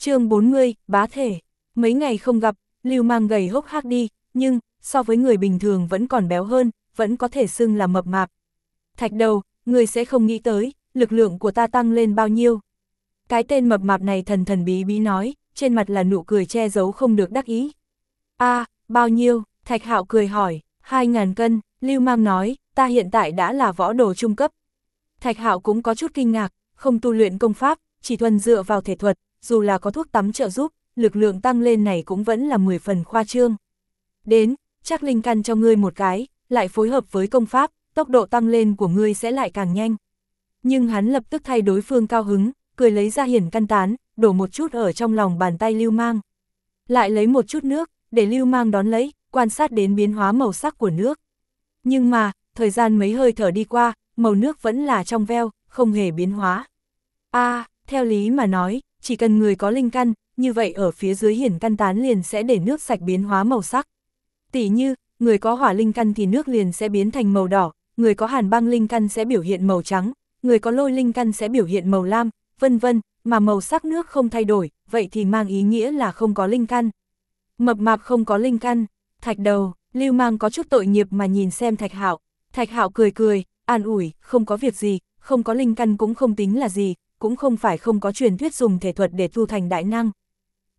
chương 40, bá thể. Mấy ngày không gặp, lưu mang gầy hốc hác đi, nhưng, so với người bình thường vẫn còn béo hơn, vẫn có thể xưng là mập mạp. Thạch đầu, người sẽ không nghĩ tới, lực lượng của ta tăng lên bao nhiêu. Cái tên mập mạp này thần thần bí bí nói, trên mặt là nụ cười che giấu không được đắc ý. a bao nhiêu, Thạch hạo cười hỏi, hai ngàn cân, Lưu Mang nói, ta hiện tại đã là võ đồ trung cấp. Thạch hạo cũng có chút kinh ngạc, không tu luyện công pháp, chỉ thuần dựa vào thể thuật, dù là có thuốc tắm trợ giúp, lực lượng tăng lên này cũng vẫn là 10 phần khoa trương. Đến, chắc linh căn cho ngươi một cái, lại phối hợp với công pháp, tốc độ tăng lên của ngươi sẽ lại càng nhanh. Nhưng hắn lập tức thay đối phương cao hứng, cười lấy ra hiển căn tán, đổ một chút ở trong lòng bàn tay lưu mang. Lại lấy một chút nước, để lưu mang đón lấy, quan sát đến biến hóa màu sắc của nước. Nhưng mà, thời gian mấy hơi thở đi qua, màu nước vẫn là trong veo, không hề biến hóa. a à, theo lý mà nói, chỉ cần người có linh căn, như vậy ở phía dưới hiển căn tán liền sẽ để nước sạch biến hóa màu sắc. Tỷ như, người có hỏa linh căn thì nước liền sẽ biến thành màu đỏ, người có hàn băng linh căn sẽ biểu hiện màu trắng, người có lôi linh căn sẽ biểu hiện màu lam, vân vân, mà màu sắc nước không thay đổi, vậy thì mang ý nghĩa là không có linh căn. Mập mạp không có linh căn, thạch đầu, lưu mang có chút tội nghiệp mà nhìn xem thạch hạo, thạch hạo cười cười, an ủi, không có việc gì, không có linh căn cũng không tính là gì, cũng không phải không có truyền thuyết dùng thể thuật để thu thành đại năng.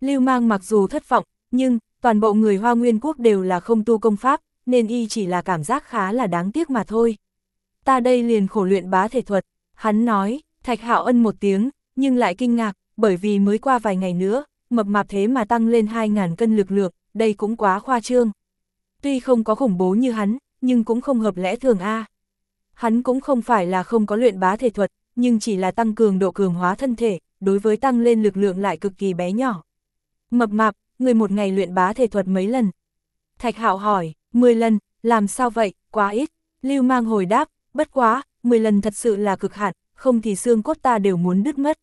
Lưu mang mặc dù thất vọng, nhưng, toàn bộ người Hoa Nguyên Quốc đều là không tu công pháp, nên y chỉ là cảm giác khá là đáng tiếc mà thôi. Ta đây liền khổ luyện bá thể thuật, hắn nói, thạch hạo ân một tiếng, nhưng lại kinh ngạc, bởi vì mới qua vài ngày nữa, mập mạp thế mà tăng lên 2.000 cân lực lượng, đây cũng quá khoa trương. Tuy không có khủng bố như hắn, nhưng cũng không hợp lẽ thường A. Hắn cũng không phải là không có luyện bá thể thuật, nhưng chỉ là tăng cường độ cường hóa thân thể, đối với tăng lên lực lượng lại cực kỳ bé nhỏ. Mập mạp, người một ngày luyện bá thể thuật mấy lần? Thạch hạo hỏi, 10 lần, làm sao vậy, quá ít. Lưu mang hồi đáp, bất quá, 10 lần thật sự là cực hạn, không thì xương cốt ta đều muốn đứt mất.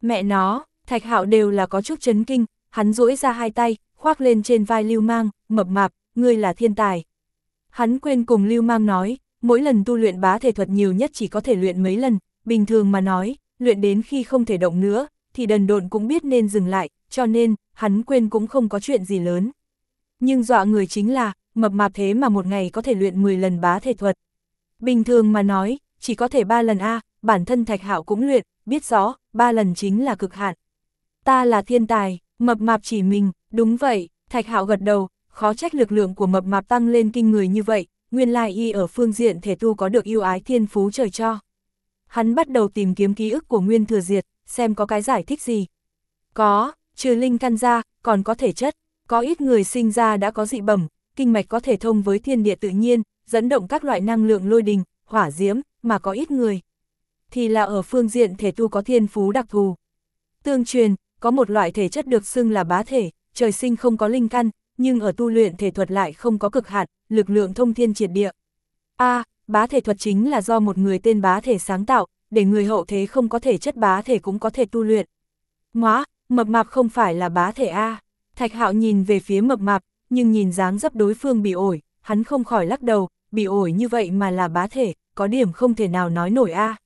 Mẹ nó, thạch hạo đều là có chút chấn kinh, hắn duỗi ra hai tay, khoác lên trên vai lưu mang, mập mạp, ngươi là thiên tài. Hắn quên cùng lưu mang nói, mỗi lần tu luyện bá thể thuật nhiều nhất chỉ có thể luyện mấy lần, bình thường mà nói, luyện đến khi không thể động nữa, thì đần độn cũng biết nên dừng lại, cho nên, hắn quên cũng không có chuyện gì lớn. Nhưng dọa người chính là, mập mạp thế mà một ngày có thể luyện 10 lần bá thể thuật. Bình thường mà nói, chỉ có thể 3 lần A, bản thân thạch hạo cũng luyện, biết rõ, 3 lần chính là cực hạn. Ta là thiên tài, mập mạp chỉ mình, đúng vậy, thạch hạo gật đầu, khó trách lực lượng của mập mạp tăng lên kinh người như vậy, nguyên lai y ở phương diện thể tu có được yêu ái thiên phú trời cho. Hắn bắt đầu tìm kiếm ký ức của Nguyên Thừa Diệt, xem có cái giải thích gì. Có, trừ linh căn ra, còn có thể chất, có ít người sinh ra đã có dị bẩm, kinh mạch có thể thông với thiên địa tự nhiên, dẫn động các loại năng lượng lôi đình, hỏa diễm, mà có ít người. Thì là ở phương diện thể tu có thiên phú đặc thù. Tương truyền, có một loại thể chất được xưng là bá thể, trời sinh không có linh căn, nhưng ở tu luyện thể thuật lại không có cực hạn, lực lượng thông thiên triệt địa. A, bá thể thuật chính là do một người tên bá thể sáng tạo, để người hậu thế không có thể chất bá thể cũng có thể tu luyện. Móa, mập mạp không phải là bá thể A. Thạch hạo nhìn về phía mập mạp, nhưng nhìn dáng dấp đối phương bị ổi, hắn không khỏi lắc đầu, bị ổi như vậy mà là bá thể, có điểm không thể nào nói nổi A.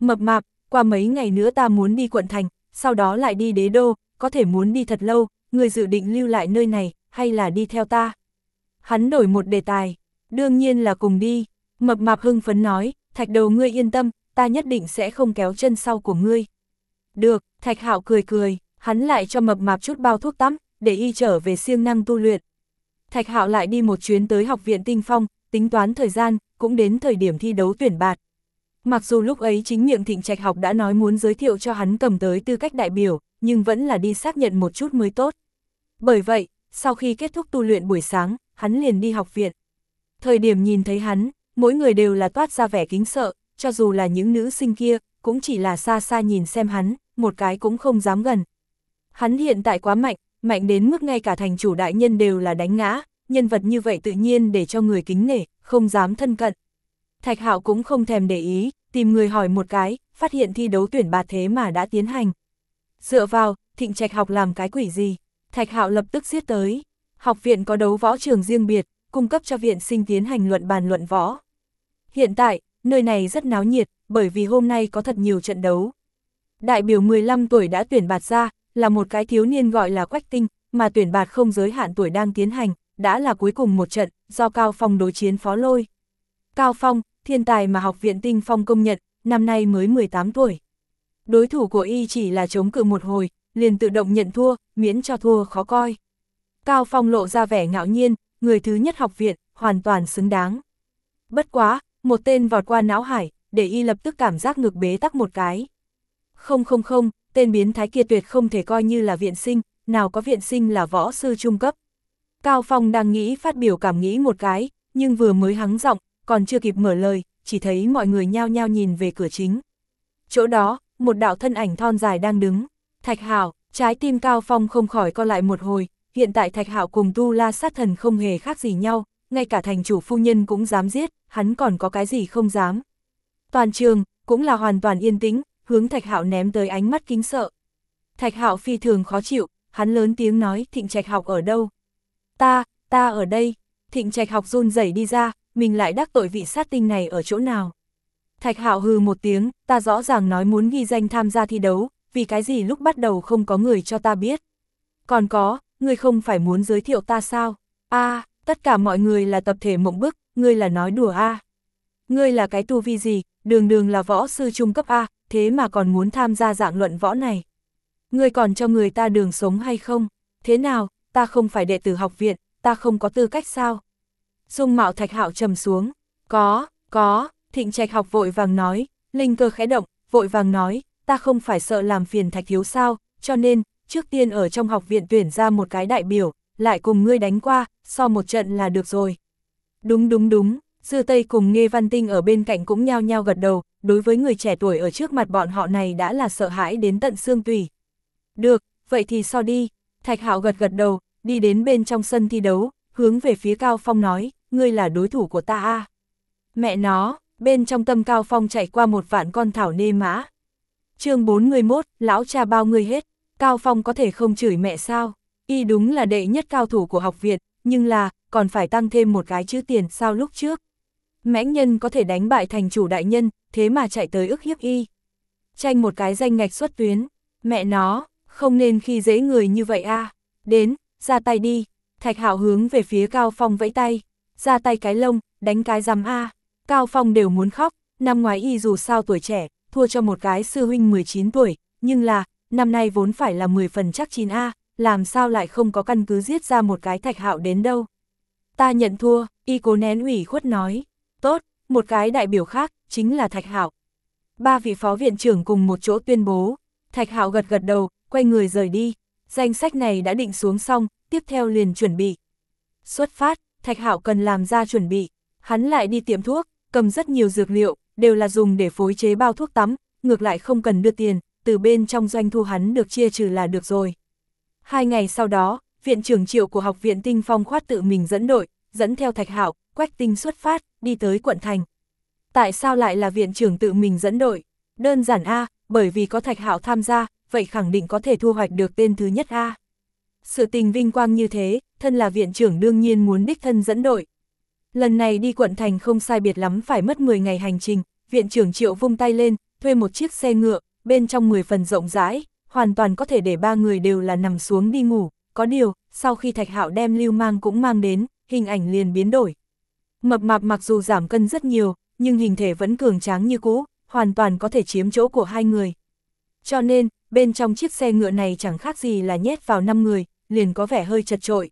Mập mạp, qua mấy ngày nữa ta muốn đi quận thành, sau đó lại đi đế đô, có thể muốn đi thật lâu, người dự định lưu lại nơi này, hay là đi theo ta? Hắn đổi một đề tài, đương nhiên là cùng đi, mập mạp hưng phấn nói, thạch đầu ngươi yên tâm, ta nhất định sẽ không kéo chân sau của ngươi. Được, thạch hạo cười cười, hắn lại cho mập mạp chút bao thuốc tắm, để y trở về siêng năng tu luyện. Thạch hạo lại đi một chuyến tới học viện tinh phong, tính toán thời gian, cũng đến thời điểm thi đấu tuyển bạt. Mặc dù lúc ấy chính miệng thịnh trạch học đã nói muốn giới thiệu cho hắn cầm tới tư cách đại biểu, nhưng vẫn là đi xác nhận một chút mới tốt. Bởi vậy, sau khi kết thúc tu luyện buổi sáng, hắn liền đi học viện. Thời điểm nhìn thấy hắn, mỗi người đều là toát ra vẻ kính sợ, cho dù là những nữ sinh kia, cũng chỉ là xa xa nhìn xem hắn, một cái cũng không dám gần. Hắn hiện tại quá mạnh, mạnh đến mức ngay cả thành chủ đại nhân đều là đánh ngã, nhân vật như vậy tự nhiên để cho người kính nể, không dám thân cận. Thạch Hạo cũng không thèm để ý, tìm người hỏi một cái, phát hiện thi đấu tuyển bạt thế mà đã tiến hành. Dựa vào, thịnh trạch học làm cái quỷ gì? Thạch Hạo lập tức giết tới. Học viện có đấu võ trường riêng biệt, cung cấp cho viện sinh tiến hành luận bàn luận võ. Hiện tại, nơi này rất náo nhiệt, bởi vì hôm nay có thật nhiều trận đấu. Đại biểu 15 tuổi đã tuyển bạt ra, là một cái thiếu niên gọi là Quách Tinh, mà tuyển bạt không giới hạn tuổi đang tiến hành, đã là cuối cùng một trận, do Cao Phong đối chiến phó lôi. Cao Phong, thiên tài mà học viện Tinh Phong công nhận, năm nay mới 18 tuổi. Đối thủ của y chỉ là chống cự một hồi, liền tự động nhận thua, miễn cho thua khó coi. Cao Phong lộ ra vẻ ngạo nhiên, người thứ nhất học viện, hoàn toàn xứng đáng. Bất quá, một tên vọt qua não hải, để y lập tức cảm giác ngực bế tắc một cái. Không không không, tên biến thái kia tuyệt không thể coi như là viện sinh, nào có viện sinh là võ sư trung cấp. Cao Phong đang nghĩ phát biểu cảm nghĩ một cái, nhưng vừa mới hắng giọng, còn chưa kịp mở lời, chỉ thấy mọi người nhao nhao nhìn về cửa chính. Chỗ đó, một đạo thân ảnh thon dài đang đứng. Thạch Hảo, trái tim Cao Phong không khỏi co lại một hồi, hiện tại Thạch Hạo cùng Tu La sát thần không hề khác gì nhau, ngay cả thành chủ phu nhân cũng dám giết, hắn còn có cái gì không dám. Toàn trường, cũng là hoàn toàn yên tĩnh, hướng Thạch Hạo ném tới ánh mắt kính sợ. Thạch Hạo phi thường khó chịu, hắn lớn tiếng nói Thịnh Trạch học ở đâu? Ta, ta ở đây. Thịnh Trạch học run rẩy đi ra, mình lại đắc tội vị sát tinh này ở chỗ nào? Thạch Hạo hừ một tiếng, ta rõ ràng nói muốn ghi danh tham gia thi đấu, vì cái gì lúc bắt đầu không có người cho ta biết. Còn có, ngươi không phải muốn giới thiệu ta sao? a à, tất cả mọi người là tập thể mộng bức, ngươi là nói đùa a à. Ngươi là cái tu vi gì, đường đường là võ sư trung cấp A, thế mà còn muốn tham gia dạng luận võ này. Ngươi còn cho người ta đường sống hay không? Thế nào, ta không phải đệ tử học viện, ta không có tư cách sao? Dung mạo thạch hạo trầm xuống, có, có, thịnh trạch học vội vàng nói, linh cơ khẽ động, vội vàng nói, ta không phải sợ làm phiền thạch thiếu sao, cho nên, trước tiên ở trong học viện tuyển ra một cái đại biểu, lại cùng ngươi đánh qua, so một trận là được rồi. Đúng đúng đúng, Dư Tây cùng Nghê Văn Tinh ở bên cạnh cũng nhao nhao gật đầu, đối với người trẻ tuổi ở trước mặt bọn họ này đã là sợ hãi đến tận xương tùy. Được, vậy thì so đi, Thạch Hạo gật gật đầu, đi đến bên trong sân thi đấu, hướng về phía Cao Phong nói, ngươi là đối thủ của ta à? Mẹ nó, bên trong tâm Cao Phong chạy qua một vạn con thảo nê mã. chương 41, lão cha bao ngươi hết, Cao Phong có thể không chửi mẹ sao? Y đúng là đệ nhất cao thủ của học viện, nhưng là, còn phải tăng thêm một cái chữ tiền sao lúc trước. Mãnh nhân có thể đánh bại thành chủ đại nhân, thế mà chạy tới ức hiếp y. Tranh một cái danh ngạch xuất tuyến, mẹ nó, không nên khi dễ người như vậy a à. Đến, ra tay đi, thạch hạo hướng về phía Cao Phong vẫy tay, ra tay cái lông, đánh cái rằm a à. Cao Phong đều muốn khóc, năm ngoái y dù sao tuổi trẻ, thua cho một cái sư huynh 19 tuổi, nhưng là, năm nay vốn phải là 10 phần chắc 9A, làm sao lại không có căn cứ giết ra một cái thạch hạo đến đâu. Ta nhận thua, y cố nén ủy khuất nói. Tốt, một cái đại biểu khác, chính là Thạch Hạo. Ba vị phó viện trưởng cùng một chỗ tuyên bố, Thạch Hạo gật gật đầu, quay người rời đi. Danh sách này đã định xuống xong, tiếp theo liền chuẩn bị. Xuất phát, Thạch Hạo cần làm ra chuẩn bị. Hắn lại đi tiệm thuốc, cầm rất nhiều dược liệu, đều là dùng để phối chế bao thuốc tắm, ngược lại không cần đưa tiền, từ bên trong doanh thu hắn được chia trừ là được rồi. Hai ngày sau đó, viện trưởng triệu của học viện Tinh Phong khoát tự mình dẫn đội, dẫn theo Thạch Hạo, Quách Tinh xuất phát, đi tới quận thành. Tại sao lại là viện trưởng tự mình dẫn đội? Đơn giản A, bởi vì có Thạch Hạo tham gia, vậy khẳng định có thể thu hoạch được tên thứ nhất A. Sự tình vinh quang như thế, thân là viện trưởng đương nhiên muốn đích thân dẫn đội. Lần này đi quận thành không sai biệt lắm phải mất 10 ngày hành trình, viện trưởng triệu vung tay lên, thuê một chiếc xe ngựa, bên trong 10 phần rộng rãi, hoàn toàn có thể để ba người đều là nằm xuống đi ngủ, có điều, sau khi Thạch Hạo đem lưu mang cũng mang đến, hình ảnh liền biến đổi. Mập mạp mặc dù giảm cân rất nhiều, nhưng hình thể vẫn cường tráng như cũ, hoàn toàn có thể chiếm chỗ của hai người. Cho nên, bên trong chiếc xe ngựa này chẳng khác gì là nhét vào năm người, liền có vẻ hơi chật trội.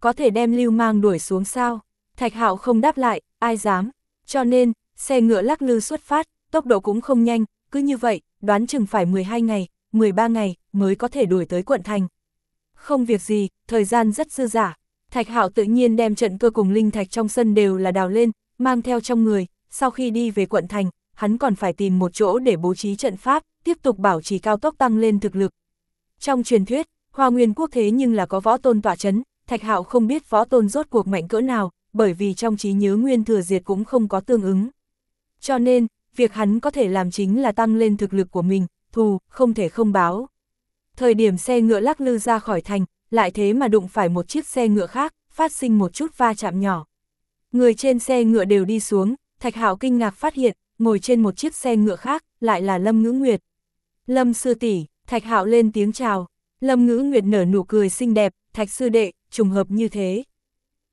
Có thể đem lưu mang đuổi xuống sao? Thạch hạo không đáp lại, ai dám. Cho nên, xe ngựa lắc lư xuất phát, tốc độ cũng không nhanh, cứ như vậy, đoán chừng phải 12 ngày, 13 ngày, mới có thể đuổi tới quận thành. Không việc gì, thời gian rất dư giả. Thạch Hạo tự nhiên đem trận cơ cùng linh thạch trong sân đều là đào lên, mang theo trong người, sau khi đi về quận thành, hắn còn phải tìm một chỗ để bố trí trận pháp, tiếp tục bảo trì cao tốc tăng lên thực lực. Trong truyền thuyết, Hoa Nguyên quốc thế nhưng là có võ tôn tỏa chấn, Thạch Hạo không biết võ tôn rốt cuộc mạnh cỡ nào, bởi vì trong trí nhớ Nguyên Thừa Diệt cũng không có tương ứng. Cho nên, việc hắn có thể làm chính là tăng lên thực lực của mình, thù, không thể không báo. Thời điểm xe ngựa lắc lư ra khỏi thành, lại thế mà đụng phải một chiếc xe ngựa khác, phát sinh một chút va chạm nhỏ. Người trên xe ngựa đều đi xuống, Thạch Hạo kinh ngạc phát hiện, ngồi trên một chiếc xe ngựa khác, lại là Lâm Ngữ Nguyệt. Lâm sư tỷ, Thạch Hạo lên tiếng chào, Lâm ngữ nguyệt nở nụ cười xinh đẹp, thạch sư đệ, trùng hợp như thế.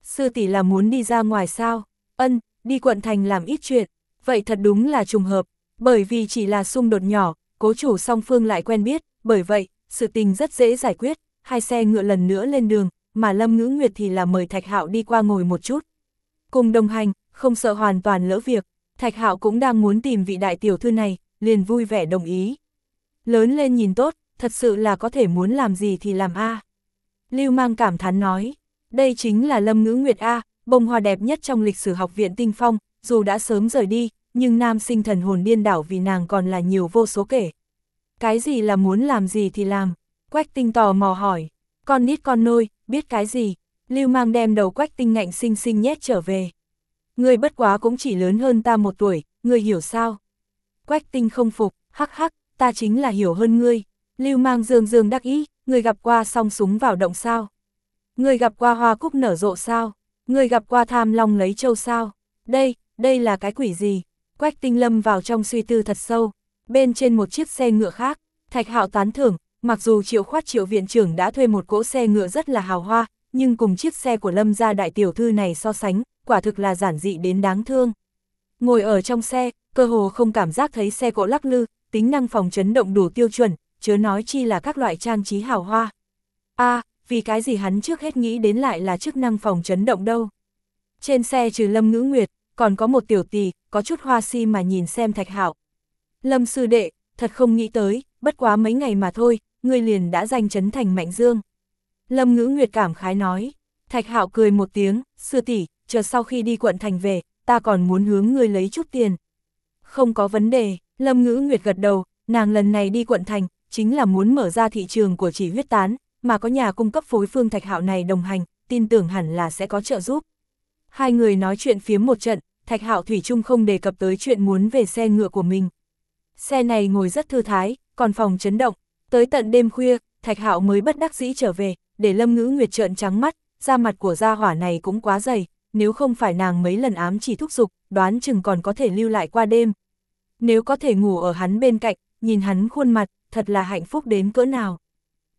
Sư tỷ là muốn đi ra ngoài sao? Ân, đi quận thành làm ít chuyện. Vậy thật đúng là trùng hợp, bởi vì chỉ là xung đột nhỏ, cố chủ song phương lại quen biết, bởi vậy, sự tình rất dễ giải quyết, hai xe ngựa lần nữa lên đường, mà Lâm Ngữ Nguyệt thì là mời Thạch Hạo đi qua ngồi một chút. Cùng đồng hành, không sợ hoàn toàn lỡ việc, Thạch Hạo cũng đang muốn tìm vị đại tiểu thư này, liền vui vẻ đồng ý. Lớn lên nhìn tốt, thật sự là có thể muốn làm gì thì làm A. Lưu Mang cảm thán nói, đây chính là Lâm Ngữ Nguyệt A, bông hoa đẹp nhất trong lịch sử học viện tinh phong, dù đã sớm rời đi, nhưng nam sinh thần hồn điên đảo vì nàng còn là nhiều vô số kể. Cái gì là muốn làm gì thì làm, Quách tinh tò mò hỏi, con nít con nôi, biết cái gì, lưu mang đem đầu quách tinh ngạnh sinh sinh nhét trở về. Người bất quá cũng chỉ lớn hơn ta một tuổi, người hiểu sao? Quách tinh không phục, hắc hắc, ta chính là hiểu hơn ngươi. Lưu mang dương dương đắc ý, người gặp qua song súng vào động sao? Người gặp qua hoa cúc nở rộ sao? Người gặp qua tham long lấy châu sao? Đây, đây là cái quỷ gì? Quách tinh lâm vào trong suy tư thật sâu. Bên trên một chiếc xe ngựa khác, thạch hạo tán thưởng, mặc dù triệu khoát triệu viện trưởng đã thuê một cỗ xe ngựa rất là hào hoa, nhưng cùng chiếc xe của lâm gia đại tiểu thư này so sánh, quả thực là giản dị đến đáng thương. Ngồi ở trong xe, cơ hồ không cảm giác thấy xe cộ lắc lư, tính năng phòng chấn động đủ tiêu chuẩn, chớ nói chi là các loại trang trí hào hoa. a à, vì cái gì hắn trước hết nghĩ đến lại là chức năng phòng chấn động đâu. Trên xe trừ Lâm Ngữ Nguyệt, còn có một tiểu tỷ, có chút hoa si mà nhìn xem thạch hạo. Lâm sư đệ, thật không nghĩ tới, bất quá mấy ngày mà thôi, ngươi liền đã danh chấn thành Mạnh Dương. Lâm Ngữ Nguyệt cảm khái nói, Thạch Hạo cười một tiếng, sư tỷ, chờ sau khi đi quận thành về, ta còn muốn hướng ngươi lấy chút tiền. Không có vấn đề, Lâm Ngữ Nguyệt gật đầu, nàng lần này đi quận thành, chính là muốn mở ra thị trường của chỉ huyết tán, mà có nhà cung cấp phối phương Thạch Hạo này đồng hành, tin tưởng hẳn là sẽ có trợ giúp. Hai người nói chuyện phía một trận, Thạch Hạo Thủy Trung không đề cập tới chuyện muốn về xe ngựa của mình. Xe này ngồi rất thư thái, còn phòng chấn động, Tới tận đêm khuya, Thạch Hạo mới bất đắc dĩ trở về, để Lâm Ngữ Nguyệt trợn trắng mắt, da mặt của gia hỏa này cũng quá dày, nếu không phải nàng mấy lần ám chỉ thúc giục, đoán chừng còn có thể lưu lại qua đêm. Nếu có thể ngủ ở hắn bên cạnh, nhìn hắn khuôn mặt, thật là hạnh phúc đến cỡ nào.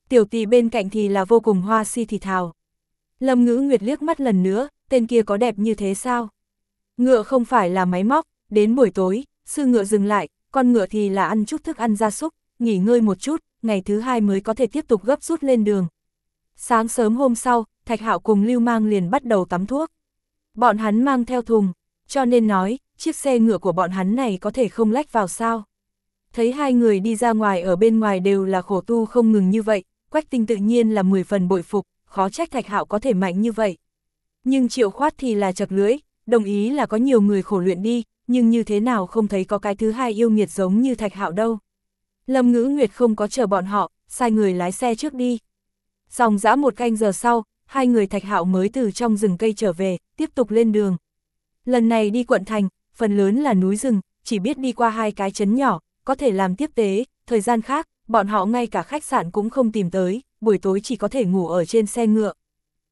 Tiểu tỷ bên cạnh thì là vô cùng hoa si thì thào. Lâm Ngữ Nguyệt liếc mắt lần nữa, tên kia có đẹp như thế sao? Ngựa không phải là máy móc, đến buổi tối, sư ngựa dừng lại, con ngựa thì là ăn chút thức ăn gia súc, nghỉ ngơi một chút, ngày thứ hai mới có thể tiếp tục gấp rút lên đường. Sáng sớm hôm sau, Thạch Hạo cùng Lưu Mang liền bắt đầu tắm thuốc. Bọn hắn mang theo thùng, cho nên nói, chiếc xe ngựa của bọn hắn này có thể không lách vào sao. Thấy hai người đi ra ngoài ở bên ngoài đều là khổ tu không ngừng như vậy, Quách Tinh tự nhiên là 10 phần bội phục, khó trách Thạch Hạo có thể mạnh như vậy. Nhưng Triệu Khoát thì là chật lưỡi, đồng ý là có nhiều người khổ luyện đi, nhưng như thế nào không thấy có cái thứ hai yêu nghiệt giống như Thạch Hạo đâu. Lâm Ngữ Nguyệt không có chờ bọn họ, sai người lái xe trước đi. Dòng dã một canh giờ sau, hai người thạch hạo mới từ trong rừng cây trở về, tiếp tục lên đường. Lần này đi quận thành, phần lớn là núi rừng, chỉ biết đi qua hai cái chấn nhỏ, có thể làm tiếp tế, thời gian khác, bọn họ ngay cả khách sạn cũng không tìm tới, buổi tối chỉ có thể ngủ ở trên xe ngựa.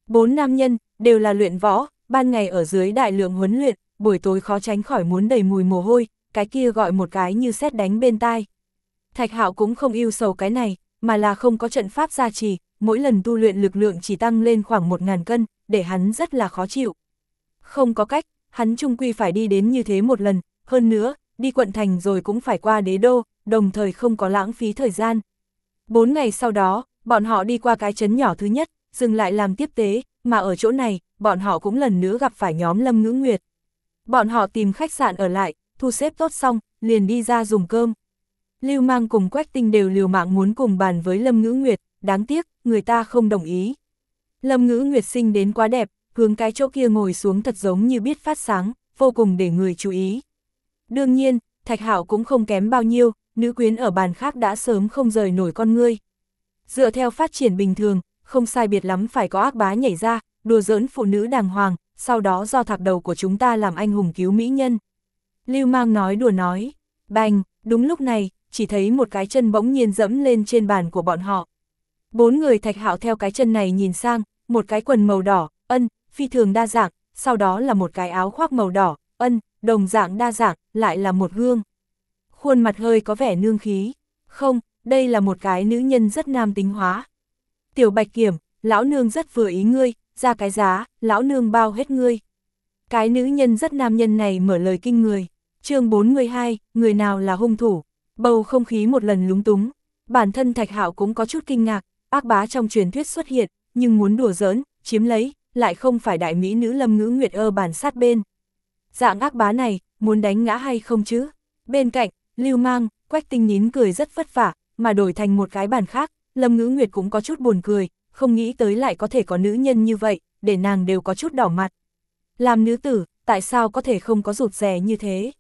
Bốn nam nhân, đều là luyện võ, ban ngày ở dưới đại lượng huấn luyện, buổi tối khó tránh khỏi muốn đầy mùi mồ hôi, cái kia gọi một cái như xét đánh bên tai. Thạch Hạo cũng không yêu sầu cái này, mà là không có trận pháp gia trì, mỗi lần tu luyện lực lượng chỉ tăng lên khoảng 1.000 cân, để hắn rất là khó chịu. Không có cách, hắn trung quy phải đi đến như thế một lần, hơn nữa, đi quận thành rồi cũng phải qua đế đô, đồng thời không có lãng phí thời gian. Bốn ngày sau đó, bọn họ đi qua cái chấn nhỏ thứ nhất, dừng lại làm tiếp tế, mà ở chỗ này, bọn họ cũng lần nữa gặp phải nhóm Lâm Ngữ Nguyệt. Bọn họ tìm khách sạn ở lại, thu xếp tốt xong, liền đi ra dùng cơm. Lưu Mang cùng Quách Tinh đều liều mạng muốn cùng bàn với Lâm Ngữ Nguyệt, đáng tiếc, người ta không đồng ý. Lâm Ngữ Nguyệt sinh đến quá đẹp, hướng cái chỗ kia ngồi xuống thật giống như biết phát sáng, vô cùng để người chú ý. Đương nhiên, Thạch Hạo cũng không kém bao nhiêu, nữ quyến ở bàn khác đã sớm không rời nổi con ngươi. Dựa theo phát triển bình thường, không sai biệt lắm phải có ác bá nhảy ra, đùa giỡn phụ nữ đàng hoàng, sau đó do thạc đầu của chúng ta làm anh hùng cứu mỹ nhân. Lưu Mang nói đùa nói, bành, đúng lúc này, chỉ thấy một cái chân bỗng nhiên dẫm lên trên bàn của bọn họ. Bốn người thạch hạo theo cái chân này nhìn sang, một cái quần màu đỏ, ân, phi thường đa dạng, sau đó là một cái áo khoác màu đỏ, ân, đồng dạng đa dạng, lại là một gương. Khuôn mặt hơi có vẻ nương khí. Không, đây là một cái nữ nhân rất nam tính hóa. tiểu bạch kiểm, lão nương rất vừa ý ngươi, ra cái giá, lão nương bao hết ngươi. Cái nữ nhân rất nam nhân này mở lời kinh người. chương 42, người nào là hung thủ? Bầu không khí một lần lúng túng. Bản thân Thạch Hạo cũng có chút kinh ngạc, ác bá trong truyền thuyết xuất hiện, nhưng muốn đùa giỡn, chiếm lấy, lại không phải đại mỹ nữ lâm ngữ nguyệt ơ bản sát bên. Dạng ác bá này, muốn đánh ngã hay không chứ? Bên cạnh, lưu mang, quách tinh nín cười rất vất vả, mà đổi thành một cái bàn khác, lâm ngữ nguyệt cũng có chút buồn cười, không nghĩ tới lại có thể có nữ nhân như vậy, để nàng đều có chút đỏ mặt. Làm nữ tử, tại sao có thể không có rụt rè như thế?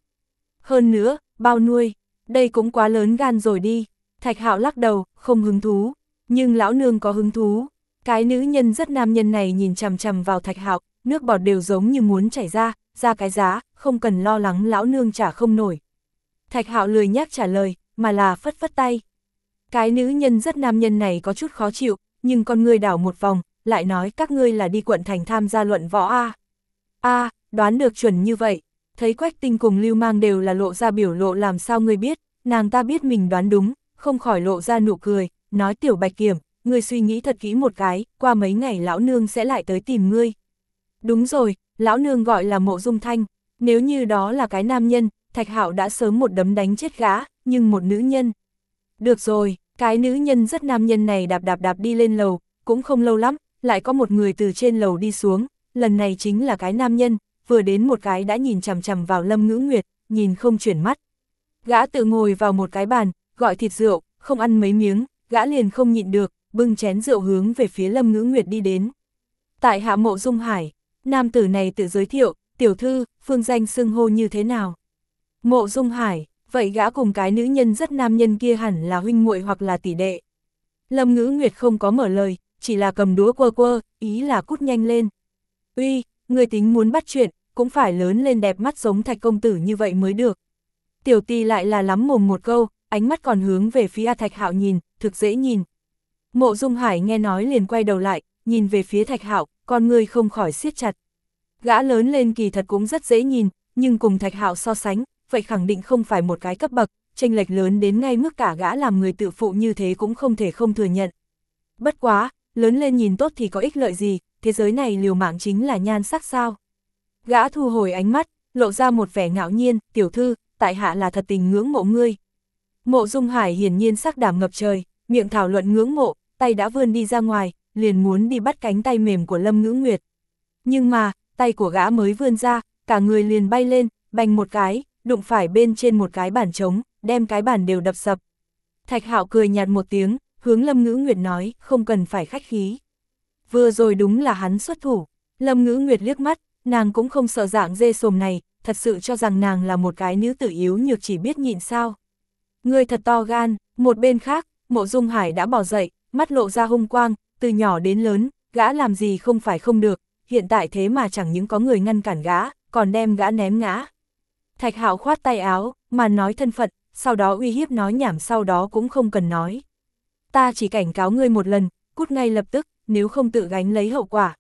Hơn nữa, bao nuôi, đây cũng quá lớn gan rồi đi. Thạch hạo lắc đầu, không hứng thú, nhưng lão nương có hứng thú. Cái nữ nhân rất nam nhân này nhìn chằm chằm vào thạch hạo, nước bọt đều giống như muốn chảy ra, ra cái giá, không cần lo lắng lão nương trả không nổi. Thạch hạo lười nhác trả lời, mà là phất phất tay. Cái nữ nhân rất nam nhân này có chút khó chịu, nhưng con ngươi đảo một vòng, lại nói các ngươi là đi quận thành tham gia luận võ A. A, đoán được chuẩn như vậy, thấy quách tinh cùng lưu mang đều là lộ ra biểu lộ làm sao ngươi biết, nàng ta biết mình đoán đúng, không khỏi lộ ra nụ cười, nói tiểu bạch kiểm, ngươi suy nghĩ thật kỹ một cái, qua mấy ngày lão nương sẽ lại tới tìm ngươi. Đúng rồi, lão nương gọi là mộ dung thanh, nếu như đó là cái nam nhân, thạch hạo đã sớm một đấm đánh chết gã, nhưng một nữ nhân. Được rồi, cái nữ nhân rất nam nhân này đạp đạp đạp đi lên lầu, cũng không lâu lắm, lại có một người từ trên lầu đi xuống, lần này chính là cái nam nhân, vừa đến một cái đã nhìn chằm chằm vào Lâm Ngữ Nguyệt, nhìn không chuyển mắt. Gã tự ngồi vào một cái bàn, gọi thịt rượu, không ăn mấy miếng, gã liền không nhịn được, bưng chén rượu hướng về phía Lâm Ngữ Nguyệt đi đến. Tại hạ mộ Dung Hải, nam tử này tự giới thiệu, tiểu thư, phương danh xưng hô như thế nào? Mộ Dung Hải, vậy gã cùng cái nữ nhân rất nam nhân kia hẳn là huynh muội hoặc là tỷ đệ. Lâm Ngữ Nguyệt không có mở lời, chỉ là cầm đũa quơ quơ, ý là cút nhanh lên. Uy, người tính muốn bắt chuyện, cũng phải lớn lên đẹp mắt giống thạch công tử như vậy mới được. Tiểu tì lại là lắm mồm một câu, ánh mắt còn hướng về phía thạch hạo nhìn, thực dễ nhìn. Mộ Dung Hải nghe nói liền quay đầu lại, nhìn về phía thạch hạo, con người không khỏi siết chặt. Gã lớn lên kỳ thật cũng rất dễ nhìn, nhưng cùng thạch hạo so sánh, vậy khẳng định không phải một cái cấp bậc, tranh lệch lớn đến ngay mức cả gã làm người tự phụ như thế cũng không thể không thừa nhận. Bất quá, lớn lên nhìn tốt thì có ích lợi gì, thế giới này liều mạng chính là nhan sắc sao. Gã thu hồi ánh mắt, lộ ra một vẻ ngạo nhiên, tiểu thư, tại hạ là thật tình ngưỡng mộ ngươi. Mộ Dung Hải hiển nhiên sắc đảm ngập trời, miệng thảo luận ngưỡng mộ, tay đã vươn đi ra ngoài, liền muốn đi bắt cánh tay mềm của Lâm Ngữ Nguyệt. Nhưng mà, tay của gã mới vươn ra, cả người liền bay lên, bành một cái, đụng phải bên trên một cái bàn trống, đem cái bàn đều đập sập. Thạch Hạo cười nhạt một tiếng, hướng Lâm Ngữ Nguyệt nói, không cần phải khách khí. Vừa rồi đúng là hắn xuất thủ, Lâm Ngữ Nguyệt liếc mắt, nàng cũng không sợ dạng dê sồm này, thật sự cho rằng nàng là một cái nữ tử yếu nhược chỉ biết nhịn sao. Người thật to gan, một bên khác, mộ dung hải đã bỏ dậy, mắt lộ ra hung quang, từ nhỏ đến lớn, gã làm gì không phải không được, hiện tại thế mà chẳng những có người ngăn cản gã, còn đem gã ném ngã. Thạch hạo khoát tay áo, mà nói thân phận, sau đó uy hiếp nói nhảm sau đó cũng không cần nói. Ta chỉ cảnh cáo ngươi một lần, cút ngay lập tức, nếu không tự gánh lấy hậu quả.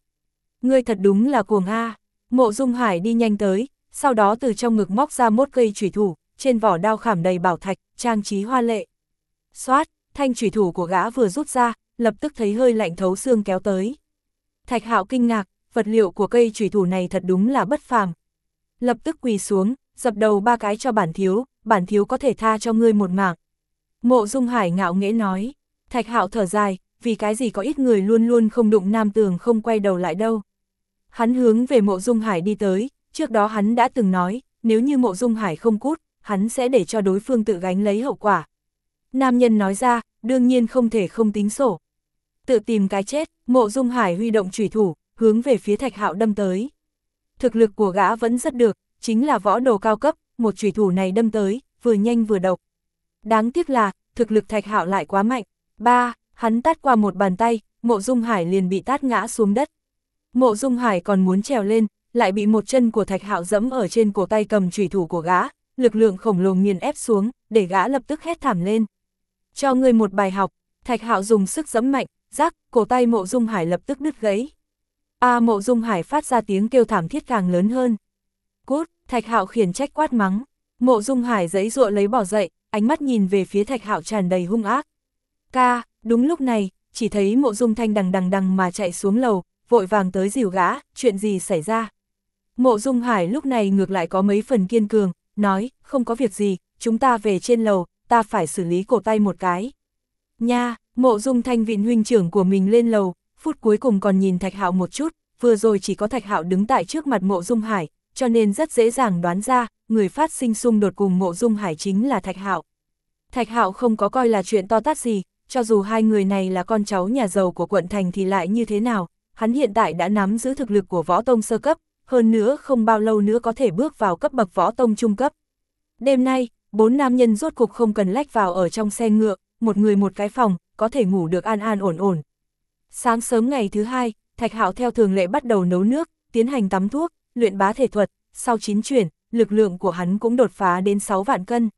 Ngươi thật đúng là cuồng A, mộ dung hải đi nhanh tới, sau đó từ trong ngực móc ra một cây chủy thủ, trên vỏ đao khảm đầy bảo thạch, trang trí hoa lệ. Xoát, thanh chủy thủ của gã vừa rút ra, lập tức thấy hơi lạnh thấu xương kéo tới. Thạch hạo kinh ngạc, vật liệu của cây chủy thủ này thật đúng là bất phàm. Lập tức quỳ xuống, dập đầu ba cái cho bản thiếu, bản thiếu có thể tha cho ngươi một mạng. Mộ Dung Hải ngạo nghễ nói, Thạch Hạo thở dài, vì cái gì có ít người luôn luôn không đụng nam tường không quay đầu lại đâu. Hắn hướng về mộ Dung Hải đi tới, trước đó hắn đã từng nói, nếu như mộ Dung Hải không cút, hắn sẽ để cho đối phương tự gánh lấy hậu quả. Nam nhân nói ra, đương nhiên không thể không tính sổ. Tự tìm cái chết, mộ Dung Hải huy động trùy thủ, hướng về phía Thạch Hạo đâm tới. Thực lực của gã vẫn rất được, chính là võ đồ cao cấp, một chủy thủ này đâm tới, vừa nhanh vừa độc. Đáng tiếc là, thực lực Thạch Hạo lại quá mạnh. Ba, hắn tát qua một bàn tay, mộ dung hải liền bị tát ngã xuống đất. Mộ dung hải còn muốn trèo lên, lại bị một chân của thạch hạo dẫm ở trên cổ tay cầm chủy thủ của gã, lực lượng khổng lồ nghiền ép xuống, để gã lập tức hét thảm lên. Cho người một bài học, thạch hạo dùng sức dẫm mạnh, rắc, cổ tay mộ dung hải lập tức đứt gãy. A mộ dung hải phát ra tiếng kêu thảm thiết càng lớn hơn. Thạch hạo khiển trách quát mắng. Mộ dung hải giấy ruộ lấy bỏ dậy, ánh mắt nhìn về phía thạch hạo tràn đầy hung ác. Ca, đúng lúc này, chỉ thấy mộ dung thanh đằng đằng đằng mà chạy xuống lầu, vội vàng tới dìu gã, chuyện gì xảy ra. Mộ dung hải lúc này ngược lại có mấy phần kiên cường, nói, không có việc gì, chúng ta về trên lầu, ta phải xử lý cổ tay một cái. Nha, mộ dung thanh vịn huynh trưởng của mình lên lầu, phút cuối cùng còn nhìn thạch hạo một chút, vừa rồi chỉ có thạch hạo đứng tại trước mặt mộ dung hải, cho nên rất dễ dàng đoán ra, người phát sinh xung đột cùng mộ dung hải chính là thạch hạo. Thạch hạo không có coi là chuyện to tát gì, cho dù hai người này là con cháu nhà giàu của quận thành thì lại như thế nào, hắn hiện tại đã nắm giữ thực lực của võ tông sơ cấp, hơn nữa không bao lâu nữa có thể bước vào cấp bậc võ tông trung cấp. Đêm nay, bốn nam nhân rốt cục không cần lách vào ở trong xe ngựa, một người một cái phòng, có thể ngủ được an an ổn ổn. Sáng sớm ngày thứ hai, Thạch Hạo theo thường lệ bắt đầu nấu nước, tiến hành tắm thuốc, luyện bá thể thuật, sau chín chuyển, lực lượng của hắn cũng đột phá đến 6 vạn cân.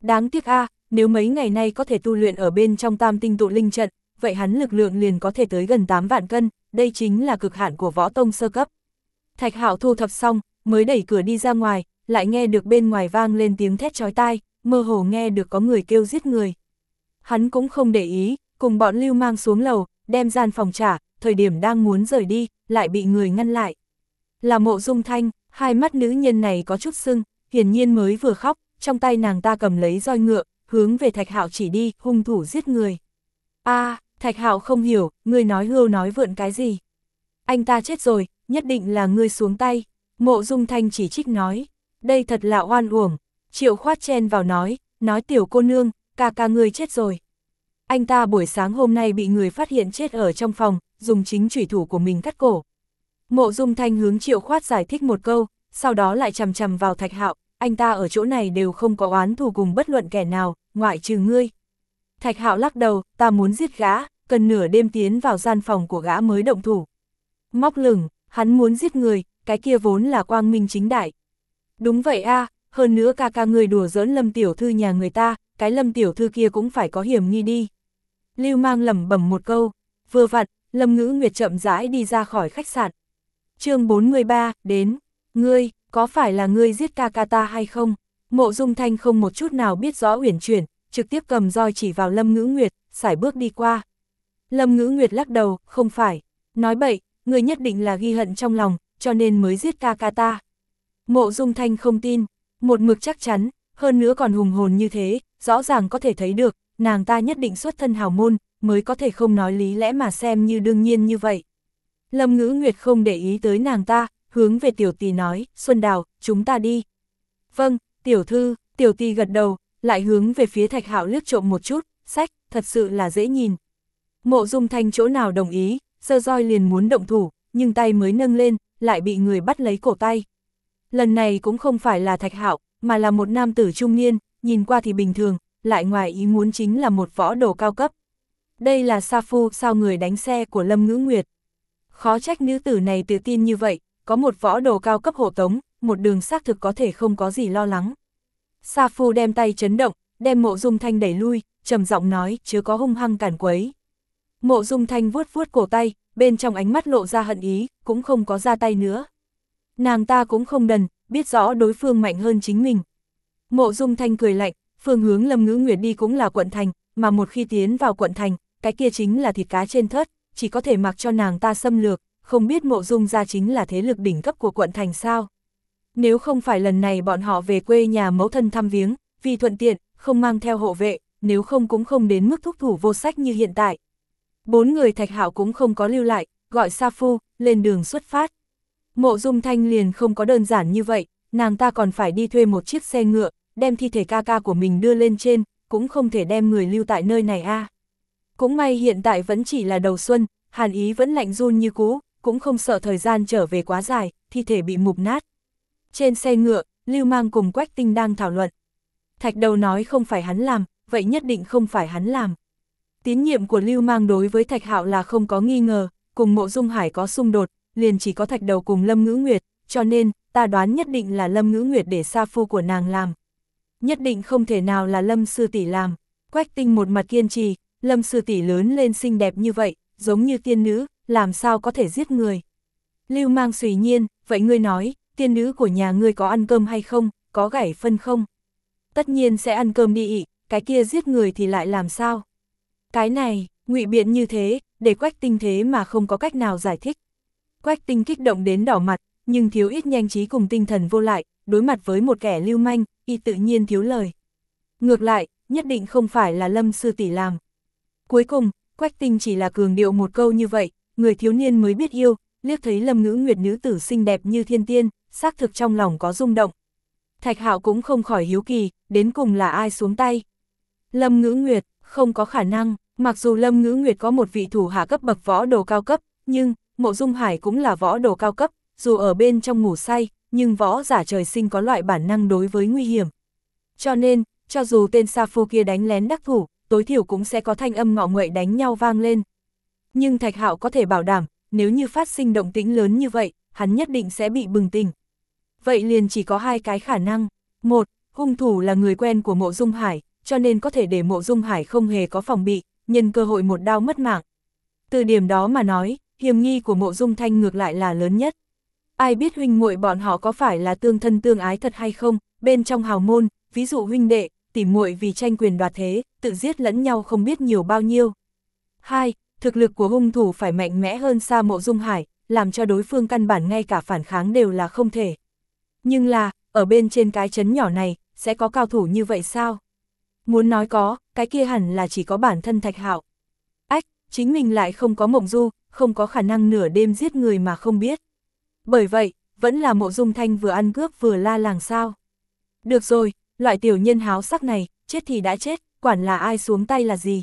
Đáng tiếc a, nếu mấy ngày nay có thể tu luyện ở bên trong tam tinh tụ linh trận, vậy hắn lực lượng liền có thể tới gần 8 vạn cân, đây chính là cực hạn của võ tông sơ cấp. Thạch Hạo thu thập xong, mới đẩy cửa đi ra ngoài, lại nghe được bên ngoài vang lên tiếng thét chói tai, mơ hồ nghe được có người kêu giết người. Hắn cũng không để ý, cùng bọn lưu mang xuống lầu, đem gian phòng trả, thời điểm đang muốn rời đi, lại bị người ngăn lại. Là mộ dung thanh, hai mắt nữ nhân này có chút sưng, hiển nhiên mới vừa khóc, trong tay nàng ta cầm lấy roi ngựa, hướng về thạch hạo chỉ đi, hung thủ giết người. a thạch hạo không hiểu, ngươi nói hưu nói vượn cái gì. Anh ta chết rồi, nhất định là ngươi xuống tay. Mộ dung thanh chỉ trích nói, đây thật là oan uổng. Triệu khoát chen vào nói, nói tiểu cô nương, ca ca ngươi chết rồi. Anh ta buổi sáng hôm nay bị người phát hiện chết ở trong phòng, dùng chính chủy thủ của mình cắt cổ. Mộ dung thanh hướng triệu khoát giải thích một câu, sau đó lại chầm chầm vào thạch hạo, anh ta ở chỗ này đều không có oán thù cùng bất luận kẻ nào, ngoại trừ ngươi. Thạch hạo lắc đầu, ta muốn giết gã, cần nửa đêm tiến vào gian phòng của gã mới động thủ. Móc lửng, hắn muốn giết người, cái kia vốn là quang minh chính đại. Đúng vậy a hơn nữa ca ca người đùa giỡn lâm tiểu thư nhà người ta, cái lâm tiểu thư kia cũng phải có hiểm nghi đi. Lưu mang lẩm bẩm một câu, vừa vặn, lâm ngữ nguyệt chậm rãi đi ra khỏi khách sạn chương 43, đến, ngươi, có phải là ngươi giết ca ca ta hay không? Mộ dung thanh không một chút nào biết rõ uyển chuyển, trực tiếp cầm roi chỉ vào lâm ngữ nguyệt, sải bước đi qua. Lâm ngữ nguyệt lắc đầu, không phải, nói bậy, ngươi nhất định là ghi hận trong lòng, cho nên mới giết ca ca ta. Mộ dung thanh không tin, một mực chắc chắn, hơn nữa còn hùng hồn như thế, rõ ràng có thể thấy được, nàng ta nhất định xuất thân hào môn, mới có thể không nói lý lẽ mà xem như đương nhiên như vậy. Lâm ngữ nguyệt không để ý tới nàng ta, hướng về tiểu tỷ nói, Xuân Đào, chúng ta đi. Vâng, tiểu thư, tiểu tỷ gật đầu, lại hướng về phía thạch hạo liếc trộm một chút, sách, thật sự là dễ nhìn. Mộ dung thanh chỗ nào đồng ý, sơ roi liền muốn động thủ, nhưng tay mới nâng lên, lại bị người bắt lấy cổ tay. Lần này cũng không phải là thạch hạo, mà là một nam tử trung niên, nhìn qua thì bình thường, lại ngoài ý muốn chính là một võ đồ cao cấp. Đây là Sa Phu sao người đánh xe của Lâm Ngữ Nguyệt. Khó trách nữ tử này tự tin như vậy, có một võ đồ cao cấp hộ tống, một đường xác thực có thể không có gì lo lắng. Sa Phu đem tay chấn động, đem mộ dung thanh đẩy lui, trầm giọng nói, chứ có hung hăng cản quấy. Mộ dung thanh vuốt vuốt cổ tay, bên trong ánh mắt lộ ra hận ý, cũng không có ra tay nữa. Nàng ta cũng không đần, biết rõ đối phương mạnh hơn chính mình. Mộ dung thanh cười lạnh, phương hướng Lâm Ngữ Nguyệt đi cũng là quận thành, mà một khi tiến vào quận thành, cái kia chính là thịt cá trên thớt, chỉ có thể mặc cho nàng ta xâm lược, không biết mộ dung ra chính là thế lực đỉnh cấp của quận thành sao. Nếu không phải lần này bọn họ về quê nhà mẫu thân thăm viếng, vì thuận tiện, không mang theo hộ vệ, nếu không cũng không đến mức thúc thủ vô sách như hiện tại. Bốn người thạch hảo cũng không có lưu lại, gọi Sa Phu, lên đường xuất phát. Mộ dung thanh liền không có đơn giản như vậy, nàng ta còn phải đi thuê một chiếc xe ngựa, đem thi thể ca ca của mình đưa lên trên, cũng không thể đem người lưu tại nơi này a. Cũng may hiện tại vẫn chỉ là đầu xuân, hàn ý vẫn lạnh run như cũ, cũng không sợ thời gian trở về quá dài, thi thể bị mục nát. Trên xe ngựa, Lưu Mang cùng Quách Tinh đang thảo luận. Thạch đầu nói không phải hắn làm, vậy nhất định không phải hắn làm. Tín nhiệm của Lưu Mang đối với Thạch Hạo là không có nghi ngờ, cùng mộ dung hải có xung đột, liền chỉ có Thạch đầu cùng Lâm Ngữ Nguyệt, cho nên, ta đoán nhất định là Lâm Ngữ Nguyệt để sa phu của nàng làm. Nhất định không thể nào là Lâm Sư Tỷ làm. Quách tinh một mặt kiên trì, Lâm Sư Tỷ lớn lên xinh đẹp như vậy, giống như tiên nữ, làm sao có thể giết người. Lưu mang suy nhiên, vậy ngươi nói, tiên nữ của nhà ngươi có ăn cơm hay không, có gảy phân không? Tất nhiên sẽ ăn cơm đi ị, cái kia giết người thì lại làm sao? Cái này, ngụy biện như thế, để quách tinh thế mà không có cách nào giải thích. Quách tinh kích động đến đỏ mặt, nhưng thiếu ít nhanh trí cùng tinh thần vô lại, đối mặt với một kẻ lưu manh, y tự nhiên thiếu lời. Ngược lại, nhất định không phải là lâm sư tỷ làm. Cuối cùng, Quách tinh chỉ là cường điệu một câu như vậy, người thiếu niên mới biết yêu, liếc thấy lâm ngữ nguyệt nữ tử xinh đẹp như thiên tiên, xác thực trong lòng có rung động. Thạch hạo cũng không khỏi hiếu kỳ, đến cùng là ai xuống tay. Lâm ngữ nguyệt, không có khả năng, mặc dù Lâm ngữ nguyệt có một vị thủ hạ cấp bậc võ đồ cao cấp, nhưng, mộ dung hải cũng là võ đồ cao cấp, dù ở bên trong ngủ say, nhưng võ giả trời sinh có loại bản năng đối với nguy hiểm. Cho nên, cho dù tên Sa Phu kia đánh lén đắc thủ, tối thiểu cũng sẽ có thanh âm ngọ nguậy đánh nhau vang lên. Nhưng Thạch Hạo có thể bảo đảm, nếu như phát sinh động tĩnh lớn như vậy, hắn nhất định sẽ bị bừng tỉnh. Vậy liền chỉ có hai cái khả năng. Một, hung thủ là người quen của mộ dung hải, cho nên có thể để mộ dung hải không hề có phòng bị, nhân cơ hội một đao mất mạng. Từ điểm đó mà nói, hiểm nghi của mộ dung thanh ngược lại là lớn nhất. Ai biết huynh muội bọn họ có phải là tương thân tương ái thật hay không, bên trong hào môn, ví dụ huynh đệ, tỉ muội vì tranh quyền đoạt thế, tự giết lẫn nhau không biết nhiều bao nhiêu. 2. Thực lực của hung thủ phải mạnh mẽ hơn xa mộ dung hải, làm cho đối phương căn bản ngay cả phản kháng đều là không thể. Nhưng là, ở bên trên cái chấn nhỏ này, sẽ có cao thủ như vậy sao? Muốn nói có, cái kia hẳn là chỉ có bản thân thạch hạo. Ách, chính mình lại không có mộng du, không có khả năng nửa đêm giết người mà không biết. Bởi vậy, vẫn là mộ dung thanh vừa ăn cướp vừa la làng sao. Được rồi, loại tiểu nhân háo sắc này, chết thì đã chết, quản là ai xuống tay là gì.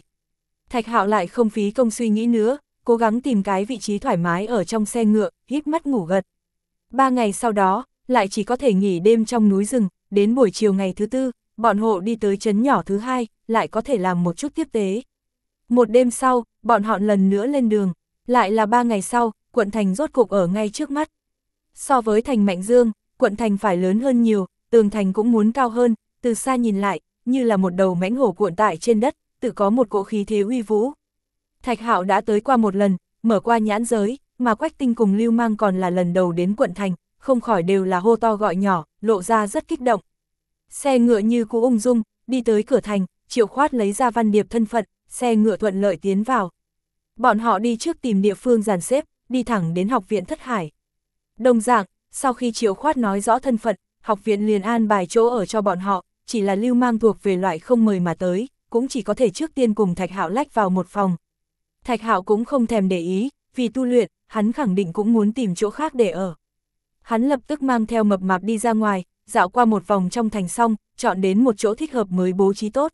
Thạch hạo lại không phí công suy nghĩ nữa, cố gắng tìm cái vị trí thoải mái ở trong xe ngựa, híp mắt ngủ gật. Ba ngày sau đó, lại chỉ có thể nghỉ đêm trong núi rừng, đến buổi chiều ngày thứ tư, bọn hộ đi tới chấn nhỏ thứ hai, lại có thể làm một chút tiếp tế. Một đêm sau, bọn họ lần nữa lên đường, lại là ba ngày sau, quận thành rốt cục ở ngay trước mắt. So với thành Mạnh Dương, quận thành phải lớn hơn nhiều, tường thành cũng muốn cao hơn, từ xa nhìn lại, như là một đầu mãnh hổ cuộn tại trên đất, tự có một cỗ khí thế uy vũ. Thạch Hạo đã tới qua một lần, mở qua nhãn giới, mà Quách Tinh cùng Lưu Mang còn là lần đầu đến quận thành, không khỏi đều là hô to gọi nhỏ, lộ ra rất kích động. Xe ngựa như cũ ung dung, đi tới cửa thành, Triệu Khoát lấy ra văn điệp thân phận, xe ngựa thuận lợi tiến vào. Bọn họ đi trước tìm địa phương giàn xếp, đi thẳng đến học viện Thất Hải. Đồng dạng, sau khi Triệu Khoát nói rõ thân phận, học viện liền an bài chỗ ở cho bọn họ, chỉ là lưu mang thuộc về loại không mời mà tới, cũng chỉ có thể trước tiên cùng Thạch Hạo lách vào một phòng. Thạch Hạo cũng không thèm để ý, vì tu luyện, hắn khẳng định cũng muốn tìm chỗ khác để ở. Hắn lập tức mang theo mập mạp đi ra ngoài, dạo qua một vòng trong thành xong, chọn đến một chỗ thích hợp mới bố trí tốt.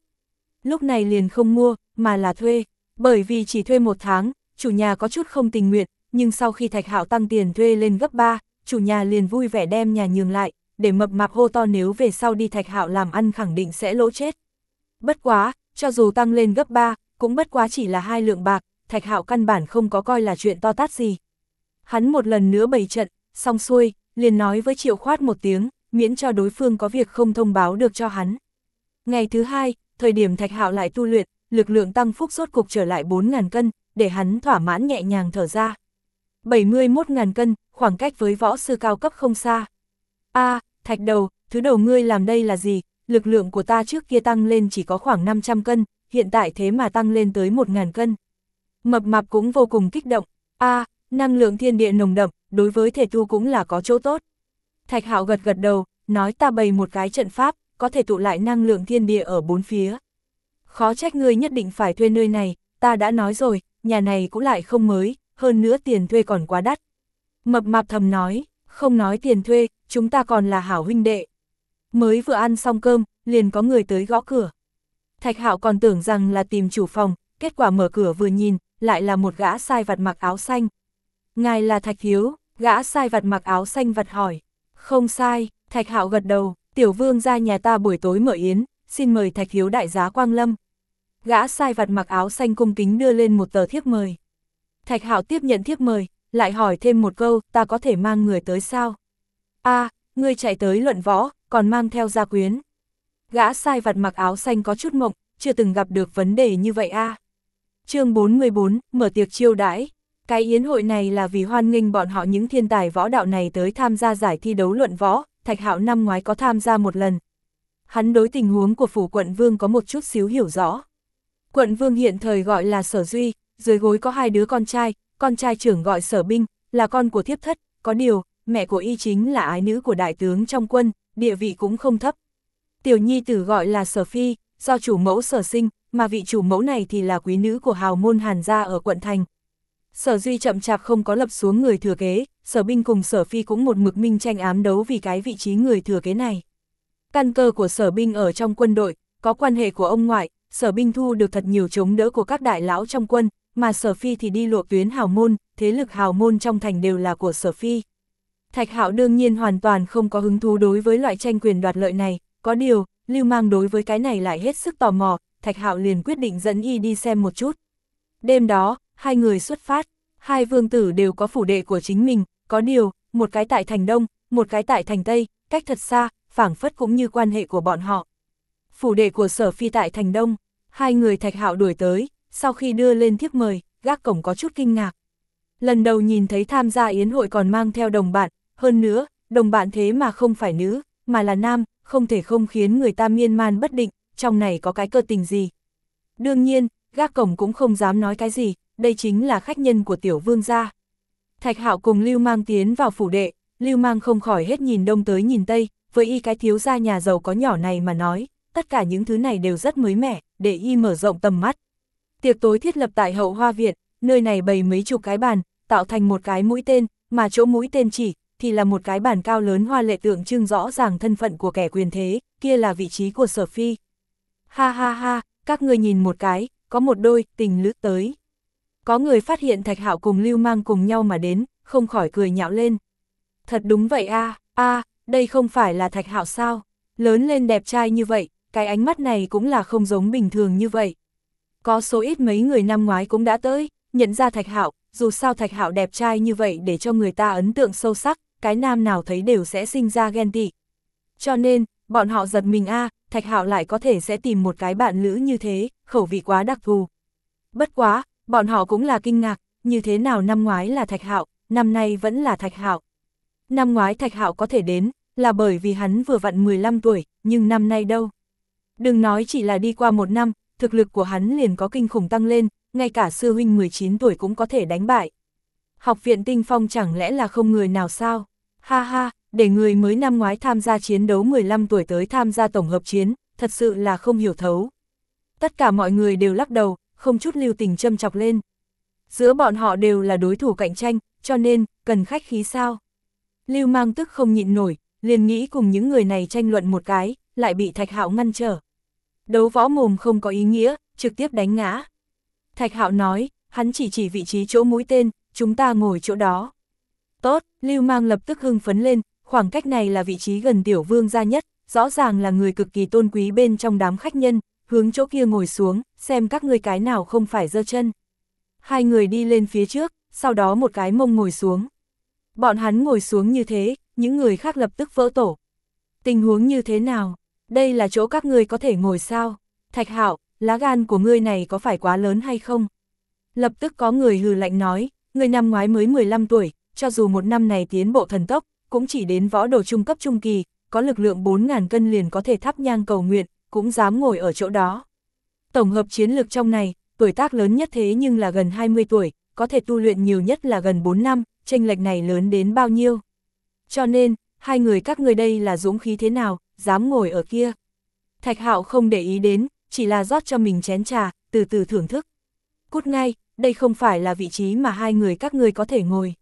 Lúc này liền không mua, mà là thuê, bởi vì chỉ thuê một tháng, chủ nhà có chút không tình nguyện, nhưng sau khi Thạch Hạo tăng tiền thuê lên gấp 3, chủ nhà liền vui vẻ đem nhà nhường lại, để mập mạp hô to nếu về sau đi Thạch Hạo làm ăn khẳng định sẽ lỗ chết. Bất quá, cho dù tăng lên gấp 3, cũng bất quá chỉ là hai lượng bạc, Thạch Hạo căn bản không có coi là chuyện to tát gì. Hắn một lần nữa bày trận, xong xuôi, liền nói với Triệu Khoát một tiếng, miễn cho đối phương có việc không thông báo được cho hắn. Ngày thứ hai, thời điểm Thạch Hạo lại tu luyện, lực lượng tăng phúc rốt cục trở lại 4.000 cân, để hắn thỏa mãn nhẹ nhàng thở ra. 71.000 cân, khoảng cách với võ sư cao cấp không xa a Thạch đầu, thứ đầu ngươi làm đây là gì? Lực lượng của ta trước kia tăng lên chỉ có khoảng 500 cân, hiện tại thế mà tăng lên tới 1.000 cân. Mập mạp cũng vô cùng kích động. a năng lượng thiên địa nồng đậm, đối với thể tu cũng là có chỗ tốt. Thạch hạo gật gật đầu, nói ta bày một cái trận pháp, có thể tụ lại năng lượng thiên địa ở bốn phía. Khó trách ngươi nhất định phải thuê nơi này, ta đã nói rồi, nhà này cũng lại không mới, hơn nữa tiền thuê còn quá đắt. Mập mạp thầm nói, không nói tiền thuê, chúng ta còn là hảo huynh đệ. Mới vừa ăn xong cơm, liền có người tới gõ cửa. Thạch hạo còn tưởng rằng là tìm chủ phòng, kết quả mở cửa vừa nhìn, lại là một gã sai vặt mặc áo xanh. Ngài là Thạch hiếu gã sai vặt mặc áo xanh vặt hỏi. Không sai, Thạch Hạo gật đầu, tiểu vương ra nhà ta buổi tối mở yến, xin mời Thạch hiếu đại giá Quang Lâm. Gã sai vặt mặc áo xanh cung kính đưa lên một tờ thiếp mời. Thạch Hạo tiếp nhận thiếp mời, lại hỏi thêm một câu, ta có thể mang người tới sao? a à, ngươi chạy tới luận võ, còn mang theo gia quyến. Gã sai vặt mặc áo xanh có chút mộng, chưa từng gặp được vấn đề như vậy a. À. chương 44, mở tiệc chiêu đãi. Cái yến hội này là vì hoan nghênh bọn họ những thiên tài võ đạo này tới tham gia giải thi đấu luận võ, Thạch Hạo năm ngoái có tham gia một lần. Hắn đối tình huống của phủ quận vương có một chút xíu hiểu rõ. Quận vương hiện thời gọi là Sở Duy, dưới gối có hai đứa con trai, con trai trưởng gọi sở binh, là con của thiếp thất, có điều, mẹ của y chính là ái nữ của đại tướng trong quân, địa vị cũng không thấp. Tiểu nhi tử gọi là sở phi, do chủ mẫu sở sinh, mà vị chủ mẫu này thì là quý nữ của hào môn Hàn gia ở quận thành. Sở Duy chậm chạp không có lập xuống người thừa kế, sở binh cùng sở phi cũng một mực minh tranh ám đấu vì cái vị trí người thừa kế này. Căn cơ của sở binh ở trong quân đội, có quan hệ của ông ngoại, sở binh thu được thật nhiều chống đỡ của các đại lão trong quân, mà sở phi thì đi lộ tuyến hào môn, thế lực hào môn trong thành đều là của sở phi. Thạch hạo đương nhiên hoàn toàn không có hứng thú đối với loại tranh quyền đoạt lợi này, có điều, lưu mang đối với cái này lại hết sức tò mò, thạch hạo liền quyết định dẫn y đi xem một chút. Đêm đó, hai người xuất phát, hai vương tử đều có phủ đệ của chính mình, có điều, một cái tại thành Đông, một cái tại thành Tây, cách thật xa, phảng phất cũng như quan hệ của bọn họ. Phủ đệ của sở phi tại thành Đông, hai người thạch hạo đuổi tới, sau khi đưa lên thiếp mời, gác cổng có chút kinh ngạc. Lần đầu nhìn thấy tham gia yến hội còn mang theo đồng bạn, hơn nữa, đồng bạn thế mà không phải nữ, mà là nam, không thể không khiến người ta miên man bất định, trong này có cái cơ tình gì. Đương nhiên, gác cổng cũng không dám nói cái gì, đây chính là khách nhân của tiểu vương gia. Thạch hạo cùng Lưu Mang tiến vào phủ đệ, Lưu Mang không khỏi hết nhìn đông tới nhìn tây, với y cái thiếu gia nhà giàu có nhỏ này mà nói, tất cả những thứ này đều rất mới mẻ, để y mở rộng tầm mắt. Tiệc tối thiết lập tại hậu hoa viện, nơi này bày mấy chục cái bàn, tạo thành một cái mũi tên, mà chỗ mũi tên chỉ, thì là một cái bàn cao lớn hoa lệ tượng trưng rõ ràng thân phận của kẻ quyền thế, kia là vị trí của sở phi. Ha ha ha, các người nhìn một cái, có một đôi, tình lữ tới. Có người phát hiện Thạch Hạo cùng Lưu Mang cùng nhau mà đến, không khỏi cười nhạo lên. Thật đúng vậy a, a, đây không phải là Thạch Hạo sao? Lớn lên đẹp trai như vậy, cái ánh mắt này cũng là không giống bình thường như vậy. Có số ít mấy người năm ngoái cũng đã tới, nhận ra Thạch Hạo, dù sao Thạch Hạo đẹp trai như vậy để cho người ta ấn tượng sâu sắc, cái nam nào thấy đều sẽ sinh ra ghen tị. Cho nên, bọn họ giật mình a, Thạch Hạo lại có thể sẽ tìm một cái bạn nữ như thế, khẩu vị quá đặc thù. Bất quá, bọn họ cũng là kinh ngạc, như thế nào năm ngoái là Thạch Hạo, năm nay vẫn là Thạch Hạo. Năm ngoái Thạch Hạo có thể đến, là bởi vì hắn vừa vặn 15 tuổi, nhưng năm nay đâu. Đừng nói chỉ là đi qua một năm, thực lực của hắn liền có kinh khủng tăng lên, ngay cả sư huynh 19 tuổi cũng có thể đánh bại. Học viện tinh phong chẳng lẽ là không người nào sao? Ha ha, để người mới năm ngoái tham gia chiến đấu 15 tuổi tới tham gia tổng hợp chiến, thật sự là không hiểu thấu. Tất cả mọi người đều lắc đầu, không chút lưu tình châm chọc lên. Giữa bọn họ đều là đối thủ cạnh tranh, cho nên, cần khách khí sao? Lưu mang tức không nhịn nổi, liền nghĩ cùng những người này tranh luận một cái, lại bị Thạch Hạo ngăn trở. Đấu võ mồm không có ý nghĩa, trực tiếp đánh ngã. Thạch Hạo nói, hắn chỉ chỉ vị trí chỗ mũi tên, chúng ta ngồi chỗ đó. Tốt, Lưu Mang lập tức hưng phấn lên, khoảng cách này là vị trí gần tiểu vương gia nhất, rõ ràng là người cực kỳ tôn quý bên trong đám khách nhân, hướng chỗ kia ngồi xuống, xem các người cái nào không phải dơ chân. Hai người đi lên phía trước, sau đó một cái mông ngồi xuống. Bọn hắn ngồi xuống như thế, những người khác lập tức vỡ tổ. Tình huống như thế nào? Đây là chỗ các ngươi có thể ngồi sao? Thạch hạo, lá gan của ngươi này có phải quá lớn hay không? Lập tức có người hừ lạnh nói, người năm ngoái mới 15 tuổi, cho dù một năm này tiến bộ thần tốc, cũng chỉ đến võ đồ trung cấp trung kỳ, có lực lượng 4.000 cân liền có thể thắp nhang cầu nguyện, cũng dám ngồi ở chỗ đó. Tổng hợp chiến lược trong này, tuổi tác lớn nhất thế nhưng là gần 20 tuổi, có thể tu luyện nhiều nhất là gần 4 năm, tranh lệch này lớn đến bao nhiêu. Cho nên, hai người các người đây là dũng khí thế nào, dám ngồi ở kia. Thạch hạo không để ý đến, chỉ là rót cho mình chén trà, từ từ thưởng thức. Cút ngay, đây không phải là vị trí mà hai người các ngươi có thể ngồi.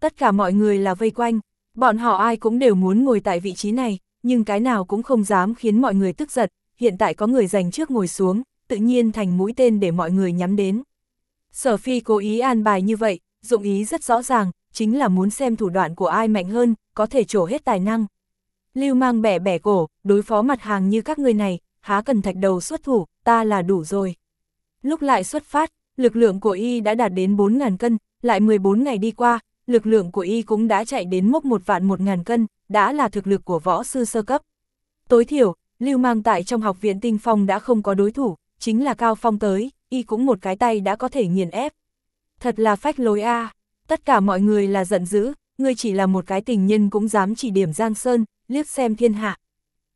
Tất cả mọi người là vây quanh, bọn họ ai cũng đều muốn ngồi tại vị trí này, nhưng cái nào cũng không dám khiến mọi người tức giận, hiện tại có người giành trước ngồi xuống, tự nhiên thành mũi tên để mọi người nhắm đến. Sở phi cố ý an bài như vậy, dụng ý rất rõ ràng, chính là muốn xem thủ đoạn của ai mạnh hơn, có thể trổ hết tài năng. Lưu mang bẻ bẻ cổ, đối phó mặt hàng như các người này, há cần thạch đầu xuất thủ, ta là đủ rồi. Lúc lại xuất phát, lực lượng của y đã đạt đến 4.000 cân, lại 14 ngày đi qua, lực lượng của y cũng đã chạy đến mốc một vạn 1.000 cân, đã là thực lực của võ sư sơ cấp. Tối thiểu, lưu mang tại trong học viện tinh phong đã không có đối thủ, chính là cao phong tới, y cũng một cái tay đã có thể nghiền ép. Thật là phách lối a tất cả mọi người là giận dữ, ngươi chỉ là một cái tình nhân cũng dám chỉ điểm Giang Sơn, liếc xem thiên hạ.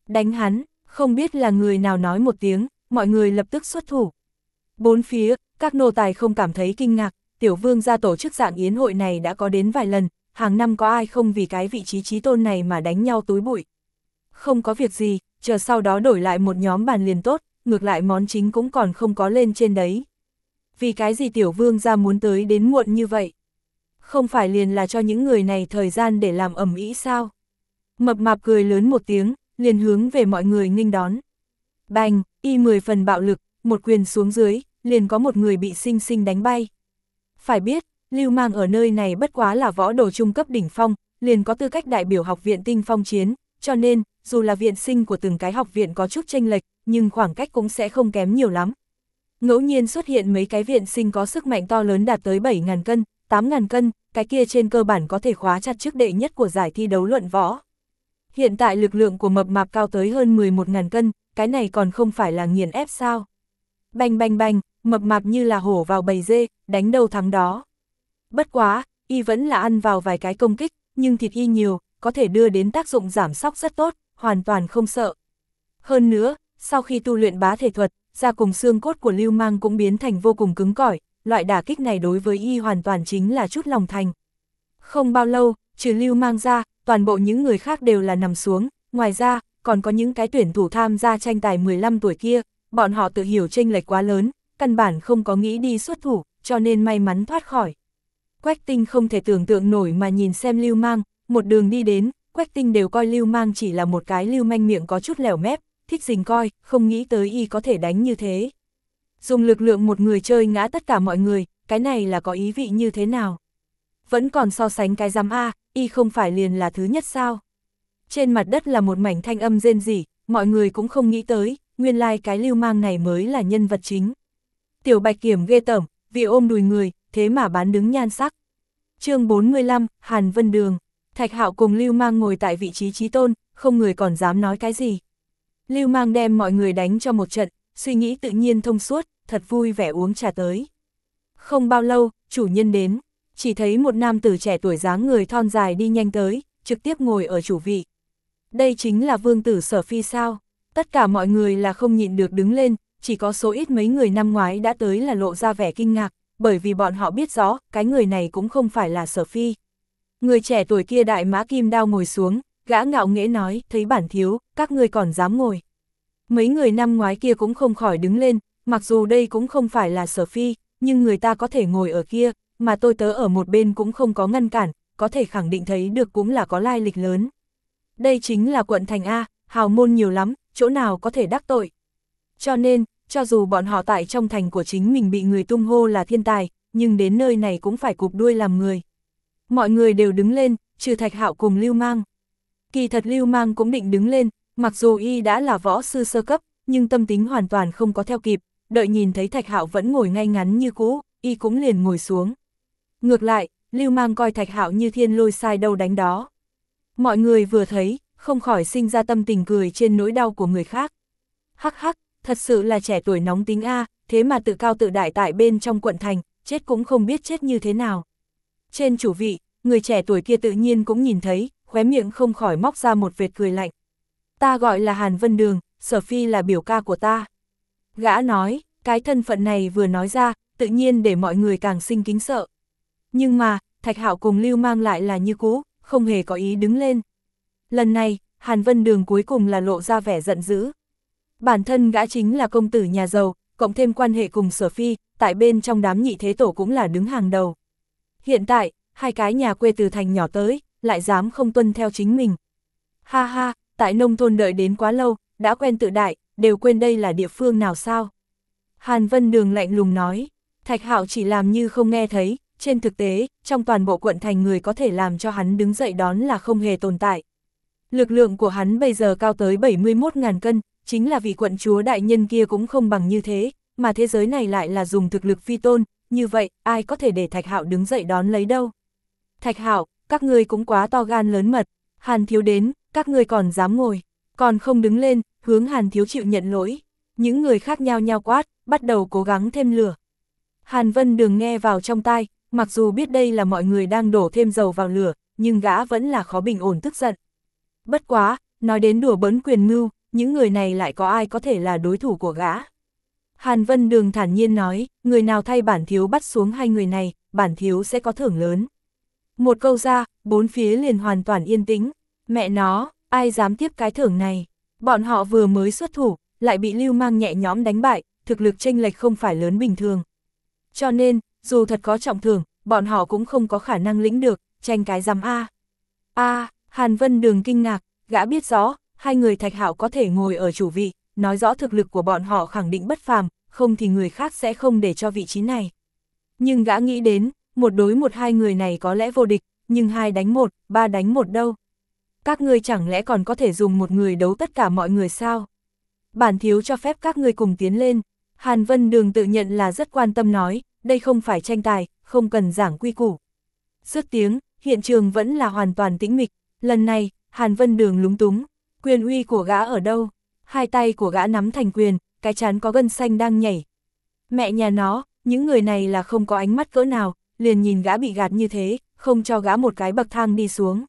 Đánh hắn, không biết là người nào nói một tiếng, mọi người lập tức xuất thủ. Bốn phía, các nô tài không cảm thấy kinh ngạc, tiểu vương gia tổ chức dạng yến hội này đã có đến vài lần, hàng năm có ai không vì cái vị trí trí tôn này mà đánh nhau túi bụi. Không có việc gì, chờ sau đó đổi lại một nhóm bàn liền tốt, ngược lại món chính cũng còn không có lên trên đấy. Vì cái gì tiểu vương gia muốn tới đến muộn như vậy? Không phải liền là cho những người này thời gian để làm ẩm ý sao? Mập mạp cười lớn một tiếng, liền hướng về mọi người nghênh đón. Bành, y 10 phần bạo lực, một quyền xuống dưới, liền có một người bị sinh sinh đánh bay. Phải biết, lưu mang ở nơi này bất quá là võ đồ trung cấp đỉnh phong, liền có tư cách đại biểu học viện tinh phong chiến, cho nên, dù là viện sinh của từng cái học viện có chút tranh lệch, nhưng khoảng cách cũng sẽ không kém nhiều lắm. Ngẫu nhiên xuất hiện mấy cái viện sinh có sức mạnh to lớn đạt tới 7.000 cân, 8.000 cân, cái kia trên cơ bản có thể khóa chặt trước đệ nhất của giải thi đấu luận võ. Hiện tại lực lượng của mập mạp cao tới hơn 11.000 cân, cái này còn không phải là nghiền ép sao. Bành bành bành, mập mạp như là hổ vào bầy dê, đánh đầu thắng đó. Bất quá, y vẫn là ăn vào vài cái công kích, nhưng thịt y nhiều, có thể đưa đến tác dụng giảm sóc rất tốt, hoàn toàn không sợ. Hơn nữa, sau khi tu luyện bá thể thuật, da cùng xương cốt của Lưu Mang cũng biến thành vô cùng cứng cỏi, loại đả kích này đối với y hoàn toàn chính là chút lòng thành. Không bao lâu, trừ Lưu Mang ra, toàn bộ những người khác đều là nằm xuống, ngoài ra, còn có những cái tuyển thủ tham gia tranh tài 15 tuổi kia, bọn họ tự hiểu tranh lệch quá lớn, căn bản không có nghĩ đi xuất thủ, cho nên may mắn thoát khỏi. Quách tinh không thể tưởng tượng nổi mà nhìn xem lưu mang, một đường đi đến, quách tinh đều coi lưu mang chỉ là một cái lưu manh miệng có chút lẻo mép, thích dình coi, không nghĩ tới y có thể đánh như thế. Dùng lực lượng một người chơi ngã tất cả mọi người, cái này là có ý vị như thế nào? Vẫn còn so sánh cái giám A, y không phải liền là thứ nhất sao? Trên mặt đất là một mảnh thanh âm rên rỉ, mọi người cũng không nghĩ tới, nguyên lai like cái lưu mang này mới là nhân vật chính. Tiểu bạch kiểm ghê tởm, vì ôm đùi người, thế mà bán đứng nhan sắc. chương 45, Hàn Vân Đường, Thạch Hạo cùng Lưu Mang ngồi tại vị trí trí tôn, không người còn dám nói cái gì. Lưu Mang đem mọi người đánh cho một trận, suy nghĩ tự nhiên thông suốt, thật vui vẻ uống trà tới. Không bao lâu, chủ nhân đến, chỉ thấy một nam tử trẻ tuổi dáng người thon dài đi nhanh tới, trực tiếp ngồi ở chủ vị. Đây chính là vương tử sở phi sao, tất cả mọi người là không nhịn được đứng lên, chỉ có số ít mấy người năm ngoái đã tới là lộ ra vẻ kinh ngạc, bởi vì bọn họ biết rõ, cái người này cũng không phải là sở phi. Người trẻ tuổi kia đại mã kim đao ngồi xuống, gã ngạo nghễ nói, thấy bản thiếu, các người còn dám ngồi. Mấy người năm ngoái kia cũng không khỏi đứng lên, mặc dù đây cũng không phải là sở phi, nhưng người ta có thể ngồi ở kia, mà tôi tớ ở một bên cũng không có ngăn cản, có thể khẳng định thấy được cũng là có lai lịch lớn. Đây chính là quận thành A, hào môn nhiều lắm, chỗ nào có thể đắc tội. Cho nên, cho dù bọn họ tại trong thành của chính mình bị người tung hô là thiên tài, nhưng đến nơi này cũng phải cục đuôi làm người. Mọi người đều đứng lên, trừ thạch hạo cùng lưu mang. Kỳ thật lưu mang cũng định đứng lên, mặc dù y đã là võ sư sơ cấp, nhưng tâm tính hoàn toàn không có theo kịp, đợi nhìn thấy thạch hạo vẫn ngồi ngay ngắn như cũ, y cũng liền ngồi xuống. Ngược lại, lưu mang coi thạch hạo như thiên lôi sai đâu đánh đó. Mọi người vừa thấy, không khỏi sinh ra tâm tình cười trên nỗi đau của người khác. Hắc hắc, thật sự là trẻ tuổi nóng tính A, thế mà tự cao tự đại tại bên trong quận thành, chết cũng không biết chết như thế nào. Trên chủ vị, người trẻ tuổi kia tự nhiên cũng nhìn thấy, khóe miệng không khỏi móc ra một vệt cười lạnh. Ta gọi là Hàn Vân Đường, Sở Phi là biểu ca của ta. Gã nói, cái thân phận này vừa nói ra, tự nhiên để mọi người càng sinh kính sợ. Nhưng mà, Thạch Hạo cùng Lưu mang lại là như cũ, không hề có ý đứng lên. Lần này, Hàn Vân Đường cuối cùng là lộ ra vẻ giận dữ. Bản thân gã chính là công tử nhà giàu, cộng thêm quan hệ cùng sở phi, tại bên trong đám nhị thế tổ cũng là đứng hàng đầu. Hiện tại, hai cái nhà quê từ thành nhỏ tới, lại dám không tuân theo chính mình. Ha ha, tại nông thôn đợi đến quá lâu, đã quen tự đại, đều quên đây là địa phương nào sao. Hàn Vân Đường lạnh lùng nói, Thạch Hạo chỉ làm như không nghe thấy, trên thực tế, trong toàn bộ quận thành người có thể làm cho hắn đứng dậy đón là không hề tồn tại. Lực lượng của hắn bây giờ cao tới 71.000 cân, chính là vì quận chúa đại nhân kia cũng không bằng như thế, mà thế giới này lại là dùng thực lực phi tôn, như vậy, ai có thể để Thạch Hạo đứng dậy đón lấy đâu. Thạch Hạo, các ngươi cũng quá to gan lớn mật, Hàn Thiếu đến, các ngươi còn dám ngồi, còn không đứng lên, hướng Hàn Thiếu chịu nhận lỗi. Những người khác nhau nhau quát, bắt đầu cố gắng thêm lửa. Hàn Vân Đường nghe vào trong tai, mặc dù biết đây là mọi người đang đổ thêm dầu vào lửa, nhưng gã vẫn là khó bình ổn tức giận. Bất quá, nói đến đùa bấn quyền mưu, những người này lại có ai có thể là đối thủ của gã. Hàn Vân Đường thản nhiên nói, người nào thay bản thiếu bắt xuống hai người này, bản thiếu sẽ có thưởng lớn. Một câu ra, bốn phía liền hoàn toàn yên tĩnh, mẹ nó, ai dám tiếp cái thưởng này. Bọn họ vừa mới xuất thủ, lại bị lưu mang nhẹ nhõm đánh bại, thực lực tranh lệch không phải lớn bình thường. Cho nên, dù thật có trọng thưởng, bọn họ cũng không có khả năng lĩnh được, tranh cái giám A. A, Hàn Vân Đường kinh ngạc, gã biết rõ, hai người thạch hạo có thể ngồi ở chủ vị, nói rõ thực lực của bọn họ khẳng định bất phàm, không thì người khác sẽ không để cho vị trí này. Nhưng gã nghĩ đến, một đối một hai người này có lẽ vô địch, nhưng hai đánh một, ba đánh một đâu. Các ngươi chẳng lẽ còn có thể dùng một người đấu tất cả mọi người sao? Bản thiếu cho phép các ngươi cùng tiến lên. Hàn Vân Đường tự nhận là rất quan tâm nói, đây không phải tranh tài, không cần giảng quy củ. Dứt tiếng, hiện trường vẫn là hoàn toàn tĩnh mịch, lần này, Hàn Vân Đường lúng túng, quyền uy của gã ở đâu? Hai tay của gã nắm thành quyền, cái chán có gân xanh đang nhảy. Mẹ nhà nó, những người này là không có ánh mắt cỡ nào, liền nhìn gã bị gạt như thế, không cho gã một cái bậc thang đi xuống.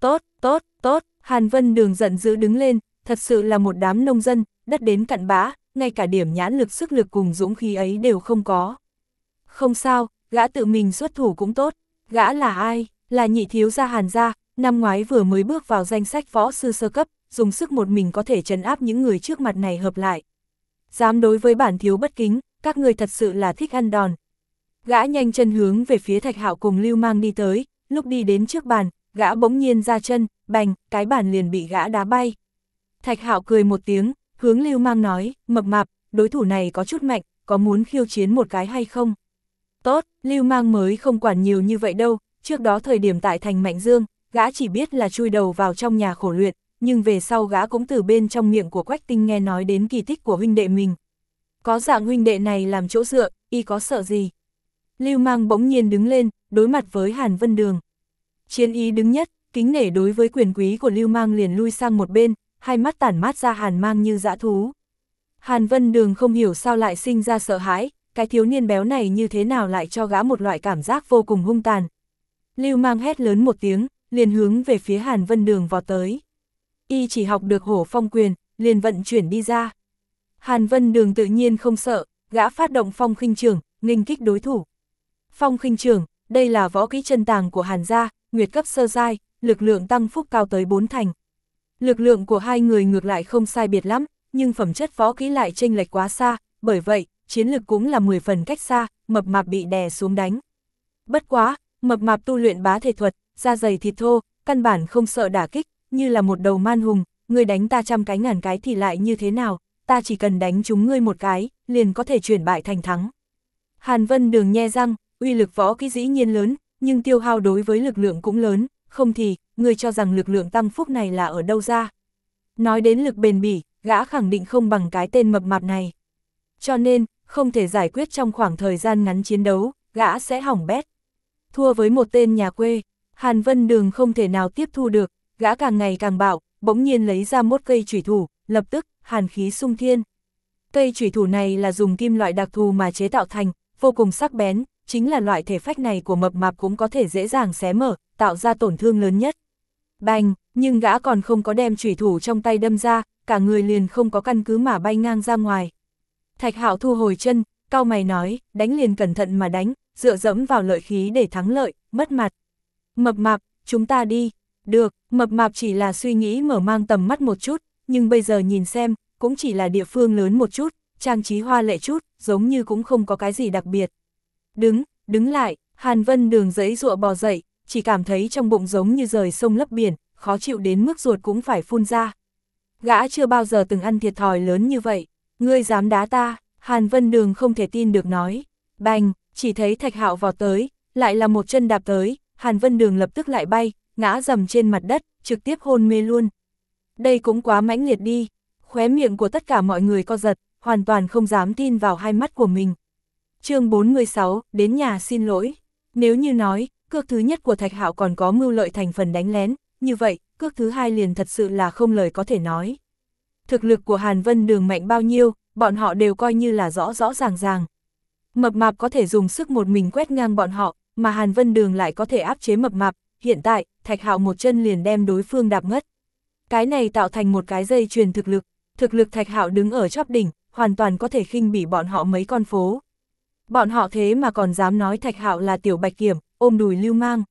Tốt, tốt, tốt, Hàn Vân Đường giận dữ đứng lên, thật sự là một đám nông dân, đất đến cặn bã, ngay cả điểm nhãn lực sức lực cùng dũng khí ấy đều không có. Không sao, gã tự mình xuất thủ cũng tốt, gã là ai, là nhị thiếu gia Hàn gia, năm ngoái vừa mới bước vào danh sách võ sư sơ cấp, dùng sức một mình có thể trấn áp những người trước mặt này hợp lại. Dám đối với bản thiếu bất kính, các người thật sự là thích ăn đòn. Gã nhanh chân hướng về phía thạch hạo cùng lưu mang đi tới, lúc đi đến trước bàn, gã bỗng nhiên ra chân, bành, cái bàn liền bị gã đá bay. Thạch hạo cười một tiếng, hướng lưu mang nói, mập mạp, đối thủ này có chút mạnh, có muốn khiêu chiến một cái hay không? Tốt, lưu mang mới không quản nhiều như vậy đâu, trước đó thời điểm tại thành Mạnh Dương, gã chỉ biết là chui đầu vào trong nhà khổ luyện, nhưng về sau gã cũng từ bên trong miệng của Quách Tinh nghe nói đến kỳ tích của huynh đệ mình. Có dạng huynh đệ này làm chỗ dựa, y có sợ gì? Lưu Mang bỗng nhiên đứng lên, đối mặt với Hàn Vân Đường. Chiến ý đứng nhất, kính nể đối với quyền quý của Lưu Mang liền lui sang một bên, hai mắt tản mát ra Hàn Mang như dã thú. Hàn Vân Đường không hiểu sao lại sinh ra sợ hãi, cái thiếu niên béo này như thế nào lại cho gã một loại cảm giác vô cùng hung tàn. Lưu Mang hét lớn một tiếng, liền hướng về phía Hàn Vân Đường vọt tới. Y chỉ học được hổ phong quyền, liền vận chuyển đi ra. Hàn Vân Đường tự nhiên không sợ, gã phát động phong khinh trường, nghênh kích đối thủ. Phong khinh trường, đây là võ kỹ chân tàng của Hàn gia, nguyệt cấp sơ giai, lực lượng tăng phúc cao tới 4 thành. Lực lượng của hai người ngược lại không sai biệt lắm, nhưng phẩm chất võ kỹ lại chênh lệch quá xa, bởi vậy, chiến lực cũng là 10 phần cách xa, mập mạp bị đè xuống đánh. Bất quá, mập mạp tu luyện bá thể thuật, da dày thịt thô, căn bản không sợ đả kích, như là một đầu man hùng, người đánh ta trăm cái ngàn cái thì lại như thế nào, ta chỉ cần đánh chúng ngươi một cái, liền có thể chuyển bại thành thắng. Hàn Vân đường nhe răng, uy lực võ kỹ dĩ nhiên lớn, nhưng tiêu hao đối với lực lượng cũng lớn, không thì, người cho rằng lực lượng tăng phúc này là ở đâu ra. Nói đến lực bền bỉ, gã khẳng định không bằng cái tên mập mạp này. Cho nên, không thể giải quyết trong khoảng thời gian ngắn chiến đấu, gã sẽ hỏng bét. Thua với một tên nhà quê, Hàn Vân Đường không thể nào tiếp thu được, gã càng ngày càng bạo, bỗng nhiên lấy ra một cây chủy thủ, lập tức, hàn khí sung thiên. Cây chủy thủ này là dùng kim loại đặc thù mà chế tạo thành, vô cùng sắc bén, chính là loại thể phách này của mập mạp cũng có thể dễ dàng xé mở, tạo ra tổn thương lớn nhất. Bành, nhưng gã còn không có đem chủy thủ trong tay đâm ra, cả người liền không có căn cứ mà bay ngang ra ngoài. Thạch hạo thu hồi chân, cao mày nói, đánh liền cẩn thận mà đánh, dựa dẫm vào lợi khí để thắng lợi, mất mặt. Mập mạp, chúng ta đi. Được, mập mạp chỉ là suy nghĩ mở mang tầm mắt một chút, nhưng bây giờ nhìn xem, cũng chỉ là địa phương lớn một chút, trang trí hoa lệ chút, giống như cũng không có cái gì đặc biệt. Đứng, đứng lại, Hàn Vân đường giấy rụa bò dậy, chỉ cảm thấy trong bụng giống như rời sông lấp biển, khó chịu đến mức ruột cũng phải phun ra. Gã chưa bao giờ từng ăn thiệt thòi lớn như vậy, ngươi dám đá ta, Hàn Vân đường không thể tin được nói. Bành, chỉ thấy thạch hạo vào tới, lại là một chân đạp tới, Hàn Vân đường lập tức lại bay, ngã dầm trên mặt đất, trực tiếp hôn mê luôn. Đây cũng quá mãnh liệt đi, khóe miệng của tất cả mọi người co giật, hoàn toàn không dám tin vào hai mắt của mình chương 46, đến nhà xin lỗi. Nếu như nói, cước thứ nhất của Thạch Hạo còn có mưu lợi thành phần đánh lén, như vậy, cước thứ hai liền thật sự là không lời có thể nói. Thực lực của Hàn Vân Đường mạnh bao nhiêu, bọn họ đều coi như là rõ rõ ràng ràng. Mập mạp có thể dùng sức một mình quét ngang bọn họ, mà Hàn Vân Đường lại có thể áp chế mập mạp, hiện tại, Thạch Hạo một chân liền đem đối phương đạp ngất. Cái này tạo thành một cái dây truyền thực lực, thực lực Thạch Hạo đứng ở chóp đỉnh, hoàn toàn có thể khinh bỉ bọn họ mấy con phố. Bọn họ thế mà còn dám nói Thạch Hạo là tiểu bạch kiểm, ôm đùi lưu mang.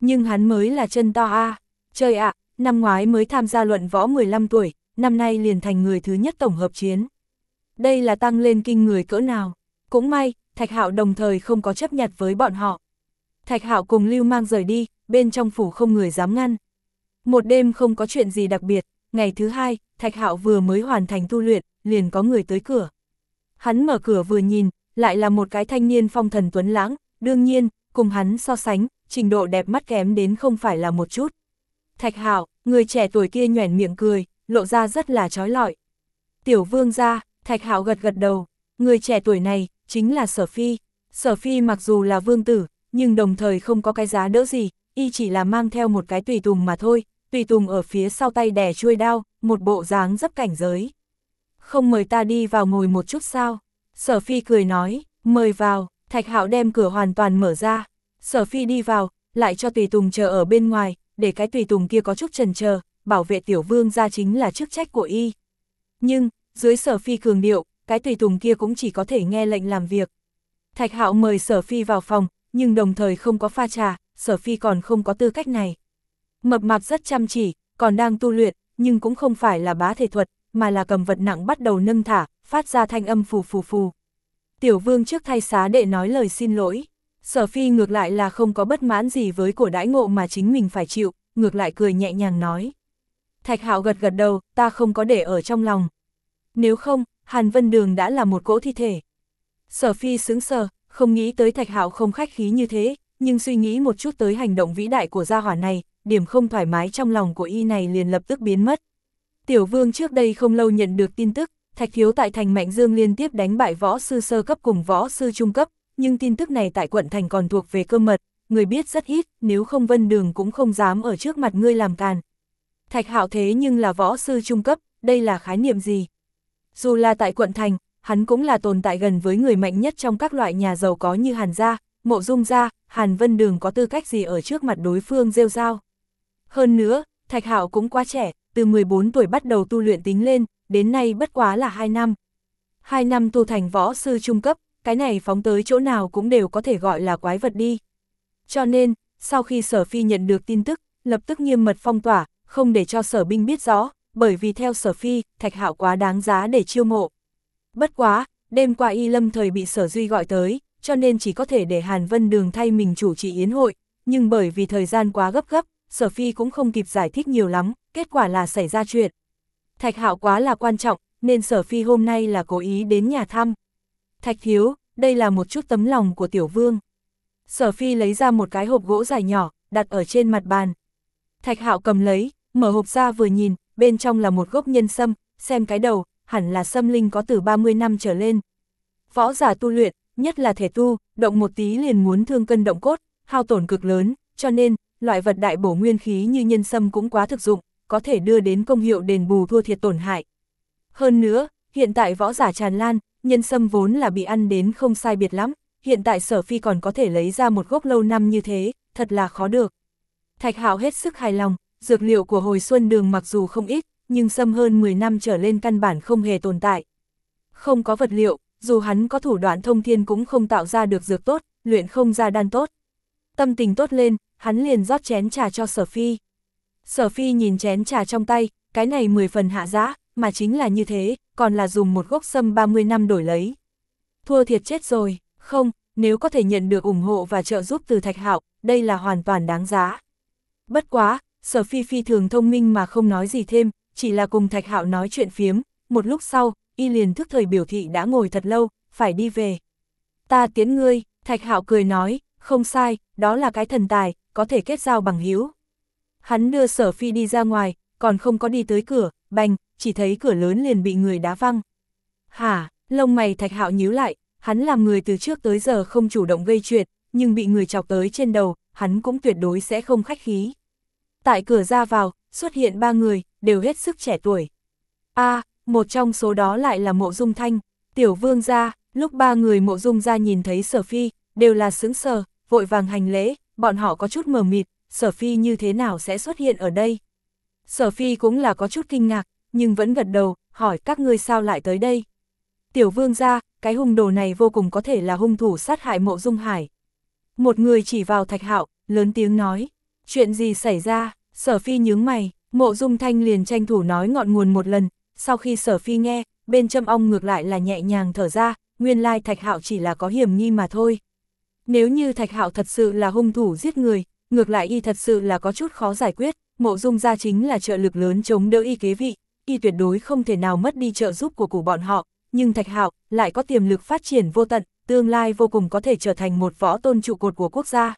Nhưng hắn mới là chân to a Trời ạ, năm ngoái mới tham gia luận võ 15 tuổi, năm nay liền thành người thứ nhất tổng hợp chiến. Đây là tăng lên kinh người cỡ nào. Cũng may, Thạch Hạo đồng thời không có chấp nhặt với bọn họ. Thạch Hạo cùng Lưu Mang rời đi, bên trong phủ không người dám ngăn. Một đêm không có chuyện gì đặc biệt, ngày thứ hai, Thạch Hạo vừa mới hoàn thành tu luyện, liền có người tới cửa. Hắn mở cửa vừa nhìn, lại là một cái thanh niên phong thần tuấn lãng, đương nhiên, cùng hắn so sánh, trình độ đẹp mắt kém đến không phải là một chút. Thạch Hạo, người trẻ tuổi kia nhoẻn miệng cười, lộ ra rất là trói lọi. Tiểu vương gia, Thạch Hạo gật gật đầu, người trẻ tuổi này, chính là Sở Phi. Sở Phi mặc dù là vương tử, nhưng đồng thời không có cái giá đỡ gì, y chỉ là mang theo một cái tùy tùng mà thôi, tùy tùng ở phía sau tay đè chuôi đao, một bộ dáng dấp cảnh giới. Không mời ta đi vào ngồi một chút sao? Sở Phi cười nói, mời vào, Thạch Hạo đem cửa hoàn toàn mở ra. Sở Phi đi vào, lại cho tùy tùng chờ ở bên ngoài, để cái tùy tùng kia có chút trần chờ bảo vệ tiểu vương ra chính là chức trách của y. Nhưng, dưới Sở Phi cường điệu, cái tùy tùng kia cũng chỉ có thể nghe lệnh làm việc. Thạch Hạo mời Sở Phi vào phòng, nhưng đồng thời không có pha trà, Sở Phi còn không có tư cách này. Mập mạp rất chăm chỉ, còn đang tu luyện, nhưng cũng không phải là bá thể thuật, mà là cầm vật nặng bắt đầu nâng thả, phát ra thanh âm phù phù phù. Tiểu vương trước thay xá đệ nói lời xin lỗi. Sở phi ngược lại là không có bất mãn gì với của đãi ngộ mà chính mình phải chịu, ngược lại cười nhẹ nhàng nói. Thạch hạo gật gật đầu, ta không có để ở trong lòng. Nếu không, Hàn Vân Đường đã là một cỗ thi thể. Sở phi sững sờ, không nghĩ tới thạch hạo không khách khí như thế, nhưng suy nghĩ một chút tới hành động vĩ đại của gia hỏa này, điểm không thoải mái trong lòng của y này liền lập tức biến mất. Tiểu vương trước đây không lâu nhận được tin tức, Thạch Thiếu tại thành Mạnh Dương liên tiếp đánh bại võ sư sơ cấp cùng võ sư trung cấp, nhưng tin tức này tại quận thành còn thuộc về cơ mật, người biết rất ít, nếu không vân đường cũng không dám ở trước mặt ngươi làm càn. Thạch Hạo thế nhưng là võ sư trung cấp, đây là khái niệm gì? Dù là tại quận thành, hắn cũng là tồn tại gần với người mạnh nhất trong các loại nhà giàu có như Hàn Gia, Mộ Dung Gia, Hàn Vân Đường có tư cách gì ở trước mặt đối phương rêu rao. Hơn nữa, Thạch Hạo cũng quá trẻ, từ 14 tuổi bắt đầu tu luyện tính lên, đến nay bất quá là 2 năm. 2 năm tu thành võ sư trung cấp, cái này phóng tới chỗ nào cũng đều có thể gọi là quái vật đi. Cho nên, sau khi sở phi nhận được tin tức, lập tức nghiêm mật phong tỏa, không để cho sở binh biết rõ, bởi vì theo sở phi, thạch hạo quá đáng giá để chiêu mộ. Bất quá, đêm qua y lâm thời bị sở duy gọi tới, cho nên chỉ có thể để Hàn Vân Đường thay mình chủ trì yến hội, nhưng bởi vì thời gian quá gấp gấp, sở phi cũng không kịp giải thích nhiều lắm, kết quả là xảy ra chuyện. Thạch hạo quá là quan trọng, nên sở phi hôm nay là cố ý đến nhà thăm. Thạch thiếu, đây là một chút tấm lòng của tiểu vương. Sở phi lấy ra một cái hộp gỗ dài nhỏ, đặt ở trên mặt bàn. Thạch hạo cầm lấy, mở hộp ra vừa nhìn, bên trong là một gốc nhân sâm, xem cái đầu, hẳn là sâm linh có từ 30 năm trở lên. Võ giả tu luyện, nhất là thể tu, động một tí liền muốn thương cân động cốt, hao tổn cực lớn, cho nên, loại vật đại bổ nguyên khí như nhân sâm cũng quá thực dụng, có thể đưa đến công hiệu đền bù thua thiệt tổn hại. Hơn nữa, hiện tại võ giả tràn lan, nhân sâm vốn là bị ăn đến không sai biệt lắm, hiện tại sở phi còn có thể lấy ra một gốc lâu năm như thế, thật là khó được. Thạch hạo hết sức hài lòng, dược liệu của hồi xuân đường mặc dù không ít, nhưng sâm hơn 10 năm trở lên căn bản không hề tồn tại. Không có vật liệu, dù hắn có thủ đoạn thông thiên cũng không tạo ra được dược tốt, luyện không ra đan tốt. Tâm tình tốt lên, hắn liền rót chén trà cho sở phi. Sở phi nhìn chén trà trong tay, cái này 10 phần hạ giá, mà chính là như thế, còn là dùng một gốc sâm 30 năm đổi lấy. Thua thiệt chết rồi, không, nếu có thể nhận được ủng hộ và trợ giúp từ Thạch Hạo, đây là hoàn toàn đáng giá. Bất quá, sở phi phi thường thông minh mà không nói gì thêm, chỉ là cùng Thạch Hạo nói chuyện phiếm, một lúc sau, y liền thức thời biểu thị đã ngồi thật lâu, phải đi về. Ta tiến ngươi, Thạch Hạo cười nói, không sai, đó là cái thần tài, có thể kết giao bằng hữu Hắn đưa sở phi đi ra ngoài, còn không có đi tới cửa, bành, chỉ thấy cửa lớn liền bị người đá văng. Hả, lông mày thạch hạo nhíu lại, hắn làm người từ trước tới giờ không chủ động gây chuyện, nhưng bị người chọc tới trên đầu, hắn cũng tuyệt đối sẽ không khách khí. Tại cửa ra vào, xuất hiện ba người, đều hết sức trẻ tuổi. a một trong số đó lại là mộ dung thanh, tiểu vương gia, lúc ba người mộ dung gia nhìn thấy sở phi, đều là sững sờ, vội vàng hành lễ, bọn họ có chút mờ mịt, sở phi như thế nào sẽ xuất hiện ở đây. Sở phi cũng là có chút kinh ngạc, nhưng vẫn gật đầu, hỏi các ngươi sao lại tới đây. Tiểu vương ra, cái hung đồ này vô cùng có thể là hung thủ sát hại mộ dung hải. Một người chỉ vào thạch hạo, lớn tiếng nói, chuyện gì xảy ra, sở phi nhướng mày, mộ dung thanh liền tranh thủ nói ngọn nguồn một lần, sau khi sở phi nghe, bên châm ong ngược lại là nhẹ nhàng thở ra, nguyên lai thạch hạo chỉ là có hiểm nghi mà thôi. Nếu như thạch hạo thật sự là hung thủ giết người, ngược lại y thật sự là có chút khó giải quyết, mộ dung gia chính là trợ lực lớn chống đỡ y kế vị, y tuyệt đối không thể nào mất đi trợ giúp của củ bọn họ, nhưng thạch hạo lại có tiềm lực phát triển vô tận, tương lai vô cùng có thể trở thành một võ tôn trụ cột của quốc gia.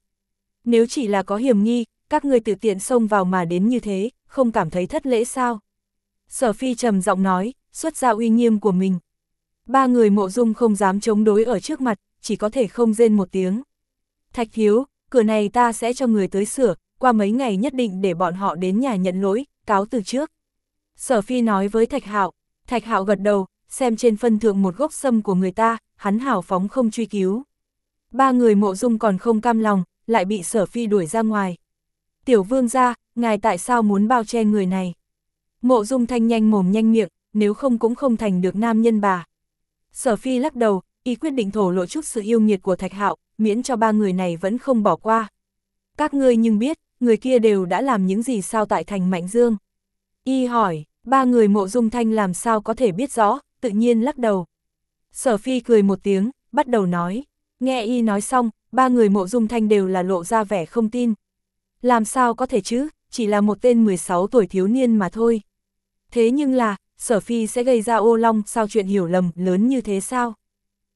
Nếu chỉ là có hiểm nghi, các người tự tiện xông vào mà đến như thế, không cảm thấy thất lễ sao? Sở phi trầm giọng nói, xuất ra uy nghiêm của mình. Ba người mộ dung không dám chống đối ở trước mặt, chỉ có thể không rên một tiếng. Thạch thiếu, cửa này ta sẽ cho người tới sửa, qua mấy ngày nhất định để bọn họ đến nhà nhận lỗi, cáo từ trước. Sở phi nói với Thạch Hạo, Thạch Hạo gật đầu, xem trên phân thượng một gốc sâm của người ta, hắn hảo phóng không truy cứu. Ba người mộ dung còn không cam lòng, lại bị sở phi đuổi ra ngoài. Tiểu vương ra, ngài tại sao muốn bao che người này? Mộ dung thanh nhanh mồm nhanh miệng, nếu không cũng không thành được nam nhân bà. Sở phi lắc đầu, y quyết định thổ lộ chút sự yêu nghiệt của thạch hạo, miễn cho ba người này vẫn không bỏ qua. Các ngươi nhưng biết, người kia đều đã làm những gì sao tại thành Mạnh Dương? Y hỏi, ba người mộ dung thanh làm sao có thể biết rõ, tự nhiên lắc đầu. Sở phi cười một tiếng, bắt đầu nói. Nghe y nói xong, ba người mộ dung thanh đều là lộ ra vẻ không tin. Làm sao có thể chứ, chỉ là một tên 16 tuổi thiếu niên mà thôi. Thế nhưng là, sở phi sẽ gây ra ô long sao chuyện hiểu lầm lớn như thế sao?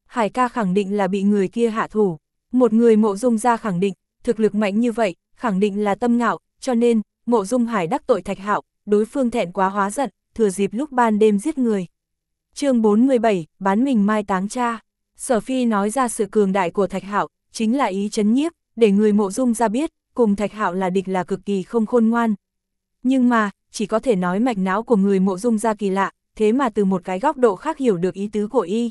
Hải ca khẳng định là bị người kia hạ thủ. Một người mộ dung ra khẳng định, thực lực mạnh như vậy, khẳng định là tâm ngạo, cho nên, mộ dung hải đắc tội thạch hạo, đối phương thẹn quá hóa giận, thừa dịp lúc ban đêm giết người. chương 47, bán mình mai táng cha. Sở phi nói ra sự cường đại của thạch hạo, chính là ý chấn nhiếp, để người mộ dung ra biết, cùng thạch hạo là địch là cực kỳ không khôn ngoan. Nhưng mà, chỉ có thể nói mạch não của người mộ dung ra kỳ lạ, thế mà từ một cái góc độ khác hiểu được ý tứ của y.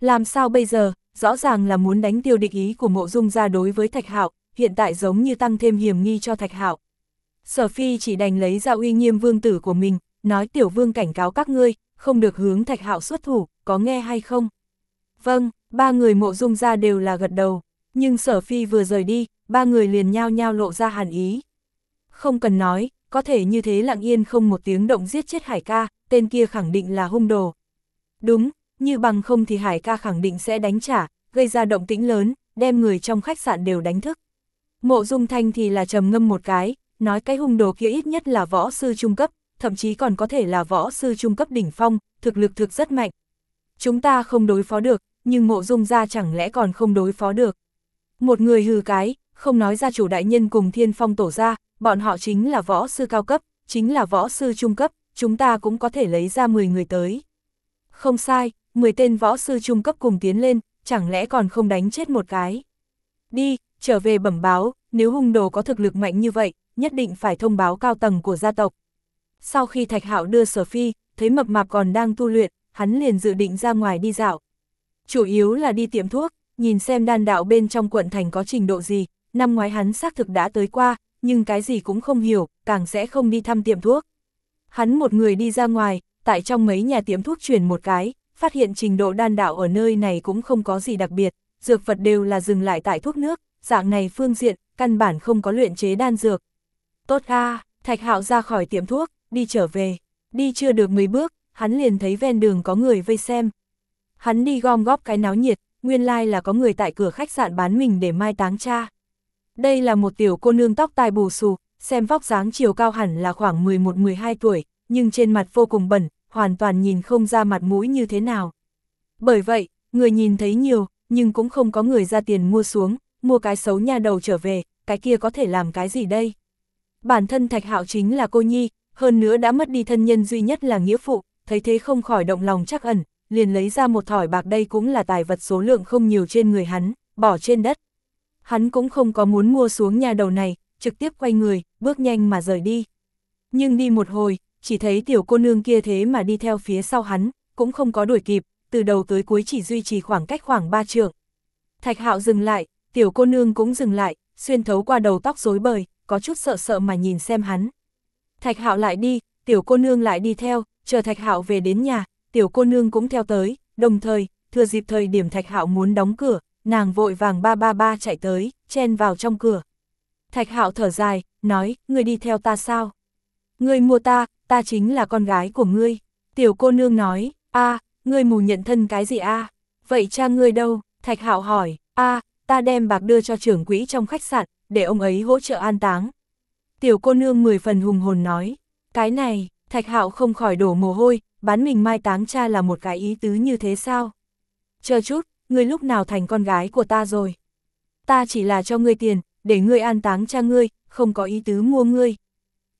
Làm sao bây giờ, rõ ràng là muốn đánh tiêu địch ý của mộ dung ra đối với thạch hạo, hiện tại giống như tăng thêm hiểm nghi cho thạch hạo. Sở phi chỉ đành lấy ra uy nghiêm vương tử của mình, nói tiểu vương cảnh cáo các ngươi, không được hướng thạch hạo xuất thủ, có nghe hay không? Vâng, ba người mộ dung ra đều là gật đầu, nhưng sở phi vừa rời đi, ba người liền nhao nhao lộ ra hàn ý. Không cần nói, có thể như thế lặng yên không một tiếng động giết chết hải ca, tên kia khẳng định là hung đồ. Đúng, như bằng không thì hải ca khẳng định sẽ đánh trả, gây ra động tĩnh lớn, đem người trong khách sạn đều đánh thức. Mộ dung thanh thì là trầm ngâm một cái, nói cái hung đồ kia ít nhất là võ sư trung cấp, thậm chí còn có thể là võ sư trung cấp đỉnh phong, thực lực thực rất mạnh. Chúng ta không đối phó được, nhưng mộ dung ra chẳng lẽ còn không đối phó được. Một người hừ cái, không nói ra chủ đại nhân cùng thiên phong tổ ra, bọn họ chính là võ sư cao cấp, chính là võ sư trung cấp, chúng ta cũng có thể lấy ra 10 người tới. Không sai, 10 tên võ sư trung cấp cùng tiến lên, chẳng lẽ còn không đánh chết một cái. Đi, trở về bẩm báo, nếu hung đồ có thực lực mạnh như vậy, nhất định phải thông báo cao tầng của gia tộc. Sau khi Thạch Hạo đưa Sở Phi, thấy mập mạp còn đang tu luyện, hắn liền dự định ra ngoài đi dạo. Chủ yếu là đi tiệm thuốc, nhìn xem đan đạo bên trong quận thành có trình độ gì, năm ngoái hắn xác thực đã tới qua, nhưng cái gì cũng không hiểu, càng sẽ không đi thăm tiệm thuốc. Hắn một người đi ra ngoài, tại trong mấy nhà tiệm thuốc chuyển một cái, phát hiện trình độ đan đạo ở nơi này cũng không có gì đặc biệt, dược vật đều là dừng lại tại thuốc nước, dạng này phương diện, căn bản không có luyện chế đan dược. Tốt a Thạch Hạo ra khỏi tiệm thuốc, đi trở về, đi chưa được mấy bước, hắn liền thấy ven đường có người vây xem. Hắn đi gom góp cái náo nhiệt, nguyên lai like là có người tại cửa khách sạn bán mình để mai táng cha. Đây là một tiểu cô nương tóc tai bù xù, xem vóc dáng chiều cao hẳn là khoảng 11-12 tuổi, nhưng trên mặt vô cùng bẩn, hoàn toàn nhìn không ra mặt mũi như thế nào. Bởi vậy, người nhìn thấy nhiều, nhưng cũng không có người ra tiền mua xuống, mua cái xấu nhà đầu trở về, cái kia có thể làm cái gì đây? Bản thân Thạch Hạo chính là cô nhi, hơn nữa đã mất đi thân nhân duy nhất là nghĩa phụ, thấy thế không khỏi động lòng chắc ẩn, liền lấy ra một thỏi bạc đây cũng là tài vật số lượng không nhiều trên người hắn, bỏ trên đất. Hắn cũng không có muốn mua xuống nhà đầu này, trực tiếp quay người, bước nhanh mà rời đi. Nhưng đi một hồi, chỉ thấy tiểu cô nương kia thế mà đi theo phía sau hắn, cũng không có đuổi kịp, từ đầu tới cuối chỉ duy trì khoảng cách khoảng 3 trượng. Thạch hạo dừng lại, tiểu cô nương cũng dừng lại, xuyên thấu qua đầu tóc rối bời, có chút sợ sợ mà nhìn xem hắn. Thạch hạo lại đi, tiểu cô nương lại đi theo, chờ thạch hạo về đến nhà, tiểu cô nương cũng theo tới, đồng thời, thừa dịp thời điểm Thạch Hạo muốn đóng cửa, nàng vội vàng ba ba ba chạy tới, chen vào trong cửa. Thạch Hạo thở dài, nói, ngươi đi theo ta sao? Ngươi mua ta, ta chính là con gái của ngươi. Tiểu cô nương nói, a, ngươi mù nhận thân cái gì a? Vậy cha ngươi đâu? Thạch Hạo hỏi, a, ta đem bạc đưa cho trưởng quỹ trong khách sạn, để ông ấy hỗ trợ an táng. Tiểu cô nương mười phần hùng hồn nói, cái này, Thạch Hạo không khỏi đổ mồ hôi, bán mình mai táng cha là một cái ý tứ như thế sao? Chờ chút, ngươi lúc nào thành con gái của ta rồi? Ta chỉ là cho ngươi tiền, để ngươi an táng cha ngươi, không có ý tứ mua ngươi.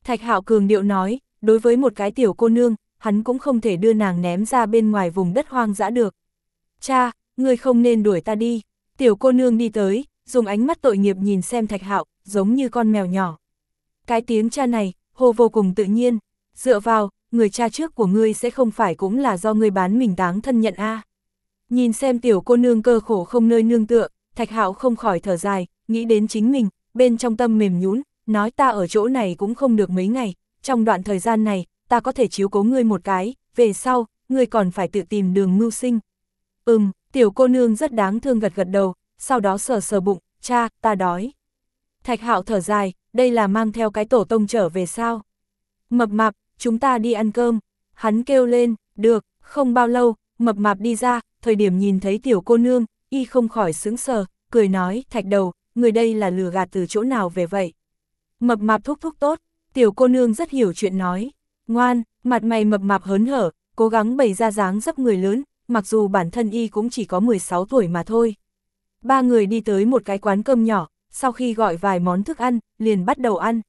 Thạch Hạo cường điệu nói, đối với một cái tiểu cô nương, hắn cũng không thể đưa nàng ném ra bên ngoài vùng đất hoang dã được. Cha, ngươi không nên đuổi ta đi. Tiểu cô nương đi tới, dùng ánh mắt tội nghiệp nhìn xem Thạch Hạo, giống như con mèo nhỏ. Cái tiếng cha này, hồ vô cùng tự nhiên, dựa vào, người cha trước của ngươi sẽ không phải cũng là do ngươi bán mình táng thân nhận a. Nhìn xem tiểu cô nương cơ khổ không nơi nương tựa, Thạch Hạo không khỏi thở dài, nghĩ đến chính mình, bên trong tâm mềm nhũn, nói ta ở chỗ này cũng không được mấy ngày, trong đoạn thời gian này, ta có thể chiếu cố ngươi một cái, về sau, ngươi còn phải tự tìm đường mưu sinh. Ừm, tiểu cô nương rất đáng thương gật gật đầu, sau đó sờ sờ bụng, cha, ta đói. Thạch hạo thở dài, đây là mang theo cái tổ tông trở về sao? Mập mạp, chúng ta đi ăn cơm. Hắn kêu lên, được, không bao lâu, mập mạp đi ra, thời điểm nhìn thấy tiểu cô nương, y không khỏi sững sờ, cười nói, thạch đầu, người đây là lừa gạt từ chỗ nào về vậy? Mập mạp thúc thúc tốt, tiểu cô nương rất hiểu chuyện nói, ngoan, mặt mày mập mạp hớn hở, cố gắng bày ra dáng dấp người lớn, mặc dù bản thân y cũng chỉ có 16 tuổi mà thôi. Ba người đi tới một cái quán cơm nhỏ, sau khi gọi vài món thức ăn, liền bắt đầu ăn.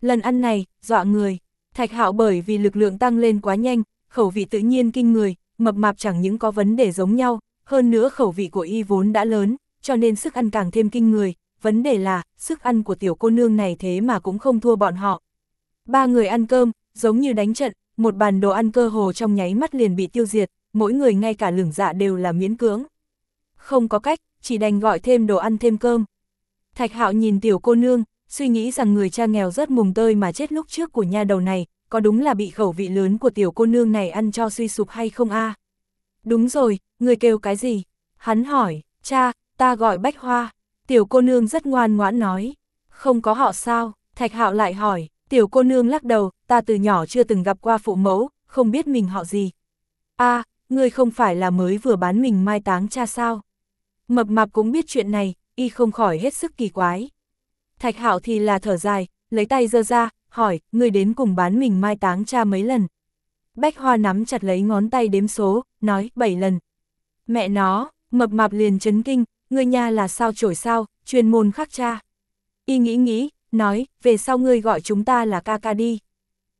Lần ăn này, dọa người, thạch hạo bởi vì lực lượng tăng lên quá nhanh, khẩu vị tự nhiên kinh người, mập mạp chẳng những có vấn đề giống nhau, hơn nữa khẩu vị của y vốn đã lớn, cho nên sức ăn càng thêm kinh người, vấn đề là, sức ăn của tiểu cô nương này thế mà cũng không thua bọn họ. Ba người ăn cơm, giống như đánh trận, một bàn đồ ăn cơ hồ trong nháy mắt liền bị tiêu diệt, mỗi người ngay cả lửng dạ đều là miễn cưỡng. Không có cách, chỉ đành gọi thêm đồ ăn thêm cơm. Thạch hạo nhìn tiểu cô nương, suy nghĩ rằng người cha nghèo rất mùng tơi mà chết lúc trước của nhà đầu này, có đúng là bị khẩu vị lớn của tiểu cô nương này ăn cho suy sụp hay không a? Đúng rồi, người kêu cái gì? Hắn hỏi, cha, ta gọi bách hoa. Tiểu cô nương rất ngoan ngoãn nói, không có họ sao, thạch hạo lại hỏi, tiểu cô nương lắc đầu, ta từ nhỏ chưa từng gặp qua phụ mẫu, không biết mình họ gì. a à, ngươi không phải là mới vừa bán mình mai táng cha sao? Mập mạp cũng biết chuyện này, y không khỏi hết sức kỳ quái. Thạch hạo thì là thở dài, lấy tay giơ ra, hỏi, ngươi đến cùng bán mình mai táng cha mấy lần? Bách Hoa nắm chặt lấy ngón tay đếm số, nói, bảy lần. Mẹ nó, mập mạp liền chấn kinh, ngươi nha là sao trổi sao, chuyên môn khắc cha. Y nghĩ nghĩ, nói, về sau ngươi gọi chúng ta là ca ca đi.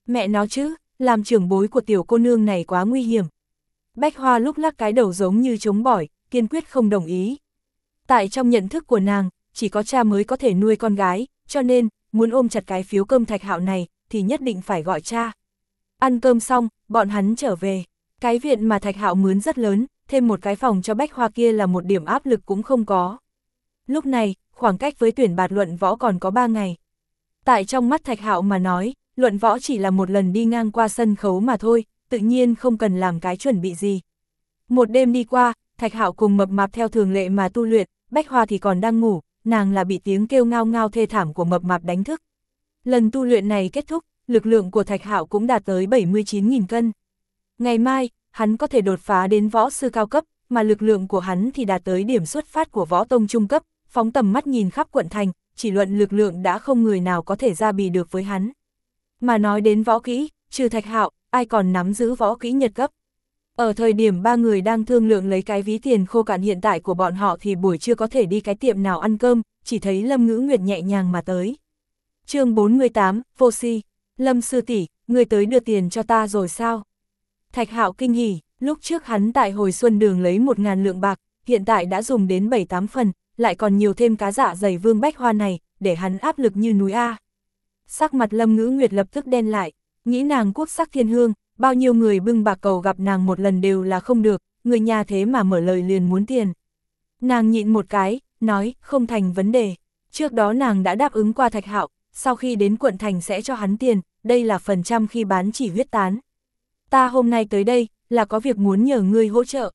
Mẹ nó chứ, làm trưởng bối của tiểu cô nương này quá nguy hiểm. Bách Hoa lúc lắc cái đầu giống như chống bỏi, kiên quyết không đồng ý. Tại trong nhận thức của nàng, chỉ có cha mới có thể nuôi con gái, cho nên, muốn ôm chặt cái phiếu cơm thạch hạo này, thì nhất định phải gọi cha. Ăn cơm xong, bọn hắn trở về. Cái viện mà thạch hạo mướn rất lớn, thêm một cái phòng cho bách hoa kia là một điểm áp lực cũng không có. Lúc này, khoảng cách với tuyển bạt luận võ còn có 3 ngày. Tại trong mắt thạch hạo mà nói, luận võ chỉ là một lần đi ngang qua sân khấu mà thôi, tự nhiên không cần làm cái chuẩn bị gì. Một đêm đi qua, thạch hạo cùng mập mạp theo thường lệ mà tu luyện, bách hoa thì còn đang ngủ, nàng là bị tiếng kêu ngao ngao thê thảm của mập mạp đánh thức. Lần tu luyện này kết thúc, lực lượng của thạch hạo cũng đạt tới 79.000 cân. Ngày mai, hắn có thể đột phá đến võ sư cao cấp, mà lực lượng của hắn thì đạt tới điểm xuất phát của võ tông trung cấp, phóng tầm mắt nhìn khắp quận thành, chỉ luận lực lượng đã không người nào có thể ra bì được với hắn. Mà nói đến võ kỹ, trừ thạch hạo, ai còn nắm giữ võ kỹ nhật cấp. Ở thời điểm ba người đang thương lượng lấy cái ví tiền khô cạn hiện tại của bọn họ thì buổi trưa có thể đi cái tiệm nào ăn cơm, chỉ thấy Lâm Ngữ Nguyệt nhẹ nhàng mà tới. chương 48, Vô Si, Lâm Sư tỷ người tới đưa tiền cho ta rồi sao? Thạch hạo kinh hỉ, lúc trước hắn tại hồi xuân đường lấy một ngàn lượng bạc, hiện tại đã dùng đến 7-8 phần, lại còn nhiều thêm cá dạ dày vương bách hoa này, để hắn áp lực như núi A. Sắc mặt lâm ngữ nguyệt lập tức đen lại, nghĩ nàng quốc sắc thiên hương, bao nhiêu người bưng bạc cầu gặp nàng một lần đều là không được, người nhà thế mà mở lời liền muốn tiền. Nàng nhịn một cái, nói, không thành vấn đề. Trước đó nàng đã đáp ứng qua thạch hạo, sau khi đến quận thành sẽ cho hắn tiền, đây là phần trăm khi bán chỉ huyết tán ta hôm nay tới đây, là có việc muốn nhờ ngươi hỗ trợ.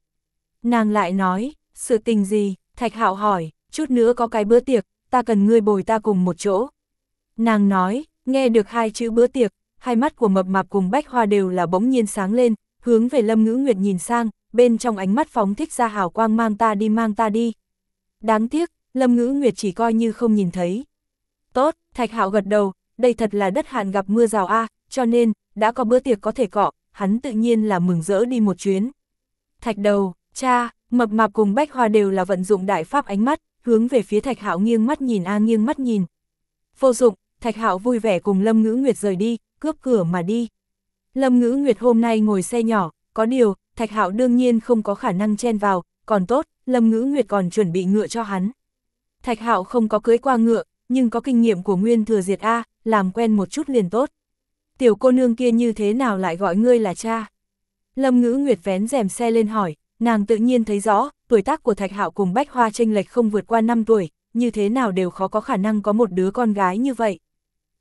Nàng lại nói, sự tình gì, Thạch Hạo hỏi, chút nữa có cái bữa tiệc, ta cần ngươi bồi ta cùng một chỗ. Nàng nói, nghe được hai chữ bữa tiệc, hai mắt của mập mạp cùng bách hoa đều là bỗng nhiên sáng lên, hướng về Lâm Ngữ Nguyệt nhìn sang, bên trong ánh mắt phóng thích ra hào quang mang ta đi mang ta đi. Đáng tiếc, Lâm Ngữ Nguyệt chỉ coi như không nhìn thấy. Tốt, Thạch Hạo gật đầu, đây thật là đất hạn gặp mưa rào a, cho nên, đã có bữa tiệc có thể cọ, hắn tự nhiên là mừng rỡ đi một chuyến. Thạch đầu, cha, mập mạp cùng bách hoa đều là vận dụng đại pháp ánh mắt, hướng về phía Thạch Hạo nghiêng mắt nhìn a nghiêng mắt nhìn. Vô dụng, Thạch Hạo vui vẻ cùng Lâm Ngữ Nguyệt rời đi, cướp cửa mà đi. Lâm Ngữ Nguyệt hôm nay ngồi xe nhỏ, có điều, Thạch Hạo đương nhiên không có khả năng chen vào, còn tốt, Lâm Ngữ Nguyệt còn chuẩn bị ngựa cho hắn. Thạch Hạo không có cưới qua ngựa, nhưng có kinh nghiệm của Nguyên Thừa Diệt A, làm quen một chút liền tốt. Tiểu cô nương kia như thế nào lại gọi ngươi là cha? Lâm Ngữ Nguyệt vén rèm xe lên hỏi, nàng tự nhiên thấy rõ, tuổi tác của Thạch Hạo cùng Bách Hoa tranh lệch không vượt qua 5 tuổi, như thế nào đều khó có khả năng có một đứa con gái như vậy.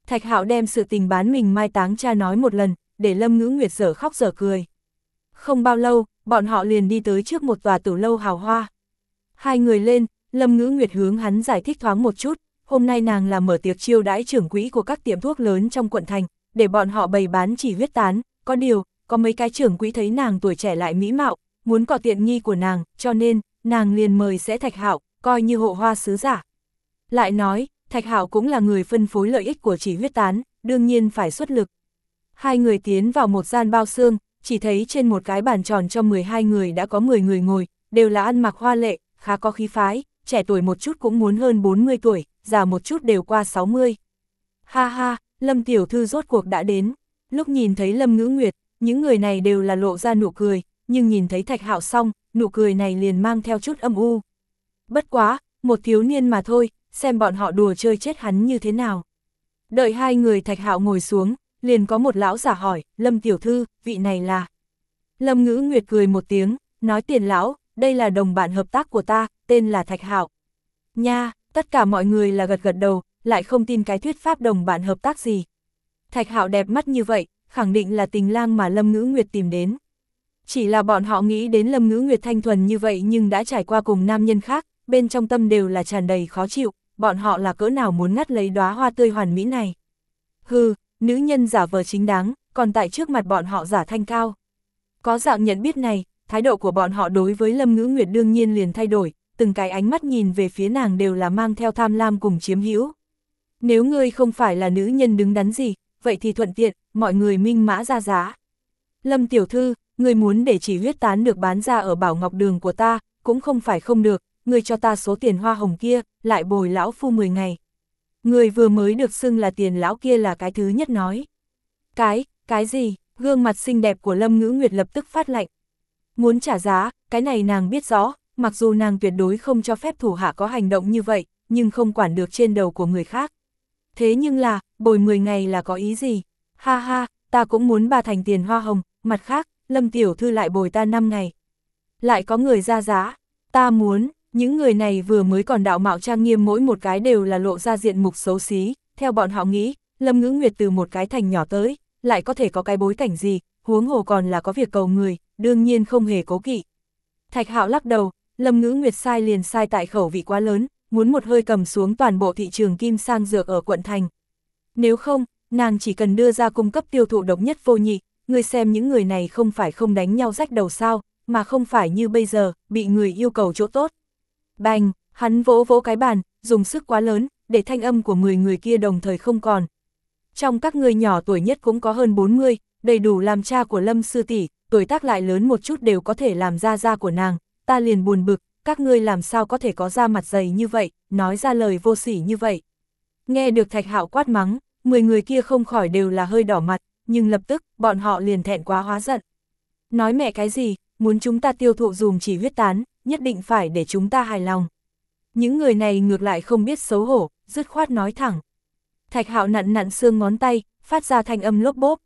Thạch Hạo đem sự tình bán mình mai táng cha nói một lần, để Lâm Ngữ Nguyệt dở khóc dở cười. Không bao lâu, bọn họ liền đi tới trước một tòa tử lâu hào hoa. Hai người lên, Lâm Ngữ Nguyệt hướng hắn giải thích thoáng một chút, hôm nay nàng là mở tiệc chiêu đãi trưởng quỹ của các tiệm thuốc lớn trong quận thành, để bọn họ bày bán chỉ huyết tán, có điều, có mấy cái trưởng quỹ thấy nàng tuổi trẻ lại mỹ mạo, muốn có tiện nghi của nàng, cho nên, nàng liền mời sẽ Thạch Hạo, coi như hộ hoa sứ giả. Lại nói, Thạch Hạo cũng là người phân phối lợi ích của chỉ huyết tán, đương nhiên phải xuất lực. Hai người tiến vào một gian bao xương, chỉ thấy trên một cái bàn tròn cho 12 người đã có 10 người ngồi, đều là ăn mặc hoa lệ, khá có khí phái, trẻ tuổi một chút cũng muốn hơn 40 tuổi, già một chút đều qua 60. Ha ha, Lâm Tiểu Thư rốt cuộc đã đến. Lúc nhìn thấy Lâm Ngữ Nguyệt, những người này đều là lộ ra nụ cười, nhưng nhìn thấy Thạch Hạo xong, nụ cười này liền mang theo chút âm u. Bất quá, một thiếu niên mà thôi, xem bọn họ đùa chơi chết hắn như thế nào. Đợi hai người Thạch Hạo ngồi xuống, liền có một lão giả hỏi, Lâm Tiểu Thư, vị này là... Lâm Ngữ Nguyệt cười một tiếng, nói tiền lão, đây là đồng bạn hợp tác của ta, tên là Thạch Hạo. Nha, tất cả mọi người là gật gật đầu, lại không tin cái thuyết pháp đồng bạn hợp tác gì. Thạch Hạo đẹp mắt như vậy, khẳng định là tình lang mà Lâm Ngữ Nguyệt tìm đến. Chỉ là bọn họ nghĩ đến Lâm Ngữ Nguyệt thanh thuần như vậy nhưng đã trải qua cùng nam nhân khác, bên trong tâm đều là tràn đầy khó chịu, bọn họ là cỡ nào muốn ngắt lấy đóa hoa tươi hoàn mỹ này. Hừ, nữ nhân giả vờ chính đáng, còn tại trước mặt bọn họ giả thanh cao. Có dạng nhận biết này, thái độ của bọn họ đối với Lâm Ngữ Nguyệt đương nhiên liền thay đổi, từng cái ánh mắt nhìn về phía nàng đều là mang theo tham lam cùng chiếm hữu. Nếu ngươi không phải là nữ nhân đứng đắn gì, vậy thì thuận tiện, mọi người minh mã ra giá. Lâm tiểu thư, ngươi muốn để chỉ huyết tán được bán ra ở bảo ngọc đường của ta, cũng không phải không được, ngươi cho ta số tiền hoa hồng kia, lại bồi lão phu 10 ngày. Người vừa mới được xưng là tiền lão kia là cái thứ nhất nói. Cái, cái gì, gương mặt xinh đẹp của Lâm Ngữ Nguyệt lập tức phát lạnh. Muốn trả giá, cái này nàng biết rõ, mặc dù nàng tuyệt đối không cho phép thủ hạ có hành động như vậy, nhưng không quản được trên đầu của người khác. Thế nhưng là, bồi 10 ngày là có ý gì? Ha ha, ta cũng muốn bà thành tiền hoa hồng, mặt khác, Lâm Tiểu Thư lại bồi ta 5 ngày. Lại có người ra giá, ta muốn, những người này vừa mới còn đạo mạo trang nghiêm mỗi một cái đều là lộ ra diện mục xấu xí, theo bọn họ nghĩ, Lâm Ngữ Nguyệt từ một cái thành nhỏ tới, lại có thể có cái bối cảnh gì, huống hồ còn là có việc cầu người, đương nhiên không hề cố kỵ. Thạch Hạo lắc đầu, Lâm Ngữ Nguyệt sai liền sai tại khẩu vị quá lớn, muốn một hơi cầm xuống toàn bộ thị trường kim sang dược ở quận thành. Nếu không, nàng chỉ cần đưa ra cung cấp tiêu thụ độc nhất vô nhị, Ngươi xem những người này không phải không đánh nhau rách đầu sao, mà không phải như bây giờ, bị người yêu cầu chỗ tốt. Bành, hắn vỗ vỗ cái bàn, dùng sức quá lớn, để thanh âm của 10 người kia đồng thời không còn. Trong các người nhỏ tuổi nhất cũng có hơn 40, đầy đủ làm cha của Lâm Sư Tỷ, tuổi tác lại lớn một chút đều có thể làm ra ra của nàng, ta liền buồn bực, các ngươi làm sao có thể có da mặt dày như vậy, nói ra lời vô sỉ như vậy. Nghe được Thạch Hạo quát mắng, 10 người kia không khỏi đều là hơi đỏ mặt, nhưng lập tức, bọn họ liền thẹn quá hóa giận. Nói mẹ cái gì, muốn chúng ta tiêu thụ dùm chỉ huyết tán, nhất định phải để chúng ta hài lòng. Những người này ngược lại không biết xấu hổ, dứt khoát nói thẳng. Thạch hạo nặn nặn xương ngón tay, phát ra thanh âm lốp bốp.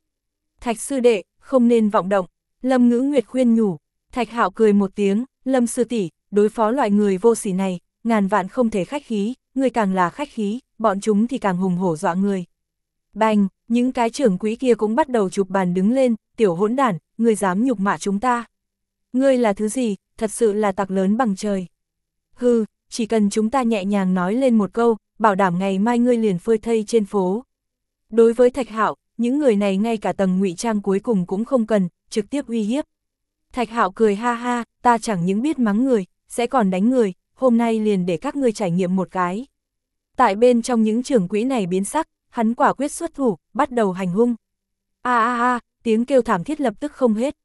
Thạch sư đệ, không nên vọng động, Lâm ngữ nguyệt khuyên nhủ. Thạch hạo cười một tiếng, Lâm sư tỷ đối phó loại người vô sỉ này, ngàn vạn không thể khách khí, người càng là khách khí, bọn chúng thì càng hùng hổ dọa người. Bành, những cái trưởng quỹ kia cũng bắt đầu chụp bàn đứng lên, tiểu hỗn đản, người dám nhục mạ chúng ta. Ngươi là thứ gì, thật sự là tặc lớn bằng trời. Hừ, chỉ cần chúng ta nhẹ nhàng nói lên một câu, bảo đảm ngày mai ngươi liền phơi thây trên phố. Đối với Thạch Hạo, những người này ngay cả tầng ngụy trang cuối cùng cũng không cần, trực tiếp uy hiếp. Thạch Hạo cười ha ha, ta chẳng những biết mắng người, sẽ còn đánh người, hôm nay liền để các ngươi trải nghiệm một cái. Tại bên trong những trưởng quỹ này biến sắc, hắn quả quyết xuất thủ, bắt đầu hành hung. A a a, tiếng kêu thảm thiết lập tức không hết.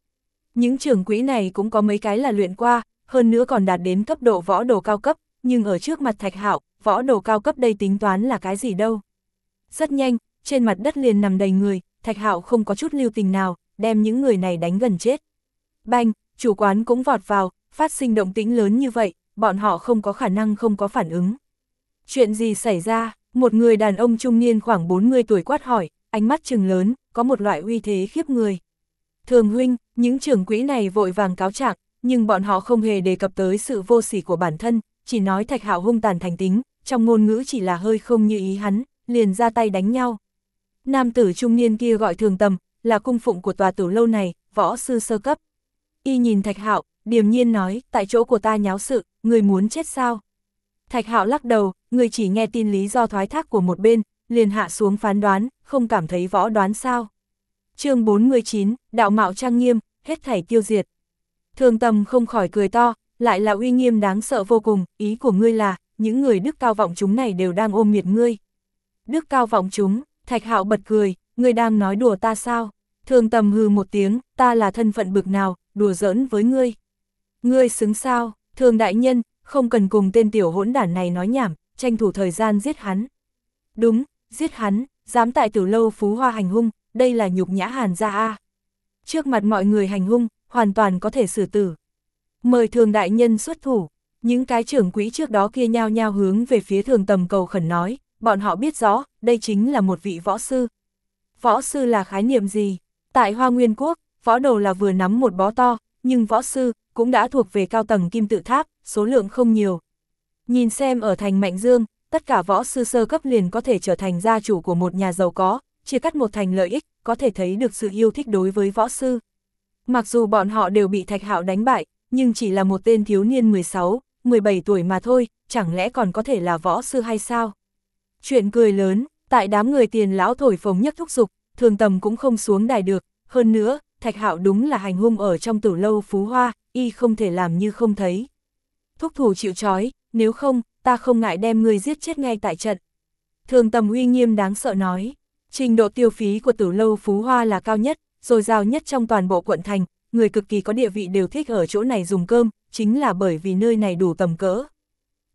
Những trường quỹ này cũng có mấy cái là luyện qua, hơn nữa còn đạt đến cấp độ võ đồ cao cấp, nhưng ở trước mặt Thạch Hạo, võ đồ cao cấp đây tính toán là cái gì đâu. Rất nhanh, trên mặt đất liền nằm đầy người, Thạch Hạo không có chút lưu tình nào, đem những người này đánh gần chết. Banh, chủ quán cũng vọt vào, phát sinh động tĩnh lớn như vậy, bọn họ không có khả năng không có phản ứng. Chuyện gì xảy ra? Một người đàn ông trung niên khoảng 40 tuổi quát hỏi, ánh mắt trừng lớn, có một loại uy thế khiếp người. Thường huynh, những trưởng quỹ này vội vàng cáo trạng, nhưng bọn họ không hề đề cập tới sự vô sỉ của bản thân, chỉ nói thạch hạo hung tàn thành tính, trong ngôn ngữ chỉ là hơi không như ý hắn, liền ra tay đánh nhau. Nam tử trung niên kia gọi thường tầm, là cung phụng của tòa tử lâu này, võ sư sơ cấp. Y nhìn thạch hạo, điềm nhiên nói, tại chỗ của ta nháo sự, người muốn chết sao? Thạch hạo lắc đầu, người chỉ nghe tin lý do thoái thác của một bên, liền hạ xuống phán đoán, không cảm thấy võ đoán sao. chương 49, đạo mạo trang nghiêm, hết thảy tiêu diệt. Thường tầm không khỏi cười to, lại là uy nghiêm đáng sợ vô cùng, ý của ngươi là, những người đức cao vọng chúng này đều đang ôm miệt ngươi. Đức cao vọng chúng, thạch hạo bật cười, ngươi đang nói đùa ta sao? Thường tầm hừ một tiếng, ta là thân phận bực nào, đùa giỡn với ngươi. Ngươi xứng sao, thường đại nhân, không cần cùng tên tiểu hỗn đản này nói nhảm, tranh thủ thời gian giết hắn. Đúng, giết hắn, dám tại tử lâu phú hoa hành hung, đây là nhục nhã hàn gia A. Trước mặt mọi người hành hung, hoàn toàn có thể xử tử. Mời thường đại nhân xuất thủ, những cái trưởng quỹ trước đó kia nhao nhao hướng về phía thường tầm cầu khẩn nói, bọn họ biết rõ, đây chính là một vị võ sư. Võ sư là khái niệm gì? Tại Hoa Nguyên Quốc, võ đồ là vừa nắm một bó to, nhưng võ sư cũng đã thuộc về cao tầng kim tự tháp, số lượng không nhiều. Nhìn xem ở thành Mạnh Dương, tất cả võ sư sơ cấp liền có thể trở thành gia chủ của một nhà giàu có, chia cắt một thành lợi ích, có thể thấy được sự yêu thích đối với võ sư. Mặc dù bọn họ đều bị Thạch Hạo đánh bại, nhưng chỉ là một tên thiếu niên 16, 17 tuổi mà thôi, chẳng lẽ còn có thể là võ sư hay sao? Chuyện cười lớn, tại đám người tiền lão thổi phồng nhất thúc dục, thường tầm cũng không xuống đài được, hơn nữa, Thạch Hạo đúng là hành hung ở trong tử lâu phú hoa, y không thể làm như không thấy. Thúc thủ chịu trói, nếu không, ta không ngại đem người giết chết ngay tại trận. Thường tầm uy nghiêm đáng sợ nói, trình độ tiêu phí của tử lâu phú hoa là cao nhất, rồi giao nhất trong toàn bộ quận thành, người cực kỳ có địa vị đều thích ở chỗ này dùng cơm, chính là bởi vì nơi này đủ tầm cỡ.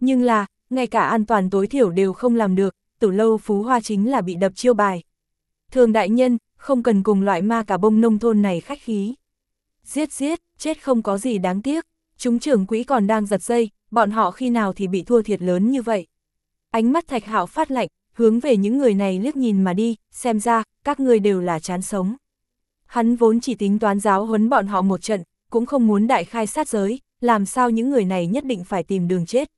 Nhưng là, ngay cả an toàn tối thiểu đều không làm được, tử lâu phú hoa chính là bị đập chiêu bài. Thường đại nhân, không cần cùng loại ma cả bông nông thôn này khách khí. Giết giết, chết không có gì đáng tiếc, chúng trưởng quỹ còn đang giật dây, bọn họ khi nào thì bị thua thiệt lớn như vậy. Ánh mắt thạch hạo phát lạnh, hướng về những người này liếc nhìn mà đi, xem ra, các người đều là chán sống. Hắn vốn chỉ tính toán giáo huấn bọn họ một trận, cũng không muốn đại khai sát giới, làm sao những người này nhất định phải tìm đường chết.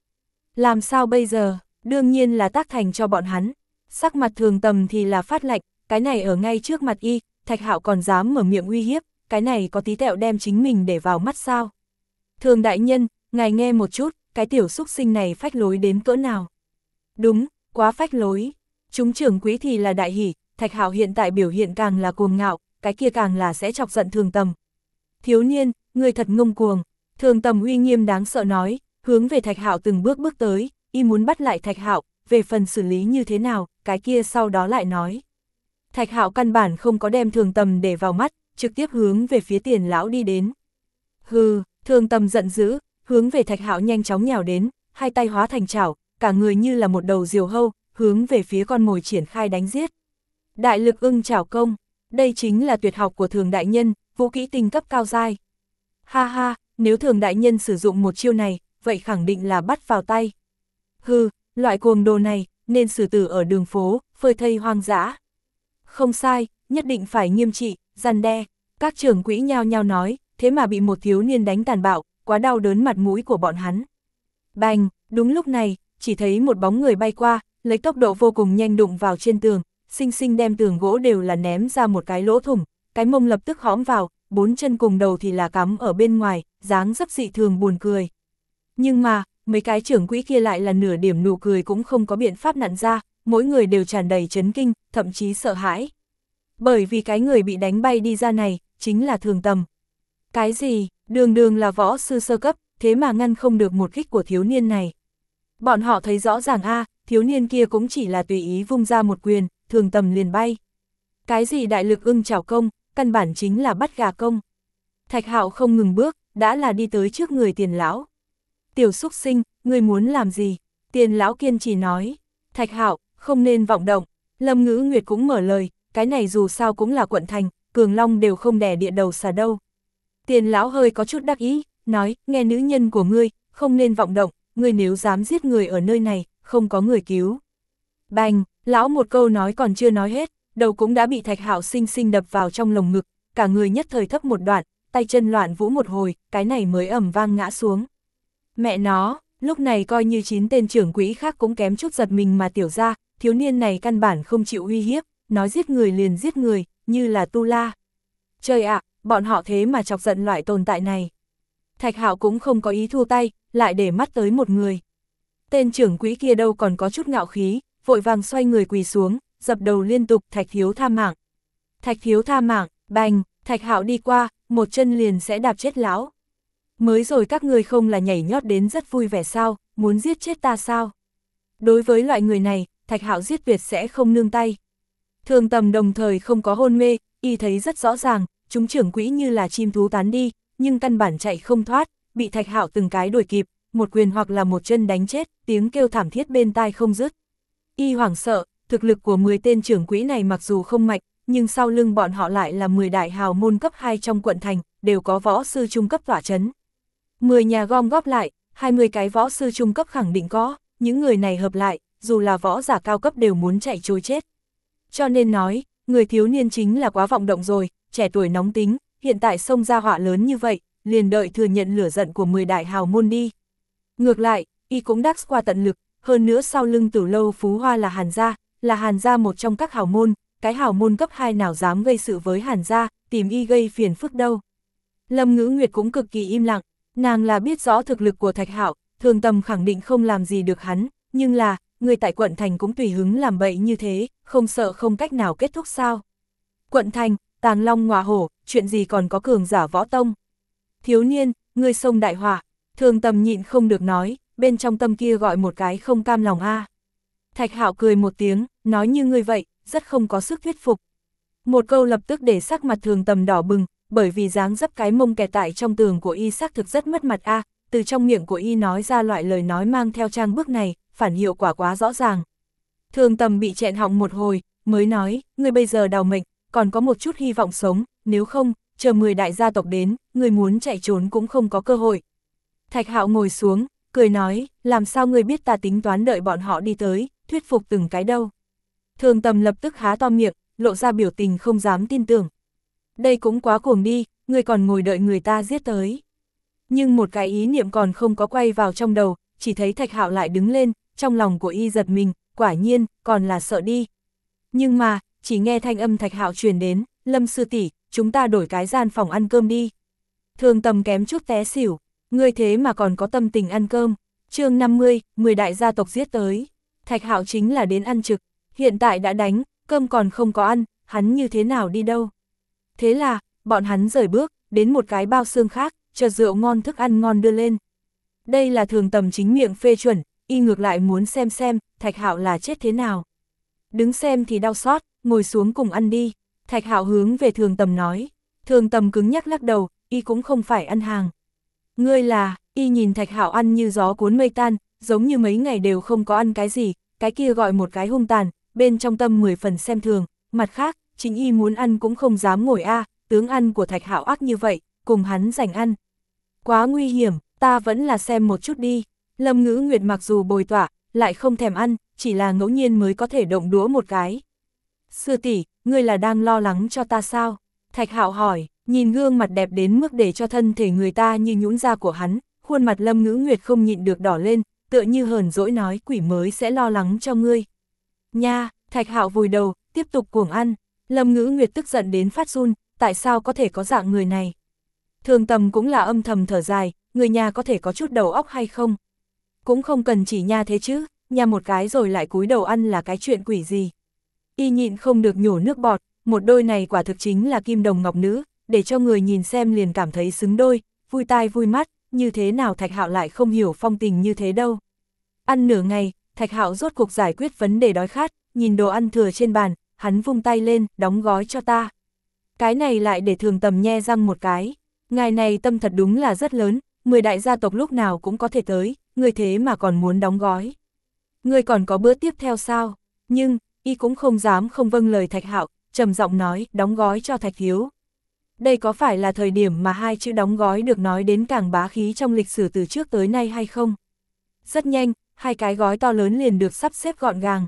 Làm sao bây giờ, đương nhiên là tác thành cho bọn hắn. Sắc mặt thường tầm thì là phát lạnh, cái này ở ngay trước mặt y, thạch hạo còn dám mở miệng uy hiếp, cái này có tí tẹo đem chính mình để vào mắt sao. Thường đại nhân, ngài nghe một chút, cái tiểu xúc sinh này phách lối đến cỡ nào. Đúng, quá phách lối. Chúng trưởng quý thì là đại hỷ, thạch hạo hiện tại biểu hiện càng là cuồng ngạo, cái kia càng là sẽ chọc giận thường tầm. Thiếu niên, người thật ngông cuồng, thường tầm uy nghiêm đáng sợ nói, hướng về thạch hạo từng bước bước tới, y muốn bắt lại thạch hạo, về phần xử lý như thế nào, cái kia sau đó lại nói. Thạch hạo căn bản không có đem thường tầm để vào mắt, trực tiếp hướng về phía tiền lão đi đến. Hừ, thường tầm giận dữ, hướng về thạch hạo nhanh chóng nhào đến, hai tay hóa thành chảo, cả người như là một đầu diều hâu, hướng về phía con mồi triển khai đánh giết. Đại lực ưng chảo công, đây chính là tuyệt học của thường đại nhân, vũ kỹ tinh cấp cao dai. Ha ha, nếu thường đại nhân sử dụng một chiêu này, vậy khẳng định là bắt vào tay. Hừ, loại cuồng đồ này, nên xử tử ở đường phố, phơi thây hoang dã. Không sai, nhất định phải nghiêm trị, gian đe. Các trưởng quỹ nhao nhao nói, thế mà bị một thiếu niên đánh tàn bạo, quá đau đớn mặt mũi của bọn hắn. Bành, đúng lúc này, chỉ thấy một bóng người bay qua, lấy tốc độ vô cùng nhanh đụng vào trên tường, xinh xinh đem tường gỗ đều là ném ra một cái lỗ thủng, cái mông lập tức hõm vào, bốn chân cùng đầu thì là cắm ở bên ngoài, dáng dấp dị thường buồn cười. Nhưng mà, mấy cái trưởng quỹ kia lại là nửa điểm nụ cười cũng không có biện pháp nặn ra, mỗi người đều tràn đầy chấn kinh, thậm chí sợ hãi. Bởi vì cái người bị đánh bay đi ra này, chính là thường tầm. Cái gì, đường đường là võ sư sơ cấp, thế mà ngăn không được một kích của thiếu niên này. Bọn họ thấy rõ ràng a thiếu niên kia cũng chỉ là tùy ý vung ra một quyền, thường tầm liền bay. Cái gì đại lực ưng chảo công, căn bản chính là bắt gà công. Thạch hạo không ngừng bước, đã là đi tới trước người tiền lão. Tiểu xúc sinh, người muốn làm gì? Tiền lão kiên trì nói. Thạch hạo không nên vọng động. Lâm ngữ nguyệt cũng mở lời, cái này dù sao cũng là quận thành, cường long đều không đè địa đầu xà đâu. Tiền lão hơi có chút đắc ý, nói, nghe nữ nhân của ngươi, không nên vọng động, ngươi nếu dám giết người ở nơi này, không có người cứu. Bành, lão một câu nói còn chưa nói hết, đầu cũng đã bị thạch hạo sinh sinh đập vào trong lồng ngực, cả người nhất thời thấp một đoạn, tay chân loạn vũ một hồi, cái này mới ẩm vang ngã xuống. Mẹ nó, lúc này coi như chín tên trưởng quỹ khác cũng kém chút giật mình mà tiểu ra, thiếu niên này căn bản không chịu uy hiếp, nói giết người liền giết người, như là tu la. Trời ạ, bọn họ thế mà chọc giận loại tồn tại này. Thạch Hạo cũng không có ý thua tay, lại để mắt tới một người. Tên trưởng quỹ kia đâu còn có chút ngạo khí, vội vàng xoay người quỳ xuống, dập đầu liên tục Thạch Thiếu tha mạng. Thạch Thiếu tha mạng, bành, Thạch Hạo đi qua, một chân liền sẽ đạp chết lão. Mới rồi các người không là nhảy nhót đến rất vui vẻ sao, muốn giết chết ta sao? Đối với loại người này, Thạch Hạo giết Việt sẽ không nương tay. Thường tầm đồng thời không có hôn mê, y thấy rất rõ ràng, chúng trưởng quỹ như là chim thú tán đi, nhưng căn bản chạy không thoát, bị Thạch Hạo từng cái đuổi kịp, một quyền hoặc là một chân đánh chết, tiếng kêu thảm thiết bên tai không dứt. Y hoảng sợ, thực lực của 10 tên trưởng quỹ này mặc dù không mạnh, nhưng sau lưng bọn họ lại là 10 đại hào môn cấp 2 trong quận thành, đều có võ sư trung cấp tỏa chấn. 10 nhà gom góp lại, 20 cái võ sư trung cấp khẳng định có, những người này hợp lại, dù là võ giả cao cấp đều muốn chạy trôi chết. Cho nên nói, người thiếu niên chính là quá vọng động rồi, trẻ tuổi nóng tính, hiện tại sông ra họa lớn như vậy, liền đợi thừa nhận lửa giận của 10 đại hào môn đi. Ngược lại, y cũng đắc qua tận lực, hơn nữa sau lưng tử lâu phú hoa là hàn gia, là hàn gia một trong các hào môn, cái hào môn cấp 2 nào dám gây sự với hàn gia, tìm y gây phiền phức đâu. Lâm ngữ nguyệt cũng cực kỳ im lặng, nàng là biết rõ thực lực của thạch hạo, thường tầm khẳng định không làm gì được hắn, nhưng là, người tại quận thành cũng tùy hứng làm bậy như thế, không sợ không cách nào kết thúc sao. Quận thành, tàng long ngọa hổ, chuyện gì còn có cường giả võ tông. Thiếu niên, người sông đại hỏa, thường tầm nhịn không được nói, bên trong tâm kia gọi một cái không cam lòng a. Thạch hạo cười một tiếng, nói như người vậy, rất không có sức thuyết phục. Một câu lập tức để sắc mặt thường tầm đỏ bừng, bởi vì dáng dấp cái mông kẻ tại trong tường của y xác thực rất mất mặt a từ trong miệng của y nói ra loại lời nói mang theo trang bước này, phản hiệu quả quá rõ ràng. Thường tầm bị chẹn họng một hồi, mới nói, người bây giờ đào mệnh, còn có một chút hy vọng sống, nếu không, chờ 10 đại gia tộc đến, người muốn chạy trốn cũng không có cơ hội. Thạch hạo ngồi xuống, cười nói, làm sao người biết ta tính toán đợi bọn họ đi tới, thuyết phục từng cái đâu. Thường tầm lập tức há to miệng, lộ ra biểu tình không dám tin tưởng. Đây cũng quá cuồng đi, người còn ngồi đợi người ta giết tới. Nhưng một cái ý niệm còn không có quay vào trong đầu, chỉ thấy thạch hạo lại đứng lên, trong lòng của y giật mình, quả nhiên, còn là sợ đi. Nhưng mà, chỉ nghe thanh âm thạch hạo truyền đến, lâm sư tỷ chúng ta đổi cái gian phòng ăn cơm đi. Thường tầm kém chút té xỉu, ngươi thế mà còn có tâm tình ăn cơm. chương 50, 10 đại gia tộc giết tới. Thạch hạo chính là đến ăn trực, hiện tại đã đánh, cơm còn không có ăn, hắn như thế nào đi đâu. Thế là, bọn hắn rời bước, đến một cái bao xương khác, chờ rượu ngon thức ăn ngon đưa lên. Đây là thường tầm chính miệng phê chuẩn, y ngược lại muốn xem xem, Thạch Hạo là chết thế nào. Đứng xem thì đau xót, ngồi xuống cùng ăn đi. Thạch Hạo hướng về thường tầm nói. Thường tầm cứng nhắc lắc đầu, y cũng không phải ăn hàng. Ngươi là, y nhìn Thạch Hạo ăn như gió cuốn mây tan, giống như mấy ngày đều không có ăn cái gì, cái kia gọi một cái hung tàn, bên trong tâm 10 phần xem thường, mặt khác, chính y muốn ăn cũng không dám ngồi a, tướng ăn của Thạch Hạo ác như vậy, cùng hắn giành ăn. Quá nguy hiểm, ta vẫn là xem một chút đi. Lâm Ngữ Nguyệt mặc dù bồi tỏa, lại không thèm ăn, chỉ là ngẫu nhiên mới có thể động đũa một cái. Sư tỷ, ngươi là đang lo lắng cho ta sao? Thạch Hạo hỏi, nhìn gương mặt đẹp đến mức để cho thân thể người ta như nhũn ra của hắn, khuôn mặt Lâm Ngữ Nguyệt không nhịn được đỏ lên, tựa như hờn dỗi nói quỷ mới sẽ lo lắng cho ngươi. Nha, Thạch Hạo vùi đầu, tiếp tục cuồng ăn, Lâm Ngữ Nguyệt tức giận đến phát run, tại sao có thể có dạng người này? Thường tầm cũng là âm thầm thở dài, người nhà có thể có chút đầu óc hay không? Cũng không cần chỉ nha thế chứ, nha một cái rồi lại cúi đầu ăn là cái chuyện quỷ gì. Y nhịn không được nhổ nước bọt, một đôi này quả thực chính là kim đồng ngọc nữ, để cho người nhìn xem liền cảm thấy xứng đôi, vui tai vui mắt, như thế nào Thạch Hạo lại không hiểu phong tình như thế đâu. Ăn nửa ngày, Thạch Hạo rốt cuộc giải quyết vấn đề đói khát, nhìn đồ ăn thừa trên bàn, hắn vung tay lên, đóng gói cho ta. Cái này lại để thường tầm nhe răng một cái. Ngài này tâm thật đúng là rất lớn, 10 đại gia tộc lúc nào cũng có thể tới, người thế mà còn muốn đóng gói. Người còn có bữa tiếp theo sao? Nhưng, y cũng không dám không vâng lời Thạch Hạo, trầm giọng nói, đóng gói cho Thạch Hiếu. Đây có phải là thời điểm mà hai chữ đóng gói được nói đến càng bá khí trong lịch sử từ trước tới nay hay không? Rất nhanh, hai cái gói to lớn liền được sắp xếp gọn gàng.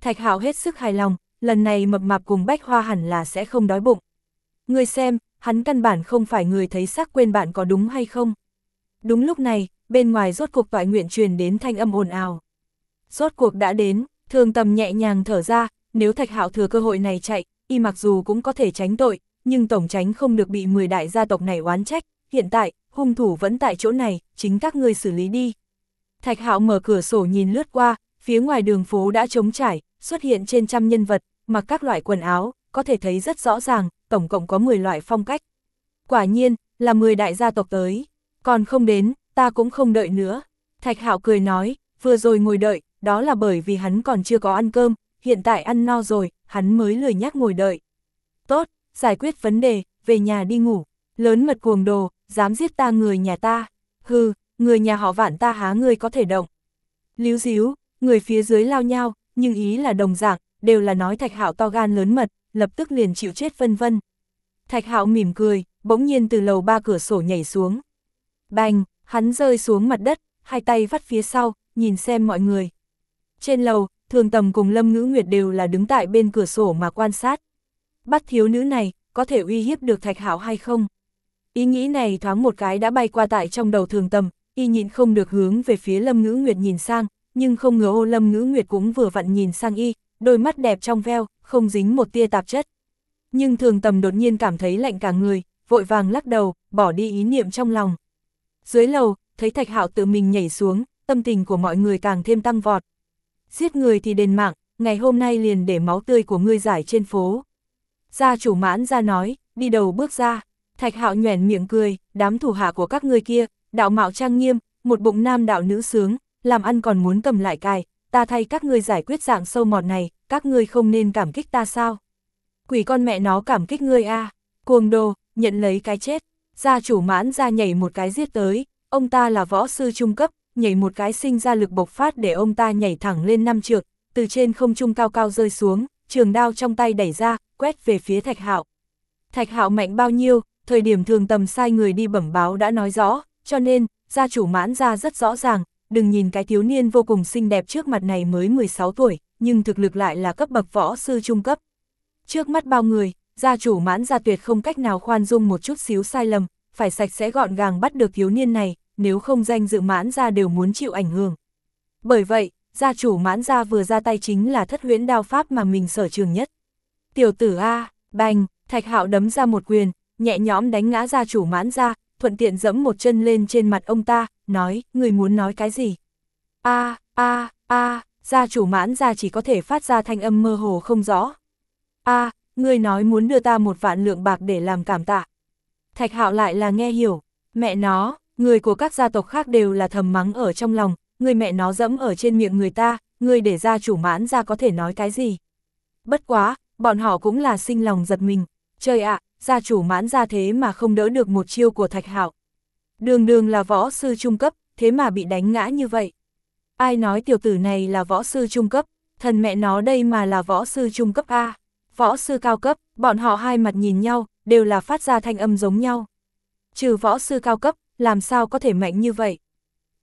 Thạch Hạo hết sức hài lòng, lần này mập mạp cùng bách hoa hẳn là sẽ không đói bụng. Người xem, hắn căn bản không phải người thấy sắc quên bạn có đúng hay không. Đúng lúc này, bên ngoài rốt cuộc toại nguyện truyền đến thanh âm ồn ào. Rốt cuộc đã đến, thường tầm nhẹ nhàng thở ra, nếu thạch hạo thừa cơ hội này chạy, y mặc dù cũng có thể tránh tội, nhưng tổng tránh không được bị 10 đại gia tộc này oán trách, hiện tại, hung thủ vẫn tại chỗ này, chính các ngươi xử lý đi. Thạch hạo mở cửa sổ nhìn lướt qua, phía ngoài đường phố đã trống trải, xuất hiện trên trăm nhân vật, mặc các loại quần áo, có thể thấy rất rõ ràng, tổng cộng có 10 loại phong cách. Quả nhiên, là 10 đại gia tộc tới, còn không đến, ta cũng không đợi nữa. Thạch Hạo cười nói, vừa rồi ngồi đợi, đó là bởi vì hắn còn chưa có ăn cơm, hiện tại ăn no rồi, hắn mới lười nhắc ngồi đợi. Tốt, giải quyết vấn đề, về nhà đi ngủ, lớn mật cuồng đồ, dám giết ta người nhà ta, hừ, người nhà họ vạn ta há người có thể động. Líu díu, người phía dưới lao nhau, nhưng ý là đồng dạng, đều là nói Thạch Hạo to gan lớn mật, lập tức liền chịu chết vân vân. Thạch Hạo mỉm cười, bỗng nhiên từ lầu ba cửa sổ nhảy xuống. Bành, hắn rơi xuống mặt đất, hai tay vắt phía sau, nhìn xem mọi người. Trên lầu, Thường Tầm cùng Lâm Ngữ Nguyệt đều là đứng tại bên cửa sổ mà quan sát. Bắt thiếu nữ này, có thể uy hiếp được Thạch hảo hay không? Ý nghĩ này thoáng một cái đã bay qua tại trong đầu Thường Tầm, y nhịn không được hướng về phía Lâm Ngữ Nguyệt nhìn sang, nhưng không ngờ ô Lâm Ngữ Nguyệt cũng vừa vặn nhìn sang y, đôi mắt đẹp trong veo, không dính một tia tạp chất. Nhưng thường tầm đột nhiên cảm thấy lạnh cả người, vội vàng lắc đầu, bỏ đi ý niệm trong lòng. Dưới lầu, thấy Thạch Hạo tự mình nhảy xuống, tâm tình của mọi người càng thêm tăng vọt. Giết người thì đền mạng, ngày hôm nay liền để máu tươi của ngươi giải trên phố. Gia chủ mãn ra nói, đi đầu bước ra, Thạch Hạo nhoẻn miệng cười, đám thủ hạ của các ngươi kia, đạo mạo trang nghiêm, một bụng nam đạo nữ sướng, làm ăn còn muốn cầm lại cài, ta thay các ngươi giải quyết dạng sâu mọt này, các ngươi không nên cảm kích ta sao? Quỷ con mẹ nó cảm kích ngươi a à. cuồng đồ, nhận lấy cái chết, gia chủ mãn ra nhảy một cái giết tới, ông ta là võ sư trung cấp, nhảy một cái sinh ra lực bộc phát để ông ta nhảy thẳng lên năm trượt, từ trên không trung cao cao rơi xuống, trường đao trong tay đẩy ra, quét về phía thạch hạo. Thạch hạo mạnh bao nhiêu, thời điểm thường tầm sai người đi bẩm báo đã nói rõ, cho nên, gia chủ mãn ra rất rõ ràng, đừng nhìn cái thiếu niên vô cùng xinh đẹp trước mặt này mới 16 tuổi, nhưng thực lực lại là cấp bậc võ sư trung cấp. Trước mắt bao người, gia chủ mãn gia tuyệt không cách nào khoan dung một chút xíu sai lầm, phải sạch sẽ gọn gàng bắt được thiếu niên này, nếu không danh dự mãn gia đều muốn chịu ảnh hưởng. Bởi vậy, gia chủ mãn gia vừa ra tay chính là thất huyễn đao pháp mà mình sở trường nhất. Tiểu tử A, bành, thạch hạo đấm ra một quyền, nhẹ nhõm đánh ngã gia chủ mãn gia, thuận tiện dẫm một chân lên trên mặt ông ta, nói, người muốn nói cái gì? A, a, a, gia chủ mãn gia chỉ có thể phát ra thanh âm mơ hồ không rõ. A, Ngươi nói muốn đưa ta một vạn lượng bạc để làm cảm tạ. Thạch hạo lại là nghe hiểu, mẹ nó, người của các gia tộc khác đều là thầm mắng ở trong lòng, người mẹ nó dẫm ở trên miệng người ta, người để gia chủ mãn ra có thể nói cái gì. Bất quá, bọn họ cũng là sinh lòng giật mình, trời ạ, gia chủ mãn ra thế mà không đỡ được một chiêu của thạch hạo. Đường đường là võ sư trung cấp, thế mà bị đánh ngã như vậy. Ai nói tiểu tử này là võ sư trung cấp, thần mẹ nó đây mà là võ sư trung cấp A. Võ sư cao cấp, bọn họ hai mặt nhìn nhau, đều là phát ra thanh âm giống nhau. Trừ võ sư cao cấp, làm sao có thể mạnh như vậy?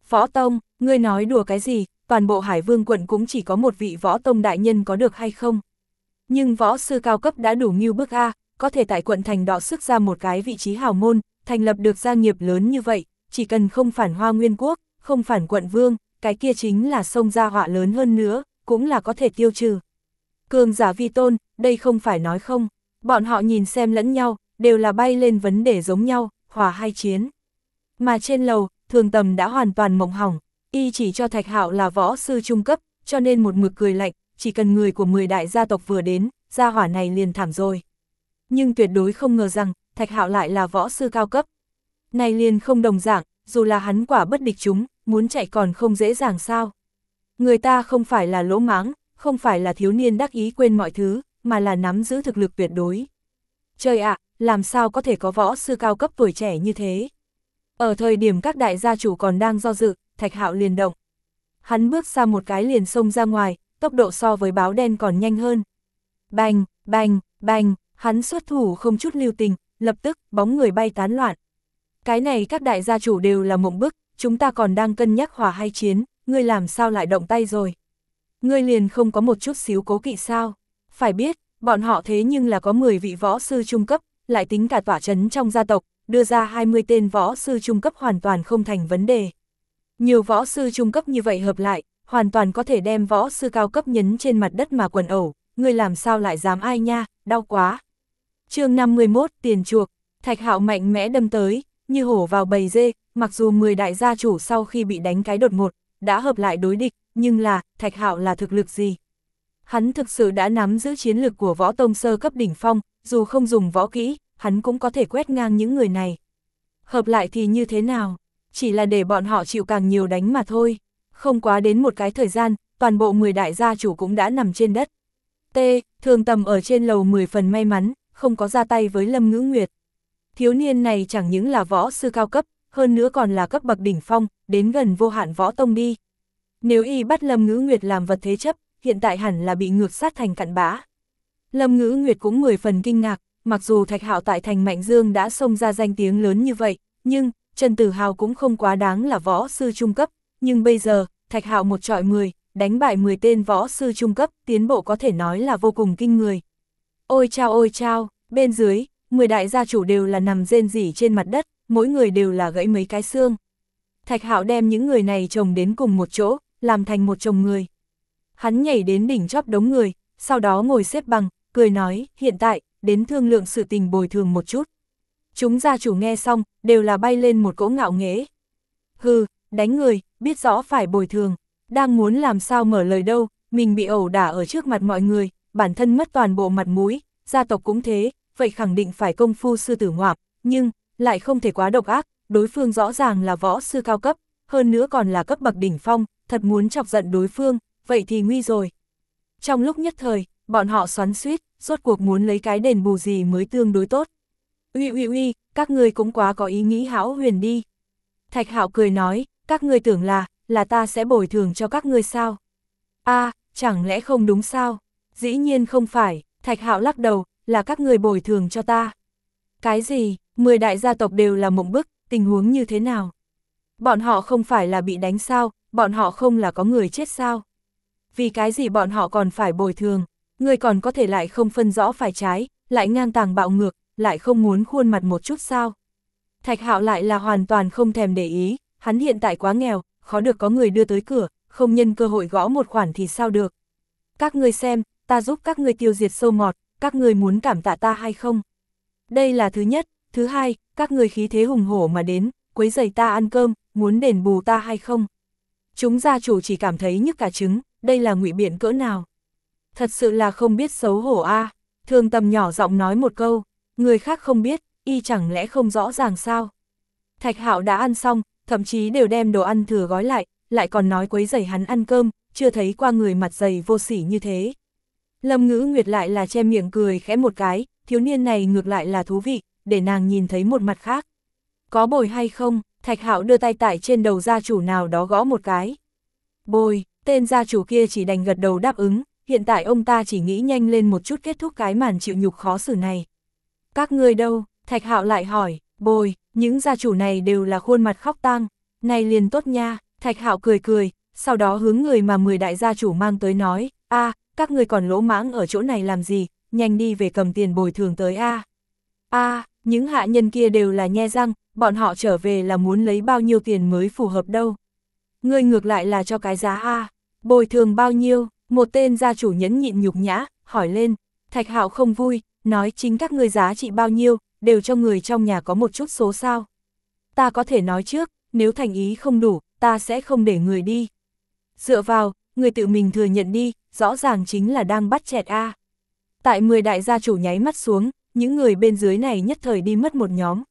Võ Tông, ngươi nói đùa cái gì, toàn bộ Hải Vương quận cũng chỉ có một vị võ tông đại nhân có được hay không? Nhưng võ sư cao cấp đã đủ nghiêu bước A, có thể tại quận thành đọ sức ra một cái vị trí hào môn, thành lập được gia nghiệp lớn như vậy, chỉ cần không phản hoa nguyên quốc, không phản quận vương, cái kia chính là sông gia họa lớn hơn nữa, cũng là có thể tiêu trừ. Cường giả vi tôn, đây không phải nói không, bọn họ nhìn xem lẫn nhau, đều là bay lên vấn đề giống nhau, hòa hay chiến. Mà trên lầu, thường tầm đã hoàn toàn mộng hỏng, y chỉ cho Thạch Hạo là võ sư trung cấp, cho nên một mực cười lạnh, chỉ cần người của 10 đại gia tộc vừa đến, gia hỏa này liền thảm rồi. Nhưng tuyệt đối không ngờ rằng, Thạch Hạo lại là võ sư cao cấp. Này liền không đồng dạng, dù là hắn quả bất địch chúng, muốn chạy còn không dễ dàng sao. Người ta không phải là lỗ mãng, không phải là thiếu niên đắc ý quên mọi thứ, mà là nắm giữ thực lực tuyệt đối. Trời ạ, làm sao có thể có võ sư cao cấp tuổi trẻ như thế? Ở thời điểm các đại gia chủ còn đang do dự, Thạch Hạo liền động. Hắn bước ra một cái liền xông ra ngoài, tốc độ so với báo đen còn nhanh hơn. Bành, bành, bành, hắn xuất thủ không chút lưu tình, lập tức bóng người bay tán loạn. Cái này các đại gia chủ đều là mộng bức, chúng ta còn đang cân nhắc hòa hay chiến, ngươi làm sao lại động tay rồi. Ngươi liền không có một chút xíu cố kỵ sao. Phải biết, bọn họ thế nhưng là có 10 vị võ sư trung cấp, lại tính cả tỏa chấn trong gia tộc, đưa ra 20 tên võ sư trung cấp hoàn toàn không thành vấn đề. Nhiều võ sư trung cấp như vậy hợp lại, hoàn toàn có thể đem võ sư cao cấp nhấn trên mặt đất mà quần ẩu, ngươi làm sao lại dám ai nha, đau quá. chương 51, tiền chuộc, thạch hạo mạnh mẽ đâm tới, như hổ vào bầy dê, mặc dù 10 đại gia chủ sau khi bị đánh cái đột ngột, đã hợp lại đối địch, nhưng là, thạch hạo là thực lực gì? Hắn thực sự đã nắm giữ chiến lược của võ tông sơ cấp đỉnh phong, dù không dùng võ kỹ, hắn cũng có thể quét ngang những người này. Hợp lại thì như thế nào? Chỉ là để bọn họ chịu càng nhiều đánh mà thôi. Không quá đến một cái thời gian, toàn bộ 10 đại gia chủ cũng đã nằm trên đất. T. Thường tầm ở trên lầu 10 phần may mắn, không có ra tay với Lâm Ngữ Nguyệt. Thiếu niên này chẳng những là võ sư cao cấp, hơn nữa còn là cấp bậc đỉnh phong, đến gần vô hạn võ tông đi. Nếu y bắt Lâm Ngữ Nguyệt làm vật thế chấp, hiện tại hẳn là bị ngược sát thành cặn bã. Lâm Ngữ Nguyệt cũng 10 phần kinh ngạc, mặc dù Thạch Hạo tại thành Mạnh Dương đã xông ra danh tiếng lớn như vậy, nhưng Trần Tử Hào cũng không quá đáng là võ sư trung cấp, nhưng bây giờ, Thạch Hạo một trọi 10, đánh bại 10 tên võ sư trung cấp, tiến bộ có thể nói là vô cùng kinh người. Ôi chao ôi chao, bên dưới, 10 đại gia chủ đều là nằm rên rỉ trên mặt đất, mỗi người đều là gãy mấy cái xương. Thạch Hạo đem những người này chồng đến cùng một chỗ, làm thành một chồng người. Hắn nhảy đến đỉnh chóp đống người, sau đó ngồi xếp bằng, cười nói, hiện tại, đến thương lượng sự tình bồi thường một chút. Chúng gia chủ nghe xong, đều là bay lên một cỗ ngạo nghễ. Hừ, đánh người, biết rõ phải bồi thường, đang muốn làm sao mở lời đâu, mình bị ẩu đả ở trước mặt mọi người, bản thân mất toàn bộ mặt mũi, gia tộc cũng thế, vậy khẳng định phải công phu sư tử ngoạp, nhưng, lại không thể quá độc ác, đối phương rõ ràng là võ sư cao cấp, hơn nữa còn là cấp bậc đỉnh phong, thật muốn chọc giận đối phương, vậy thì nguy rồi. Trong lúc nhất thời, bọn họ xoắn suýt, rốt cuộc muốn lấy cái đền bù gì mới tương đối tốt. Uy uy uy, các ngươi cũng quá có ý nghĩ hão huyền đi. Thạch hạo cười nói, các ngươi tưởng là, là ta sẽ bồi thường cho các ngươi sao? a à, chẳng lẽ không đúng sao? Dĩ nhiên không phải, thạch hạo lắc đầu, là các ngươi bồi thường cho ta. Cái gì, mười đại gia tộc đều là mộng bức, tình huống như thế nào? Bọn họ không phải là bị đánh sao, bọn họ không là có người chết sao? Vì cái gì bọn họ còn phải bồi thường, người còn có thể lại không phân rõ phải trái, lại ngang tàng bạo ngược, lại không muốn khuôn mặt một chút sao? Thạch hạo lại là hoàn toàn không thèm để ý, hắn hiện tại quá nghèo, khó được có người đưa tới cửa, không nhân cơ hội gõ một khoản thì sao được. Các ngươi xem, ta giúp các ngươi tiêu diệt sâu mọt, các ngươi muốn cảm tạ ta hay không? Đây là thứ nhất, thứ hai, các ngươi khí thế hùng hổ mà đến, quấy giày ta ăn cơm, muốn đền bù ta hay không? Chúng gia chủ chỉ cảm thấy nhức cả trứng, đây là ngụy biện cỡ nào? Thật sự là không biết xấu hổ a. À. Thường tầm nhỏ giọng nói một câu, người khác không biết, y chẳng lẽ không rõ ràng sao? Thạch Hạo đã ăn xong, thậm chí đều đem đồ ăn thừa gói lại, lại còn nói quấy giày hắn ăn cơm, chưa thấy qua người mặt dày vô sỉ như thế. Lâm ngữ nguyệt lại là che miệng cười khẽ một cái, thiếu niên này ngược lại là thú vị, để nàng nhìn thấy một mặt khác. Có bồi hay không, thạch hạo đưa tay tại trên đầu gia chủ nào đó gõ một cái. Bồi, tên gia chủ kia chỉ đành gật đầu đáp ứng, hiện tại ông ta chỉ nghĩ nhanh lên một chút kết thúc cái màn chịu nhục khó xử này. Các ngươi đâu, thạch hạo lại hỏi, bồi, những gia chủ này đều là khuôn mặt khóc tang, này liền tốt nha, thạch hạo cười cười, sau đó hướng người mà 10 đại gia chủ mang tới nói, a các người còn lỗ mãng ở chỗ này làm gì, nhanh đi về cầm tiền bồi thường tới a a những hạ nhân kia đều là nhe răng, bọn họ trở về là muốn lấy bao nhiêu tiền mới phù hợp đâu. Ngươi ngược lại là cho cái giá a bồi thường bao nhiêu, một tên gia chủ nhẫn nhịn nhục nhã, hỏi lên, thạch hạo không vui, nói chính các ngươi giá trị bao nhiêu, đều cho người trong nhà có một chút số sao. Ta có thể nói trước, nếu thành ý không đủ, ta sẽ không để người đi. Dựa vào, người tự mình thừa nhận đi, rõ ràng chính là đang bắt chẹt A. Tại 10 đại gia chủ nháy mắt xuống, những người bên dưới này nhất thời đi mất một nhóm.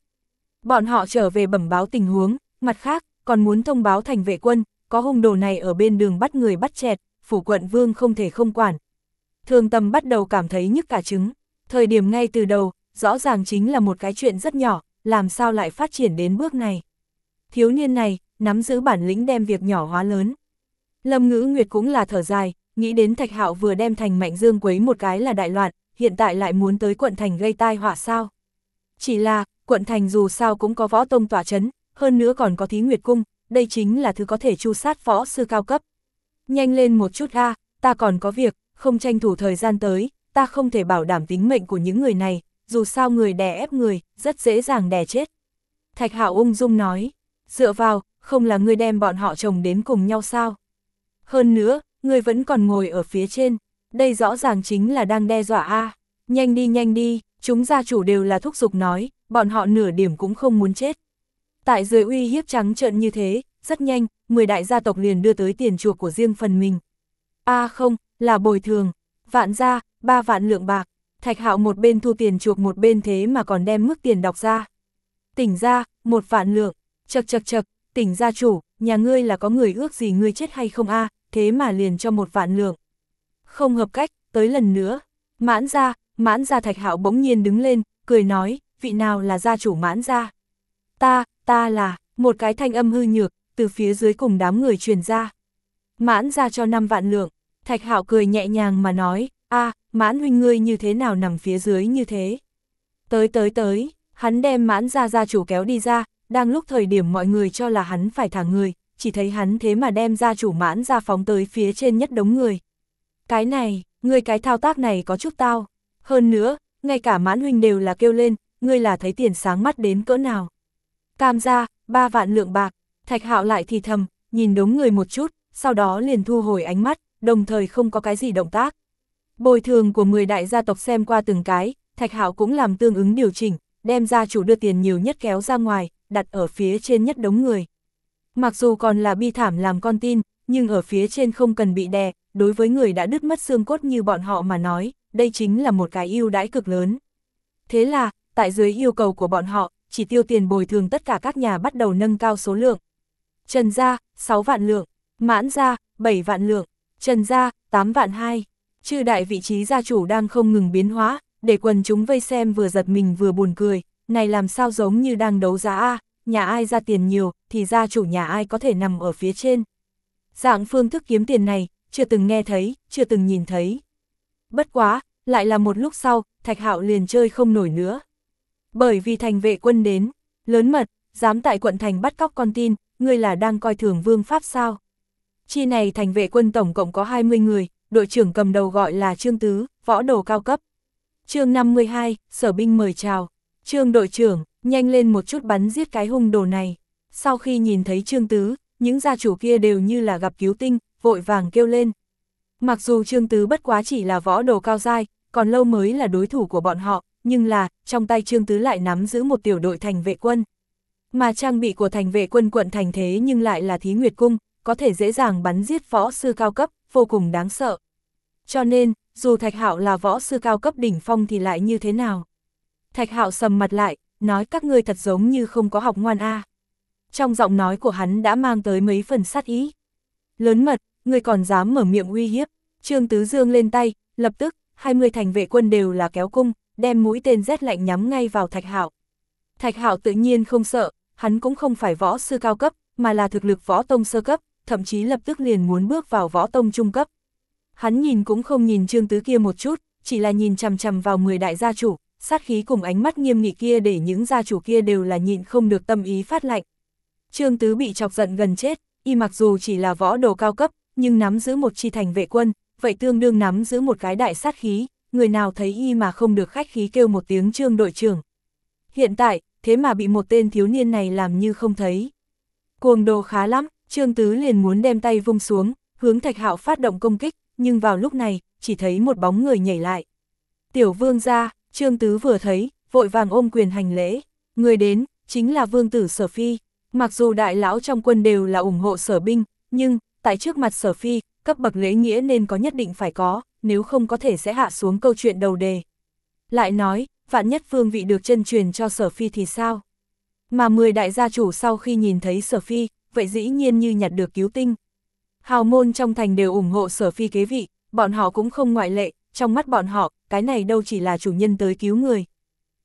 Bọn họ trở về bẩm báo tình huống, mặt khác, còn muốn thông báo thành vệ quân, có hung đồ này ở bên đường bắt người bắt chẹt, phủ quận vương không thể không quản. Thường tâm bắt đầu cảm thấy nhức cả trứng, thời điểm ngay từ đầu, rõ ràng chính là một cái chuyện rất nhỏ, làm sao lại phát triển đến bước này. Thiếu niên này, nắm giữ bản lĩnh đem việc nhỏ hóa lớn. Lâm ngữ nguyệt cũng là thở dài, nghĩ đến thạch hạo vừa đem thành mạnh dương quấy một cái là đại loạn, hiện tại lại muốn tới quận thành gây tai họa sao. Chỉ là, quận thành dù sao cũng có võ tông tỏa chấn, hơn nữa còn có thí nguyệt cung, đây chính là thứ có thể chu sát võ sư cao cấp. Nhanh lên một chút a, ta còn có việc, không tranh thủ thời gian tới, ta không thể bảo đảm tính mệnh của những người này, dù sao người đè ép người, rất dễ dàng đè chết. Thạch Hạo ung dung nói, dựa vào, không là ngươi đem bọn họ chồng đến cùng nhau sao? Hơn nữa, ngươi vẫn còn ngồi ở phía trên, đây rõ ràng chính là đang đe dọa a. Nhanh đi nhanh đi, chúng gia chủ đều là thúc giục nói, bọn họ nửa điểm cũng không muốn chết. Tại dưới uy hiếp trắng trợn như thế, rất nhanh, 10 đại gia tộc liền đưa tới tiền chuộc của riêng phần mình. A không, là bồi thường, vạn gia, ba vạn lượng bạc, thạch hạo một bên thu tiền chuộc một bên thế mà còn đem mức tiền đọc ra. Tỉnh ra, một vạn lượng, chật chật chật, tỉnh gia chủ, nhà ngươi là có người ước gì ngươi chết hay không a thế mà liền cho một vạn lượng. Không hợp cách, tới lần nữa, mãn ra, mãn ra thạch hạo bỗng nhiên đứng lên, cười nói, vị nào là gia chủ mãn ra. Ta, ta là, một cái thanh âm hư nhược, từ phía dưới cùng đám người truyền ra. Mãn ra cho 5 vạn lượng, thạch hạo cười nhẹ nhàng mà nói, a mãn huynh ngươi như thế nào nằm phía dưới như thế. Tới tới tới, hắn đem mãn ra gia chủ kéo đi ra, đang lúc thời điểm mọi người cho là hắn phải thả người, chỉ thấy hắn thế mà đem gia chủ mãn ra phóng tới phía trên nhất đống người. Cái này, ngươi cái thao tác này có chút tao. Hơn nữa, ngay cả mãn huynh đều là kêu lên, ngươi là thấy tiền sáng mắt đến cỡ nào. Cam ra, ba vạn lượng bạc, thạch hạo lại thì thầm, nhìn đống người một chút, sau đó liền thu hồi ánh mắt, đồng thời không có cái gì động tác. Bồi thường của 10 đại gia tộc xem qua từng cái, thạch hạo cũng làm tương ứng điều chỉnh, đem ra chủ đưa tiền nhiều nhất kéo ra ngoài, đặt ở phía trên nhất đống người. Mặc dù còn là bi thảm làm con tin, nhưng ở phía trên không cần bị đè, đối với người đã đứt mất xương cốt như bọn họ mà nói, đây chính là một cái ưu đãi cực lớn. Thế là, tại dưới yêu cầu của bọn họ, chỉ tiêu tiền bồi thường tất cả các nhà bắt đầu nâng cao số lượng. Trần gia, 6 vạn lượng, mãn gia, 7 vạn lượng, trần gia, 8 vạn 2. Chư đại vị trí gia chủ đang không ngừng biến hóa, để quần chúng vây xem vừa giật mình vừa buồn cười, này làm sao giống như đang đấu giá A, nhà ai ra tiền nhiều, thì gia chủ nhà ai có thể nằm ở phía trên. Dạng phương thức kiếm tiền này, chưa từng nghe thấy, chưa từng nhìn thấy. Bất quá, lại là một lúc sau, Thạch Hạo liền chơi không nổi nữa. Bởi vì thành vệ quân đến, lớn mật, dám tại quận thành bắt cóc con tin, ngươi là đang coi thường vương pháp sao. Chi này thành vệ quân tổng cộng có 20 người, đội trưởng cầm đầu gọi là Trương Tứ, võ đồ cao cấp. chương 52, sở binh mời chào. Trương đội trưởng, nhanh lên một chút bắn giết cái hung đồ này. Sau khi nhìn thấy Trương Tứ, những gia chủ kia đều như là gặp cứu tinh, vội vàng kêu lên. Mặc dù Trương Tứ bất quá chỉ là võ đồ cao dai, còn lâu mới là đối thủ của bọn họ, nhưng là, trong tay Trương Tứ lại nắm giữ một tiểu đội thành vệ quân. Mà trang bị của thành vệ quân quận thành thế nhưng lại là thí nguyệt cung, có thể dễ dàng bắn giết võ sư cao cấp, vô cùng đáng sợ. Cho nên, dù Thạch Hạo là võ sư cao cấp đỉnh phong thì lại như thế nào? Thạch Hạo sầm mặt lại, nói các ngươi thật giống như không có học ngoan a. Trong giọng nói của hắn đã mang tới mấy phần sát ý. Lớn mật, người còn dám mở miệng uy hiếp. Trương Tứ Dương lên tay, lập tức, 20 thành vệ quân đều là kéo cung, đem mũi tên rét lạnh nhắm ngay vào Thạch Hạo. Thạch Hạo tự nhiên không sợ, hắn cũng không phải võ sư cao cấp, mà là thực lực võ tông sơ cấp, thậm chí lập tức liền muốn bước vào võ tông trung cấp. Hắn nhìn cũng không nhìn Trương Tứ kia một chút, chỉ là nhìn chằm chằm vào 10 đại gia chủ, sát khí cùng ánh mắt nghiêm nghị kia để những gia chủ kia đều là nhịn không được tâm ý phát lạnh. Trương Tứ bị chọc giận gần chết, y mặc dù chỉ là võ đồ cao cấp, nhưng nắm giữ một chi thành vệ quân, vậy tương đương nắm giữ một cái đại sát khí, người nào thấy y mà không được khách khí kêu một tiếng trương đội trưởng. Hiện tại, thế mà bị một tên thiếu niên này làm như không thấy. Cuồng đồ khá lắm, trương tứ liền muốn đem tay vung xuống, hướng thạch hạo phát động công kích, nhưng vào lúc này, chỉ thấy một bóng người nhảy lại. Tiểu vương ra, trương tứ vừa thấy, vội vàng ôm quyền hành lễ, người đến, chính là vương tử sở phi. Mặc dù đại lão trong quân đều là ủng hộ sở binh, nhưng, tại trước mặt sở phi, cấp bậc lễ nghĩa nên có nhất định phải có, nếu không có thể sẽ hạ xuống câu chuyện đầu đề. Lại nói, vạn nhất phương vị được chân truyền cho sở phi thì sao? Mà 10 đại gia chủ sau khi nhìn thấy sở phi, vậy dĩ nhiên như nhặt được cứu tinh. Hào môn trong thành đều ủng hộ sở phi kế vị, bọn họ cũng không ngoại lệ, trong mắt bọn họ, cái này đâu chỉ là chủ nhân tới cứu người.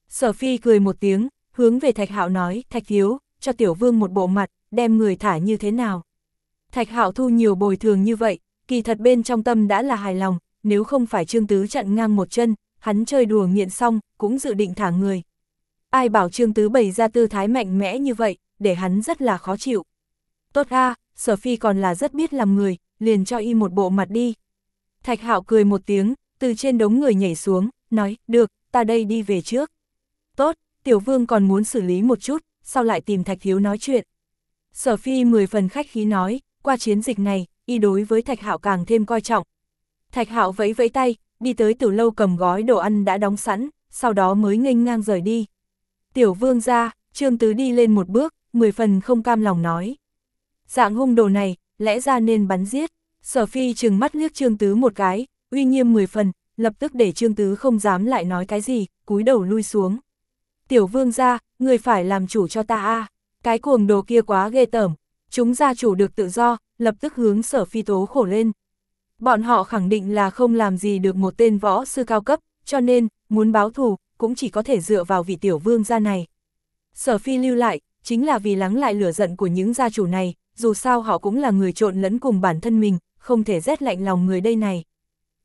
Sở phi cười một tiếng, hướng về thạch hạo nói, thạch thiếu, cho tiểu vương một bộ mặt, đem người thả như thế nào. Thạch hạo thu nhiều bồi thường như vậy, kỳ thật bên trong tâm đã là hài lòng, nếu không phải Trương Tứ chặn ngang một chân, hắn chơi đùa nghiện xong, cũng dự định thả người. Ai bảo Trương Tứ bày ra tư thái mạnh mẽ như vậy, để hắn rất là khó chịu. Tốt a, Sở Phi còn là rất biết làm người, liền cho y một bộ mặt đi. Thạch Hạo cười một tiếng, từ trên đống người nhảy xuống, nói, được, ta đây đi về trước. Tốt, Tiểu Vương còn muốn xử lý một chút, sau lại tìm Thạch Thiếu nói chuyện. Sở Phi mười phần khách khí nói, qua chiến dịch này, y đối với Thạch Hạo càng thêm coi trọng. Thạch Hạo vẫy vẫy tay, đi tới từ lâu cầm gói đồ ăn đã đóng sẵn, sau đó mới nghênh ngang rời đi. Tiểu Vương ra, Trương Tứ đi lên một bước, mười phần không cam lòng nói. Dạng hung đồ này, lẽ ra nên bắn giết. Sở Phi trừng mắt liếc Trương Tứ một cái, uy nghiêm mười phần, lập tức để Trương Tứ không dám lại nói cái gì, cúi đầu lui xuống. Tiểu Vương ra, người phải làm chủ cho ta a cái cuồng đồ kia quá ghê tởm, chúng gia chủ được tự do, lập tức hướng sở phi tố khổ lên. Bọn họ khẳng định là không làm gì được một tên võ sư cao cấp, cho nên, muốn báo thù, cũng chỉ có thể dựa vào vị tiểu vương gia này. Sở phi lưu lại, chính là vì lắng lại lửa giận của những gia chủ này, dù sao họ cũng là người trộn lẫn cùng bản thân mình, không thể rét lạnh lòng người đây này.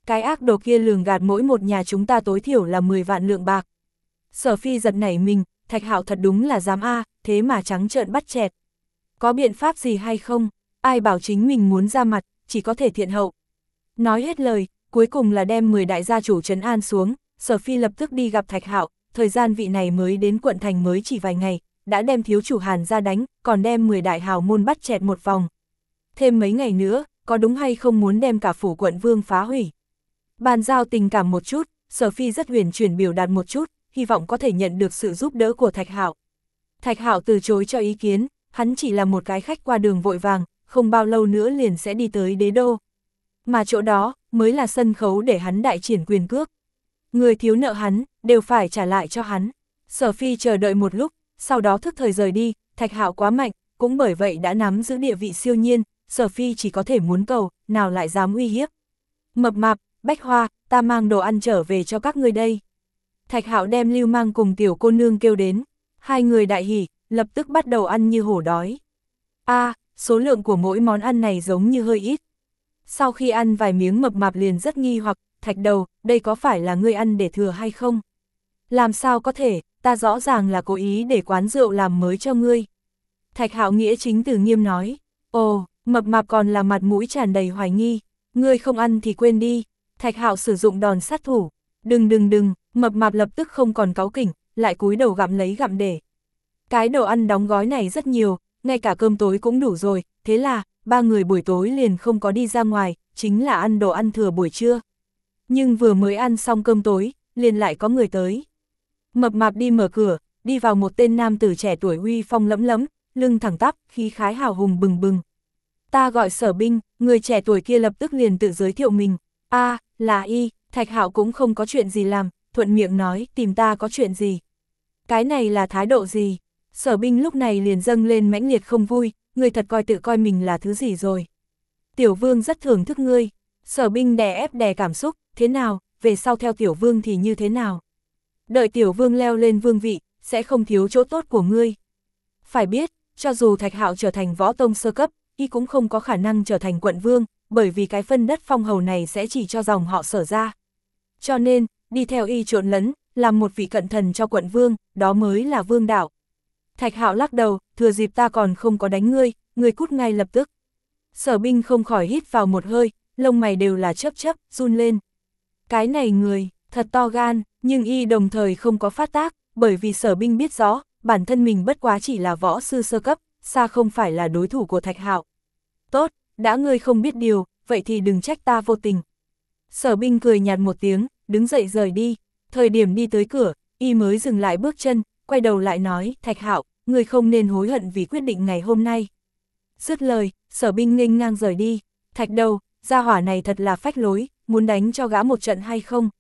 Cái ác đồ kia lường gạt mỗi một nhà chúng ta tối thiểu là 10 vạn lượng bạc. Sở phi giật nảy mình, thạch hạo thật đúng là dám A, thế mà trắng trợn bắt chẹt. Có biện pháp gì hay không? Ai bảo chính mình muốn ra mặt, chỉ có thể thiện hậu. Nói hết lời, cuối cùng là đem 10 đại gia chủ trấn an xuống, Sở Phi lập tức đi gặp Thạch Hạo, thời gian vị này mới đến quận thành mới chỉ vài ngày, đã đem thiếu chủ Hàn ra đánh, còn đem 10 đại hào môn bắt chẹt một vòng. Thêm mấy ngày nữa, có đúng hay không muốn đem cả phủ quận vương phá hủy? Bàn giao tình cảm một chút, Sở Phi rất huyền chuyển biểu đạt một chút, hy vọng có thể nhận được sự giúp đỡ của Thạch Hạo. Thạch Hạo từ chối cho ý kiến, hắn chỉ là một cái khách qua đường vội vàng, không bao lâu nữa liền sẽ đi tới đế đô. Mà chỗ đó, mới là sân khấu để hắn đại triển quyền cước. Người thiếu nợ hắn, đều phải trả lại cho hắn. Sở Phi chờ đợi một lúc, sau đó thức thời rời đi, Thạch Hạo quá mạnh, cũng bởi vậy đã nắm giữ địa vị siêu nhiên, Sở Phi chỉ có thể muốn cầu, nào lại dám uy hiếp. Mập mạp, bách hoa, ta mang đồ ăn trở về cho các ngươi đây. Thạch Hạo đem Lưu Mang cùng tiểu cô nương kêu đến, hai người đại hỉ, lập tức bắt đầu ăn như hổ đói. A, số lượng của mỗi món ăn này giống như hơi ít. Sau khi ăn vài miếng mập mạp liền rất nghi hoặc, thạch đầu, đây có phải là ngươi ăn để thừa hay không? Làm sao có thể, ta rõ ràng là cố ý để quán rượu làm mới cho ngươi. Thạch hạo nghĩa chính từ nghiêm nói, ồ, mập mạp còn là mặt mũi tràn đầy hoài nghi, ngươi không ăn thì quên đi. Thạch hạo sử dụng đòn sát thủ, đừng đừng đừng, mập mạp lập tức không còn cáu kỉnh, lại cúi đầu gặm lấy gặm để. Cái đồ ăn đóng gói này rất nhiều, ngay cả cơm tối cũng đủ rồi, thế là, ba người buổi tối liền không có đi ra ngoài, chính là ăn đồ ăn thừa buổi trưa. Nhưng vừa mới ăn xong cơm tối, liền lại có người tới. Mập mạp đi mở cửa, đi vào một tên nam tử trẻ tuổi uy phong lẫm lẫm, lưng thẳng tắp, khí khái hào hùng bừng bừng. Ta gọi sở binh, người trẻ tuổi kia lập tức liền tự giới thiệu mình. a là y, thạch hạo cũng không có chuyện gì làm, thuận miệng nói, tìm ta có chuyện gì. Cái này là thái độ gì? Sở binh lúc này liền dâng lên mãnh liệt không vui, người thật coi tự coi mình là thứ gì rồi. Tiểu vương rất thưởng thức ngươi, sở binh đè ép đè cảm xúc, thế nào, về sau theo tiểu vương thì như thế nào. Đợi tiểu vương leo lên vương vị, sẽ không thiếu chỗ tốt của ngươi. Phải biết, cho dù thạch hạo trở thành võ tông sơ cấp, y cũng không có khả năng trở thành quận vương, bởi vì cái phân đất phong hầu này sẽ chỉ cho dòng họ sở ra. Cho nên, đi theo y trộn lẫn, làm một vị cận thần cho quận vương, đó mới là vương đạo. Thạch hạo lắc đầu, thừa dịp ta còn không có đánh ngươi, ngươi cút ngay lập tức. Sở binh không khỏi hít vào một hơi, lông mày đều là chấp chấp, run lên. Cái này người, thật to gan, nhưng y đồng thời không có phát tác, bởi vì sở binh biết rõ, bản thân mình bất quá chỉ là võ sư sơ cấp, xa không phải là đối thủ của thạch hạo. Tốt, đã ngươi không biết điều, vậy thì đừng trách ta vô tình. Sở binh cười nhạt một tiếng, đứng dậy rời đi, thời điểm đi tới cửa, y mới dừng lại bước chân, quay đầu lại nói, Thạch Hạo, người không nên hối hận vì quyết định ngày hôm nay. Dứt lời, sở binh nghênh ngang rời đi, Thạch đầu, gia hỏa này thật là phách lối, muốn đánh cho gã một trận hay không?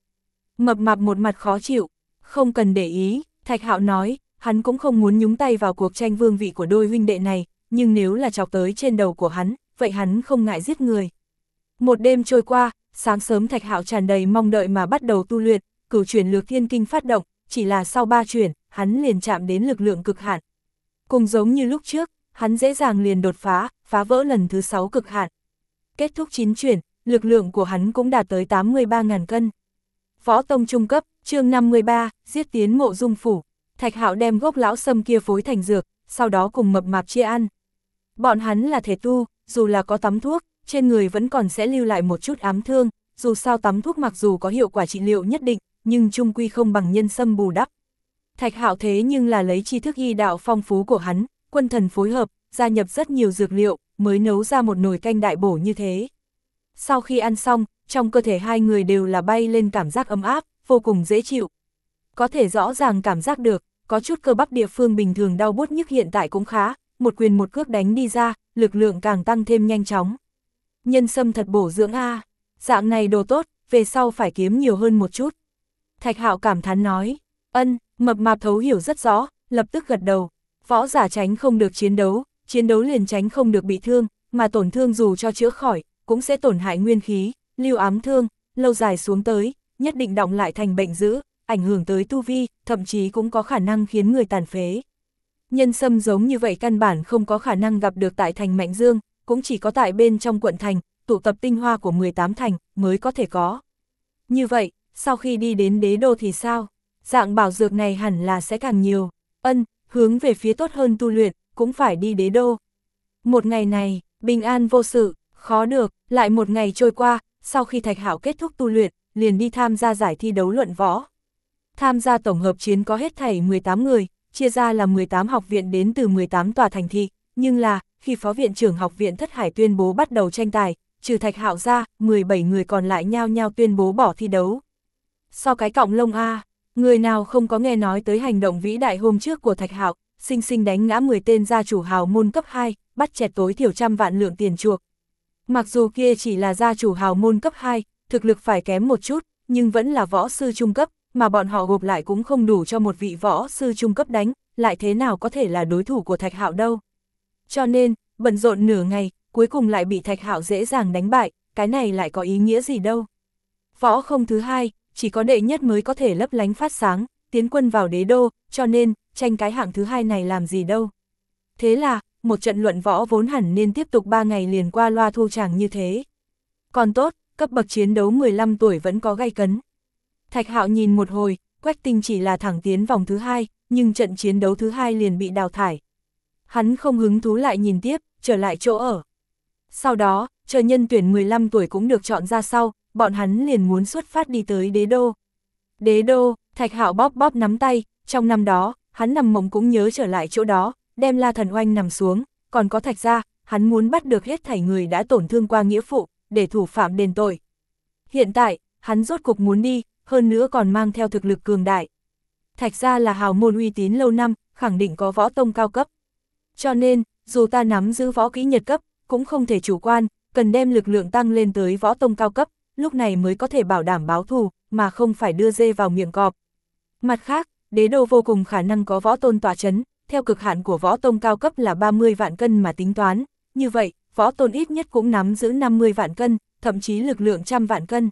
Mập mạp một mặt khó chịu, không cần để ý, Thạch Hạo nói, hắn cũng không muốn nhúng tay vào cuộc tranh vương vị của đôi huynh đệ này, nhưng nếu là chọc tới trên đầu của hắn, vậy hắn không ngại giết người. Một đêm trôi qua, sáng sớm Thạch Hạo tràn đầy mong đợi mà bắt đầu tu luyện, cửu chuyển lược thiên kinh phát động, chỉ là sau ba chuyển, hắn liền chạm đến lực lượng cực hạn. Cùng giống như lúc trước, hắn dễ dàng liền đột phá, phá vỡ lần thứ 6 cực hạn. Kết thúc 9 chuyển, lực lượng của hắn cũng đạt tới 83.000 cân. Võ Tông Trung cấp, chương 53, giết tiến mộ dung phủ. Thạch Hạo đem gốc lão sâm kia phối thành dược, sau đó cùng mập mạp chia ăn. Bọn hắn là thể tu, dù là có tắm thuốc, trên người vẫn còn sẽ lưu lại một chút ám thương, dù sao tắm thuốc mặc dù có hiệu quả trị liệu nhất định, nhưng trung quy không bằng nhân sâm bù đắp. Thạch Hạo thế nhưng là lấy tri thức y đạo phong phú của hắn, quân thần phối hợp, gia nhập rất nhiều dược liệu, mới nấu ra một nồi canh đại bổ như thế. Sau khi ăn xong, trong cơ thể hai người đều là bay lên cảm giác ấm áp, vô cùng dễ chịu. Có thể rõ ràng cảm giác được, có chút cơ bắp địa phương bình thường đau bút nhức hiện tại cũng khá, một quyền một cước đánh đi ra, lực lượng càng tăng thêm nhanh chóng. Nhân sâm thật bổ dưỡng A, dạng này đồ tốt, về sau phải kiếm nhiều hơn một chút. Thạch hạo cảm thán nói, ân, mập mạp thấu hiểu rất rõ, lập tức gật đầu, võ giả tránh không được chiến đấu, chiến đấu liền tránh không được bị thương, mà tổn thương dù cho chữa khỏi, cũng sẽ tổn hại nguyên khí, lưu ám thương, lâu dài xuống tới, nhất định động lại thành bệnh dữ, ảnh hưởng tới tu vi, thậm chí cũng có khả năng khiến người tàn phế. Nhân sâm giống như vậy căn bản không có khả năng gặp được tại thành Mạnh Dương, cũng chỉ có tại bên trong quận thành, tụ tập tinh hoa của 18 thành mới có thể có. Như vậy, sau khi đi đến đế đô thì sao? Dạng bảo dược này hẳn là sẽ càng nhiều. Ân, hướng về phía tốt hơn tu luyện, cũng phải đi đế đô. Một ngày này, bình an vô sự, khó được, lại một ngày trôi qua, sau khi Thạch Hạo kết thúc tu luyện, liền đi tham gia giải thi đấu luận võ. Tham gia tổng hợp chiến có hết thảy 18 người, chia ra là 18 học viện đến từ 18 tòa thành thị, nhưng là, khi Phó Viện trưởng học viện Thất Hải tuyên bố bắt đầu tranh tài, trừ Thạch Hạo ra, 17 người còn lại nhao nhao tuyên bố bỏ thi đấu. So cái cọng lông A, người nào không có nghe nói tới hành động vĩ đại hôm trước của Thạch Hạo, sinh sinh đánh ngã 10 tên gia chủ hào môn cấp 2, bắt chẹt tối thiểu trăm vạn lượng tiền chuộc. Mặc dù kia chỉ là gia chủ hào môn cấp 2, thực lực phải kém một chút, nhưng vẫn là võ sư trung cấp, mà bọn họ gộp lại cũng không đủ cho một vị võ sư trung cấp đánh, lại thế nào có thể là đối thủ của Thạch Hạo đâu. Cho nên, bận rộn nửa ngày, cuối cùng lại bị Thạch Hạo dễ dàng đánh bại, cái này lại có ý nghĩa gì đâu. Võ không thứ hai, chỉ có đệ nhất mới có thể lấp lánh phát sáng, tiến quân vào đế đô, cho nên, tranh cái hạng thứ hai này làm gì đâu. Thế là, một trận luận võ vốn hẳn nên tiếp tục 3 ngày liền qua loa thu tràng như thế. Còn tốt, cấp bậc chiến đấu 15 tuổi vẫn có gay cấn. Thạch Hạo nhìn một hồi, Quách Tinh chỉ là thẳng tiến vòng thứ hai, nhưng trận chiến đấu thứ hai liền bị đào thải. Hắn không hứng thú lại nhìn tiếp, trở lại chỗ ở. Sau đó, chờ nhân tuyển 15 tuổi cũng được chọn ra sau, bọn hắn liền muốn xuất phát đi tới đế đô. Đế đô, Thạch Hạo bóp bóp nắm tay, trong năm đó, hắn nằm mộng cũng nhớ trở lại chỗ đó, đem La Thần Oanh nằm xuống, còn có Thạch ra, hắn muốn bắt được hết thảy người đã tổn thương qua nghĩa phụ, để thủ phạm đền tội. Hiện tại, hắn rốt cục muốn đi, hơn nữa còn mang theo thực lực cường đại. Thạch ra là hào môn uy tín lâu năm, khẳng định có võ tông cao cấp. Cho nên, dù ta nắm giữ võ kỹ nhật cấp, cũng không thể chủ quan, cần đem lực lượng tăng lên tới võ tông cao cấp, lúc này mới có thể bảo đảm báo thù, mà không phải đưa dê vào miệng cọp. Mặt khác, đế đô vô cùng khả năng có võ tôn tỏa chấn, theo cực hạn của võ tông cao cấp là 30 vạn cân mà tính toán, như vậy, võ tôn ít nhất cũng nắm giữ 50 vạn cân, thậm chí lực lượng trăm vạn cân.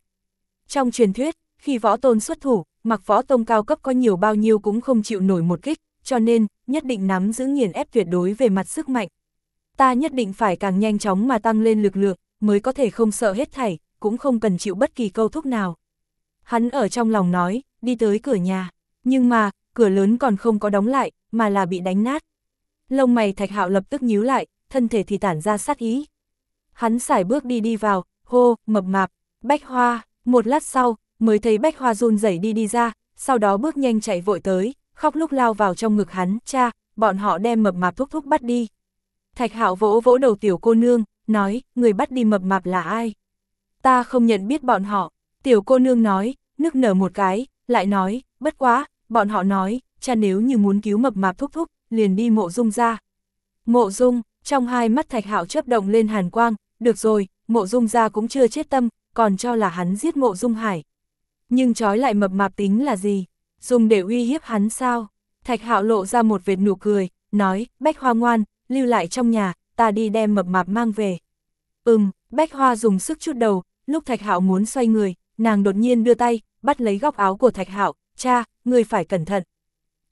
Trong truyền thuyết, khi võ tôn xuất thủ, mặc võ tông cao cấp có nhiều bao nhiêu cũng không chịu nổi một kích, cho nên, nhất định nắm giữ nghiền ép tuyệt đối về mặt sức mạnh. Ta nhất định phải càng nhanh chóng mà tăng lên lực lượng, mới có thể không sợ hết thảy, cũng không cần chịu bất kỳ câu thúc nào. Hắn ở trong lòng nói, đi tới cửa nhà, nhưng mà, cửa lớn còn không có đóng lại, mà là bị đánh nát. Lông mày thạch hạo lập tức nhíu lại, thân thể thì tản ra sát ý. Hắn xài bước đi đi vào, hô, mập mạp, bách hoa, một lát sau, mới thấy bách hoa run rẩy đi đi ra, sau đó bước nhanh chạy vội tới, khóc lúc lao vào trong ngực hắn, cha, bọn họ đem mập mạp thúc thúc bắt đi. Thạch hạo vỗ vỗ đầu tiểu cô nương, nói, người bắt đi mập mạp là ai? Ta không nhận biết bọn họ, tiểu cô nương nói, nức nở một cái, lại nói, bất quá, bọn họ nói, cha nếu như muốn cứu mập mạp thúc thúc, liền đi mộ dung ra. Mộ dung, trong hai mắt thạch hạo chớp động lên hàn quang, được rồi, mộ dung ra cũng chưa chết tâm, còn cho là hắn giết mộ dung hải. Nhưng trói lại mập mạp tính là gì? Dùng để uy hiếp hắn sao? Thạch hạo lộ ra một vệt nụ cười, nói, bách hoa ngoan, lưu lại trong nhà, ta đi đem mập mạp mang về. Ừm, bách hoa dùng sức chút đầu, lúc thạch hạo muốn xoay người, nàng đột nhiên đưa tay, bắt lấy góc áo của thạch hạo, cha, người phải cẩn thận.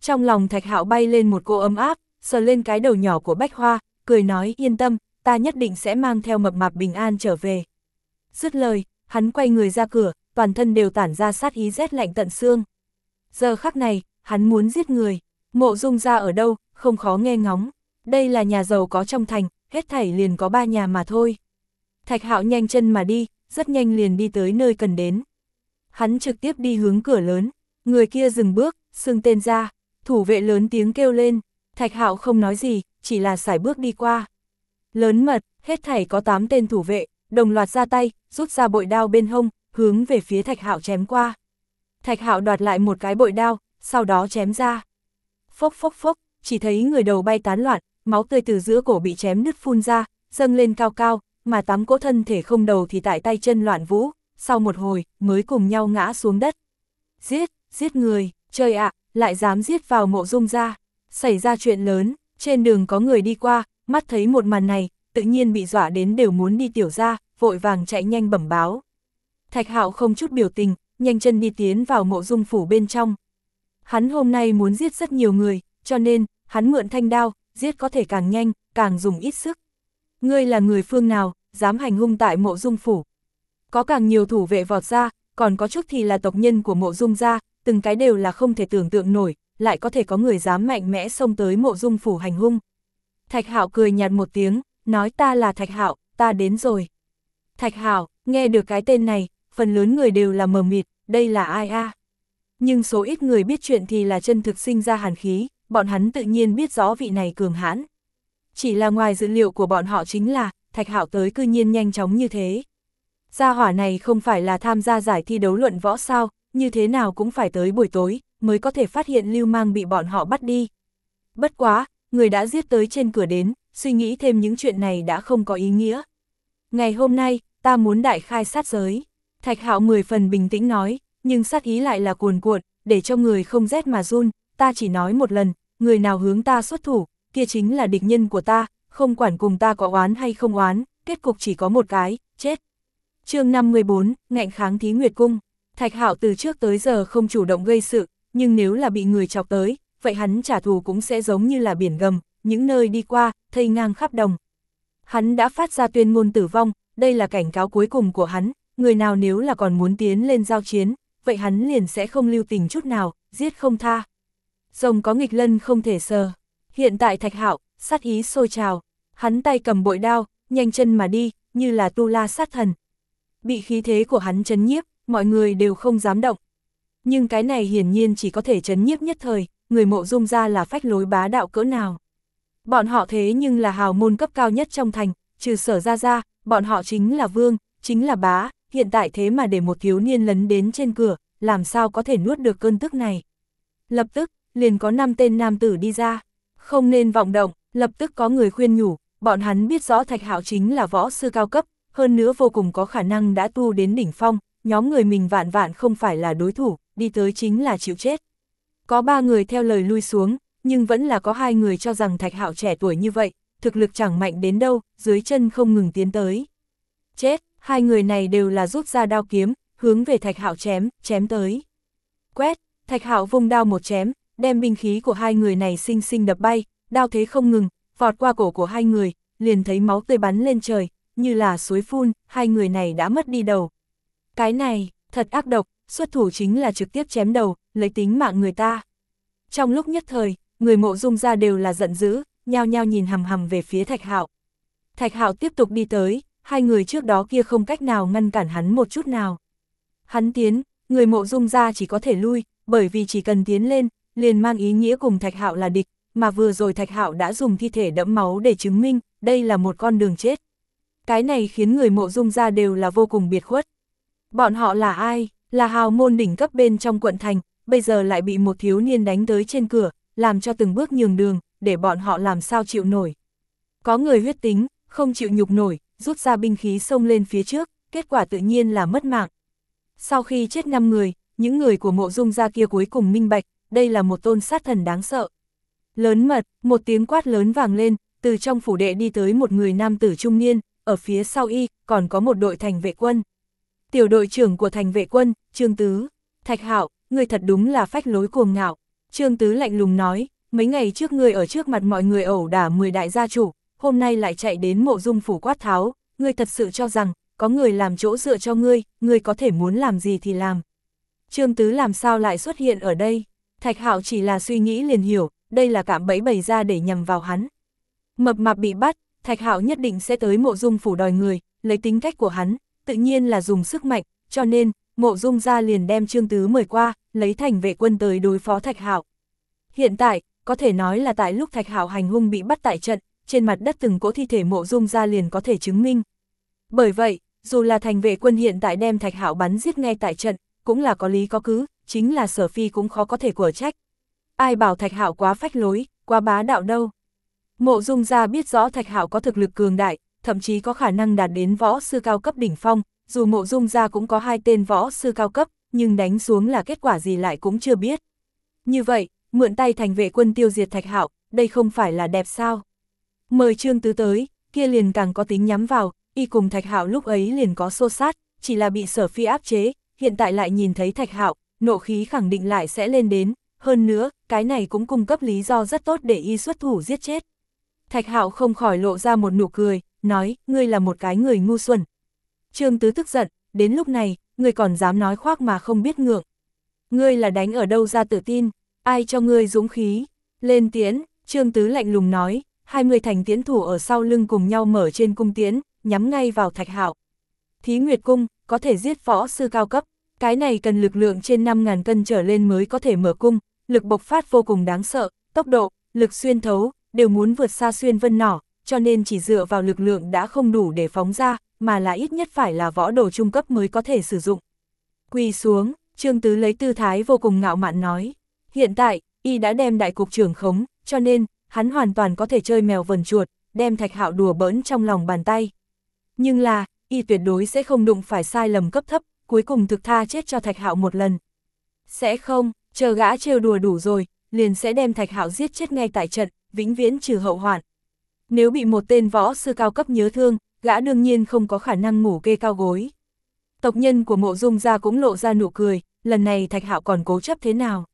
Trong lòng thạch hạo bay lên một cô ấm áp, sờ lên cái đầu nhỏ của bách hoa, cười nói yên tâm, ta nhất định sẽ mang theo mập mạp bình an trở về. Dứt lời, hắn quay người ra cửa, toàn thân đều tản ra sát ý rét lạnh tận xương. Giờ khắc này, hắn muốn giết người, mộ dung ra ở đâu, không khó nghe ngóng. Đây là nhà giàu có trong thành, hết thảy liền có ba nhà mà thôi. Thạch hạo nhanh chân mà đi, rất nhanh liền đi tới nơi cần đến. Hắn trực tiếp đi hướng cửa lớn, người kia dừng bước, xưng tên ra, thủ vệ lớn tiếng kêu lên, thạch hạo không nói gì, chỉ là sải bước đi qua. Lớn mật, hết thảy có 8 tên thủ vệ, đồng loạt ra tay, rút ra bội đao bên hông, hướng về phía thạch hạo chém qua. Thạch hạo đoạt lại một cái bội đao, sau đó chém ra. Phốc phốc phốc, chỉ thấy người đầu bay tán loạn, máu tươi từ giữa cổ bị chém nứt phun ra, dâng lên cao cao, mà tám cỗ thân thể không đầu thì tại tay chân loạn vũ, sau một hồi, mới cùng nhau ngã xuống đất. Giết, giết người, trời ạ, lại dám giết vào mộ dung ra. Xảy ra chuyện lớn, trên đường có người đi qua, mắt thấy một màn này, tự nhiên bị dọa đến đều muốn đi tiểu ra, vội vàng chạy nhanh bẩm báo. Thạch hạo không chút biểu tình, nhanh chân đi tiến vào mộ dung phủ bên trong. Hắn hôm nay muốn giết rất nhiều người, cho nên, hắn mượn thanh đao, giết có thể càng nhanh, càng dùng ít sức. Ngươi là người phương nào, dám hành hung tại mộ dung phủ. Có càng nhiều thủ vệ vọt ra, còn có chút thì là tộc nhân của mộ dung gia, từng cái đều là không thể tưởng tượng nổi, lại có thể có người dám mạnh mẽ xông tới mộ dung phủ hành hung. Thạch Hạo cười nhạt một tiếng, nói ta là Thạch Hạo, ta đến rồi. Thạch Hạo, nghe được cái tên này, phần lớn người đều là mờ mịt, đây là ai a? Nhưng số ít người biết chuyện thì là chân thực sinh ra hàn khí, bọn hắn tự nhiên biết rõ vị này cường hãn. Chỉ là ngoài dữ liệu của bọn họ chính là, Thạch Hạo tới cư nhiên nhanh chóng như thế. Gia hỏa này không phải là tham gia giải thi đấu luận võ sao, như thế nào cũng phải tới buổi tối, mới có thể phát hiện lưu mang bị bọn họ bắt đi. Bất quá, người đã giết tới trên cửa đến, suy nghĩ thêm những chuyện này đã không có ý nghĩa. Ngày hôm nay, ta muốn đại khai sát giới. Thạch hạo mười phần bình tĩnh nói, nhưng sát ý lại là cuồn cuộn, để cho người không rét mà run, ta chỉ nói một lần, người nào hướng ta xuất thủ, kia chính là địch nhân của ta, không quản cùng ta có oán hay không oán, kết cục chỉ có một cái, chết. chương 54, ngạnh kháng thí nguyệt cung, Thạch Hạo từ trước tới giờ không chủ động gây sự, nhưng nếu là bị người chọc tới, vậy hắn trả thù cũng sẽ giống như là biển gầm, những nơi đi qua, thây ngang khắp đồng. Hắn đã phát ra tuyên ngôn tử vong, đây là cảnh cáo cuối cùng của hắn, người nào nếu là còn muốn tiến lên giao chiến, vậy hắn liền sẽ không lưu tình chút nào, giết không tha. Rồng có nghịch lân không thể sờ. Hiện tại thạch hạo, sát ý sôi trào, hắn tay cầm bội đao, nhanh chân mà đi, như là tu la sát thần. Bị khí thế của hắn chấn nhiếp, mọi người đều không dám động. Nhưng cái này hiển nhiên chỉ có thể chấn nhiếp nhất thời, người mộ dung ra là phách lối bá đạo cỡ nào. Bọn họ thế nhưng là hào môn cấp cao nhất trong thành, trừ sở ra ra, bọn họ chính là vương, chính là bá, hiện tại thế mà để một thiếu niên lấn đến trên cửa, làm sao có thể nuốt được cơn tức này. Lập tức, liền có năm tên nam tử đi ra, không nên vọng động, lập tức có người khuyên nhủ, bọn hắn biết rõ Thạch Hạo chính là võ sư cao cấp, hơn nữa vô cùng có khả năng đã tu đến đỉnh phong, nhóm người mình vạn vạn không phải là đối thủ, đi tới chính là chịu chết. Có ba người theo lời lui xuống, nhưng vẫn là có hai người cho rằng Thạch Hạo trẻ tuổi như vậy, thực lực chẳng mạnh đến đâu, dưới chân không ngừng tiến tới. Chết, hai người này đều là rút ra đao kiếm, hướng về Thạch Hạo chém, chém tới. Quét, Thạch Hạo vung đao một chém, đem binh khí của hai người này xinh xinh đập bay, đao thế không ngừng, vọt qua cổ của hai người, liền thấy máu tươi bắn lên trời, như là suối phun, hai người này đã mất đi đầu. Cái này, thật ác độc, xuất thủ chính là trực tiếp chém đầu, lấy tính mạng người ta. Trong lúc nhất thời, người mộ dung ra đều là giận dữ, nhao nhao nhìn hầm hầm về phía Thạch Hạo. Thạch Hạo tiếp tục đi tới, hai người trước đó kia không cách nào ngăn cản hắn một chút nào. Hắn tiến, người mộ dung ra chỉ có thể lui, bởi vì chỉ cần tiến lên, liền mang ý nghĩa cùng Thạch Hạo là địch, mà vừa rồi Thạch Hạo đã dùng thi thể đẫm máu để chứng minh, đây là một con đường chết. Cái này khiến người mộ dung ra đều là vô cùng biệt khuất. Bọn họ là ai? Là hào môn đỉnh cấp bên trong quận thành, bây giờ lại bị một thiếu niên đánh tới trên cửa, làm cho từng bước nhường đường, để bọn họ làm sao chịu nổi. Có người huyết tính, không chịu nhục nổi, rút ra binh khí xông lên phía trước, kết quả tự nhiên là mất mạng. Sau khi chết 5 người, những người của mộ dung gia kia cuối cùng minh bạch, đây là một tôn sát thần đáng sợ. Lớn mật, một tiếng quát lớn vàng lên, từ trong phủ đệ đi tới một người nam tử trung niên, ở phía sau y, còn có một đội thành vệ quân. Tiểu đội trưởng của thành vệ quân, Trương Tứ, Thạch Hạo, người thật đúng là phách lối cuồng ngạo. Trương Tứ lạnh lùng nói, mấy ngày trước người ở trước mặt mọi người ẩu đả 10 đại gia chủ, hôm nay lại chạy đến mộ dung phủ quát tháo, ngươi thật sự cho rằng, có người làm chỗ dựa cho ngươi, ngươi có thể muốn làm gì thì làm. Trương Tứ làm sao lại xuất hiện ở đây? Thạch Hạo chỉ là suy nghĩ liền hiểu, đây là cạm bẫy bày ra để nhằm vào hắn. Mập mạp bị bắt, Thạch Hạo nhất định sẽ tới mộ dung phủ đòi người, lấy tính cách của hắn, tự nhiên là dùng sức mạnh, cho nên, mộ dung ra liền đem Trương Tứ mời qua, lấy thành vệ quân tới đối phó Thạch Hạo. Hiện tại, có thể nói là tại lúc Thạch Hạo hành hung bị bắt tại trận, trên mặt đất từng cỗ thi thể mộ dung ra liền có thể chứng minh. Bởi vậy, dù là thành vệ quân hiện tại đem Thạch Hạo bắn giết ngay tại trận, cũng là có lý có cứ, chính là sở phi cũng khó có thể của trách. Ai bảo Thạch Hạo quá phách lối, quá bá đạo đâu. Mộ dung ra biết rõ Thạch Hạo có thực lực cường đại, thậm chí có khả năng đạt đến võ sư cao cấp đỉnh phong, dù mộ dung ra cũng có hai tên võ sư cao cấp, nhưng đánh xuống là kết quả gì lại cũng chưa biết. Như vậy, mượn tay thành vệ quân tiêu diệt Thạch Hạo, đây không phải là đẹp sao? Mời Trương Tứ tới, kia liền càng có tính nhắm vào, y cùng Thạch Hạo lúc ấy liền có xô sát, chỉ là bị sở phi áp chế, hiện tại lại nhìn thấy Thạch Hạo, nộ khí khẳng định lại sẽ lên đến, hơn nữa, cái này cũng cung cấp lý do rất tốt để y xuất thủ giết chết. Thạch Hạo không khỏi lộ ra một nụ cười, nói, ngươi là một cái người ngu xuẩn. Trương Tứ tức giận, đến lúc này, ngươi còn dám nói khoác mà không biết ngượng. Ngươi là đánh ở đâu ra tự tin, ai cho ngươi dũng khí, lên tiến, Trương Tứ lạnh lùng nói, 20 thành tiến thủ ở sau lưng cùng nhau mở trên cung tiến, nhắm ngay vào Thạch Hạo. Thí Nguyệt Cung, có thể giết võ sư cao cấp, cái này cần lực lượng trên 5.000 cân trở lên mới có thể mở cung, lực bộc phát vô cùng đáng sợ, tốc độ, lực xuyên thấu, đều muốn vượt xa xuyên vân nỏ, cho nên chỉ dựa vào lực lượng đã không đủ để phóng ra, mà là ít nhất phải là võ đồ trung cấp mới có thể sử dụng. Quỳ xuống, Trương Tứ lấy tư thái vô cùng ngạo mạn nói, hiện tại, y đã đem đại cục trưởng khống, cho nên, hắn hoàn toàn có thể chơi mèo vần chuột, đem thạch hạo đùa bỡn trong lòng bàn tay. Nhưng là, y tuyệt đối sẽ không đụng phải sai lầm cấp thấp, cuối cùng thực tha chết cho thạch hạo một lần. Sẽ không, chờ gã trêu đùa đủ rồi, liền sẽ đem thạch hạo giết chết ngay tại trận, vĩnh viễn trừ hậu hoạn. Nếu bị một tên võ sư cao cấp nhớ thương, gã đương nhiên không có khả năng ngủ kê cao gối. Tộc nhân của mộ dung gia cũng lộ ra nụ cười, lần này thạch hạo còn cố chấp thế nào.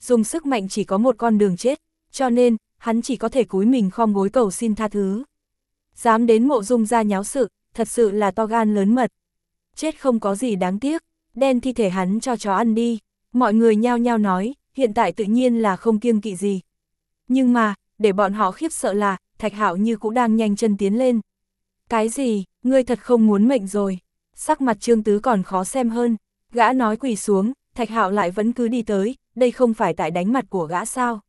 Dùng sức mạnh chỉ có một con đường chết, cho nên, hắn chỉ có thể cúi mình khom gối cầu xin tha thứ. Dám đến mộ dung ra nháo sự, thật sự là to gan lớn mật. Chết không có gì đáng tiếc, đen thi thể hắn cho chó ăn đi. Mọi người nhao nhao nói, hiện tại tự nhiên là không kiêng kỵ gì. Nhưng mà, để bọn họ khiếp sợ là, Thạch Hạo như cũng đang nhanh chân tiến lên. Cái gì, ngươi thật không muốn mệnh rồi. Sắc mặt Trương Tứ còn khó xem hơn. Gã nói quỳ xuống, Thạch Hạo lại vẫn cứ đi tới, đây không phải tại đánh mặt của gã sao.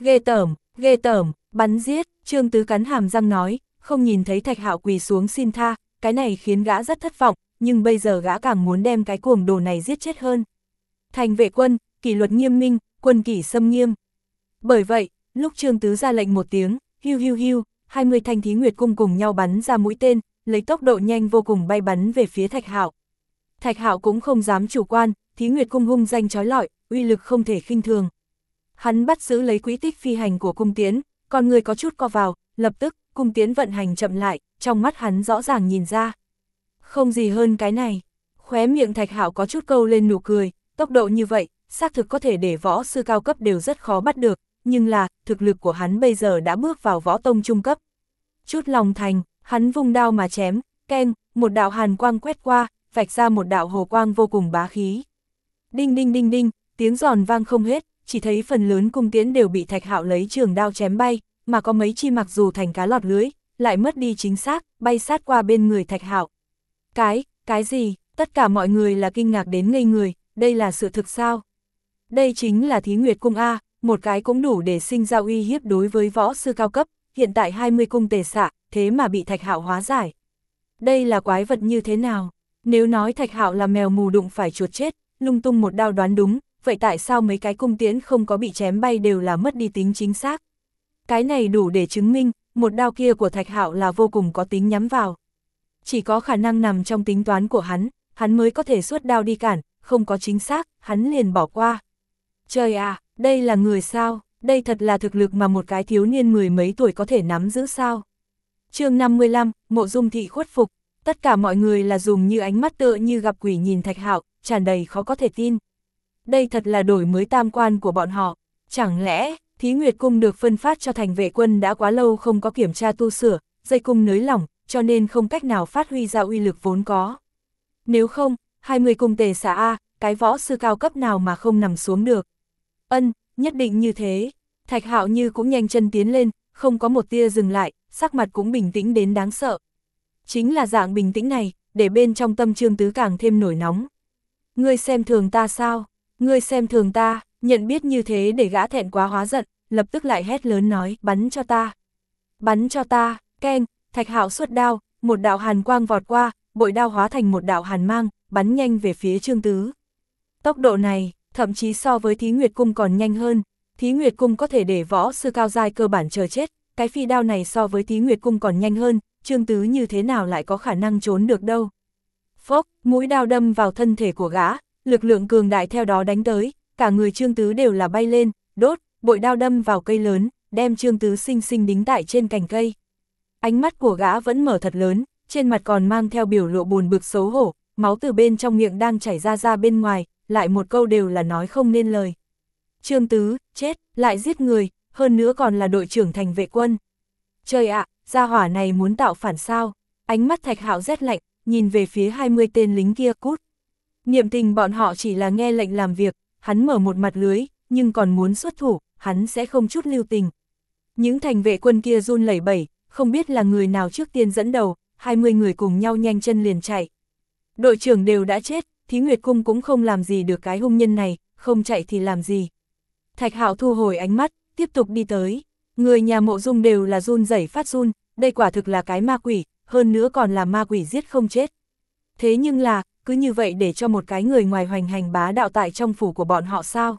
Ghê tởm, ghê tởm, bắn giết, Trương Tứ cắn hàm răng nói, không nhìn thấy Thạch Hạo quỳ xuống xin tha, cái này khiến gã rất thất vọng, nhưng bây giờ gã càng muốn đem cái cuồng đồ này giết chết hơn. Thành vệ quân, kỷ luật nghiêm minh, quân kỷ xâm nghiêm. Bởi vậy, lúc Trương Tứ ra lệnh một tiếng, hưu hưu hưu, 20 thanh thí nguyệt cung cùng nhau bắn ra mũi tên, lấy tốc độ nhanh vô cùng bay bắn về phía Thạch Hạo. Thạch Hạo cũng không dám chủ quan, thí nguyệt cung hung danh chói lọi, uy lực không thể khinh thường. Hắn bắt giữ lấy quỹ tích phi hành của cung tiến, còn người có chút co vào, lập tức, cung tiến vận hành chậm lại, trong mắt hắn rõ ràng nhìn ra. Không gì hơn cái này. Khóe miệng Thạch Hạo có chút câu lên nụ cười, tốc độ như vậy, xác thực có thể để võ sư cao cấp đều rất khó bắt được, nhưng là, thực lực của hắn bây giờ đã bước vào võ tông trung cấp. Chút lòng thành, hắn vung đao mà chém, keng, một đạo hàn quang quét qua, vạch ra một đạo hồ quang vô cùng bá khí. Đinh đinh đinh đinh, tiếng giòn vang không hết, chỉ thấy phần lớn cung tiến đều bị thạch hạo lấy trường đao chém bay, mà có mấy chi mặc dù thành cá lọt lưới, lại mất đi chính xác, bay sát qua bên người thạch hạo. Cái, cái gì, tất cả mọi người là kinh ngạc đến ngây người, đây là sự thực sao? Đây chính là thí nguyệt cung A, một cái cũng đủ để sinh ra uy hiếp đối với võ sư cao cấp, hiện tại 20 cung tề xạ, thế mà bị thạch hạo hóa giải. Đây là quái vật như thế nào? Nếu nói thạch hạo là mèo mù đụng phải chuột chết, lung tung một đao đoán đúng, vậy tại sao mấy cái cung tiễn không có bị chém bay đều là mất đi tính chính xác? Cái này đủ để chứng minh, một đao kia của Thạch Hạo là vô cùng có tính nhắm vào. Chỉ có khả năng nằm trong tính toán của hắn, hắn mới có thể suốt đao đi cản, không có chính xác, hắn liền bỏ qua. Trời à, đây là người sao, đây thật là thực lực mà một cái thiếu niên mười mấy tuổi có thể nắm giữ sao. chương 55, Mộ Dung Thị khuất phục, tất cả mọi người là dùng như ánh mắt tựa như gặp quỷ nhìn Thạch Hạo, tràn đầy khó có thể tin. Đây thật là đổi mới tam quan của bọn họ, chẳng lẽ, Thí Nguyệt Cung được phân phát cho thành vệ quân đã quá lâu không có kiểm tra tu sửa, dây cung nới lỏng, cho nên không cách nào phát huy ra uy lực vốn có. Nếu không, 20 cung tề xả A, cái võ sư cao cấp nào mà không nằm xuống được. Ân, nhất định như thế. Thạch hạo như cũng nhanh chân tiến lên, không có một tia dừng lại, sắc mặt cũng bình tĩnh đến đáng sợ. Chính là dạng bình tĩnh này, để bên trong tâm trương tứ càng thêm nổi nóng. Ngươi xem thường ta sao? Ngươi xem thường ta, nhận biết như thế để gã thẹn quá hóa giận, lập tức lại hét lớn nói, bắn cho ta. Bắn cho ta, keng, thạch hạo xuất đao, một đạo hàn quang vọt qua, bội đao hóa thành một đạo hàn mang, bắn nhanh về phía trương tứ. Tốc độ này, thậm chí so với Thí Nguyệt Cung còn nhanh hơn, Thí Nguyệt Cung có thể để võ sư cao giai cơ bản chờ chết, cái phi đao này so với Thí Nguyệt Cung còn nhanh hơn, Trương Tứ như thế nào lại có khả năng trốn được đâu. Phốc, mũi đao đâm vào thân thể của gã, lực lượng cường đại theo đó đánh tới, cả người Trương Tứ đều là bay lên, đốt, bội đao đâm vào cây lớn, đem Trương Tứ sinh sinh đính tại trên cành cây. Ánh mắt của gã vẫn mở thật lớn, trên mặt còn mang theo biểu lộ buồn bực xấu hổ, máu từ bên trong miệng đang chảy ra ra bên ngoài, lại một câu đều là nói không nên lời. Trương Tứ, chết, lại giết người, hơn nữa còn là đội trưởng thành vệ quân. Trời ạ, gia hỏa này muốn tạo phản sao? Ánh mắt thạch hạo rét lạnh, nhìn về phía 20 tên lính kia cút. Niệm tình bọn họ chỉ là nghe lệnh làm việc, hắn mở một mặt lưới, nhưng còn muốn xuất thủ, hắn sẽ không chút lưu tình. Những thành vệ quân kia run lẩy bẩy, không biết là người nào trước tiên dẫn đầu, 20 người cùng nhau nhanh chân liền chạy. Đội trưởng đều đã chết, Thí Nguyệt Cung cũng không làm gì được cái hung nhân này, không chạy thì làm gì. Thạch Hạo thu hồi ánh mắt, tiếp tục đi tới. Người nhà mộ dung đều là run rẩy phát run, đây quả thực là cái ma quỷ, hơn nữa còn là ma quỷ giết không chết. Thế nhưng là, cứ như vậy để cho một cái người ngoài hoành hành bá đạo tại trong phủ của bọn họ sao?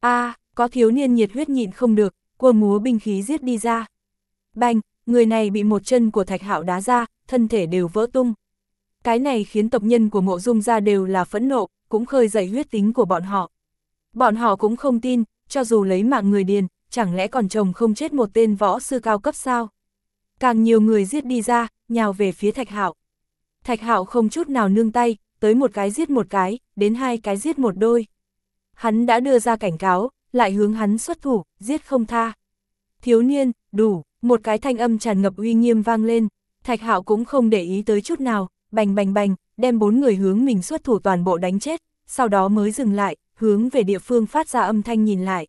a có thiếu niên nhiệt huyết nhịn không được, cua múa binh khí giết đi ra. Bành, người này bị một chân của thạch hạo đá ra, thân thể đều vỡ tung. Cái này khiến tộc nhân của mộ dung gia đều là phẫn nộ, cũng khơi dậy huyết tính của bọn họ. Bọn họ cũng không tin, cho dù lấy mạng người điền, chẳng lẽ còn chồng không chết một tên võ sư cao cấp sao? Càng nhiều người giết đi ra, nhào về phía Thạch Hạo. Thạch Hạo không chút nào nương tay, tới một cái giết một cái, đến hai cái giết một đôi. Hắn đã đưa ra cảnh cáo, lại hướng hắn xuất thủ, giết không tha. Thiếu niên, đủ, một cái thanh âm tràn ngập uy nghiêm vang lên, Thạch Hạo cũng không để ý tới chút nào, bành bành bành, đem bốn người hướng mình xuất thủ toàn bộ đánh chết, sau đó mới dừng lại, hướng về địa phương phát ra âm thanh nhìn lại.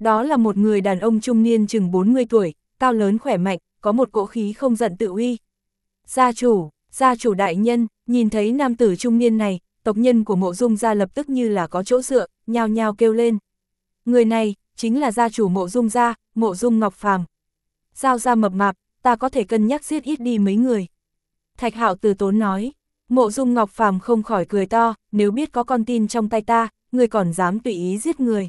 Đó là một người đàn ông trung niên chừng 40 tuổi, cao lớn khỏe mạnh, có một cỗ khí không giận tự uy. Gia chủ, gia chủ đại nhân, nhìn thấy nam tử trung niên này, tộc nhân của mộ dung gia lập tức như là có chỗ dựa, nhao nhao kêu lên. Người này, chính là gia chủ mộ dung gia, mộ dung ngọc phàm. Giao ra mập mạp, ta có thể cân nhắc giết ít đi mấy người. Thạch hạo từ tốn nói, mộ dung ngọc phàm không khỏi cười to, nếu biết có con tin trong tay ta, người còn dám tùy ý giết người.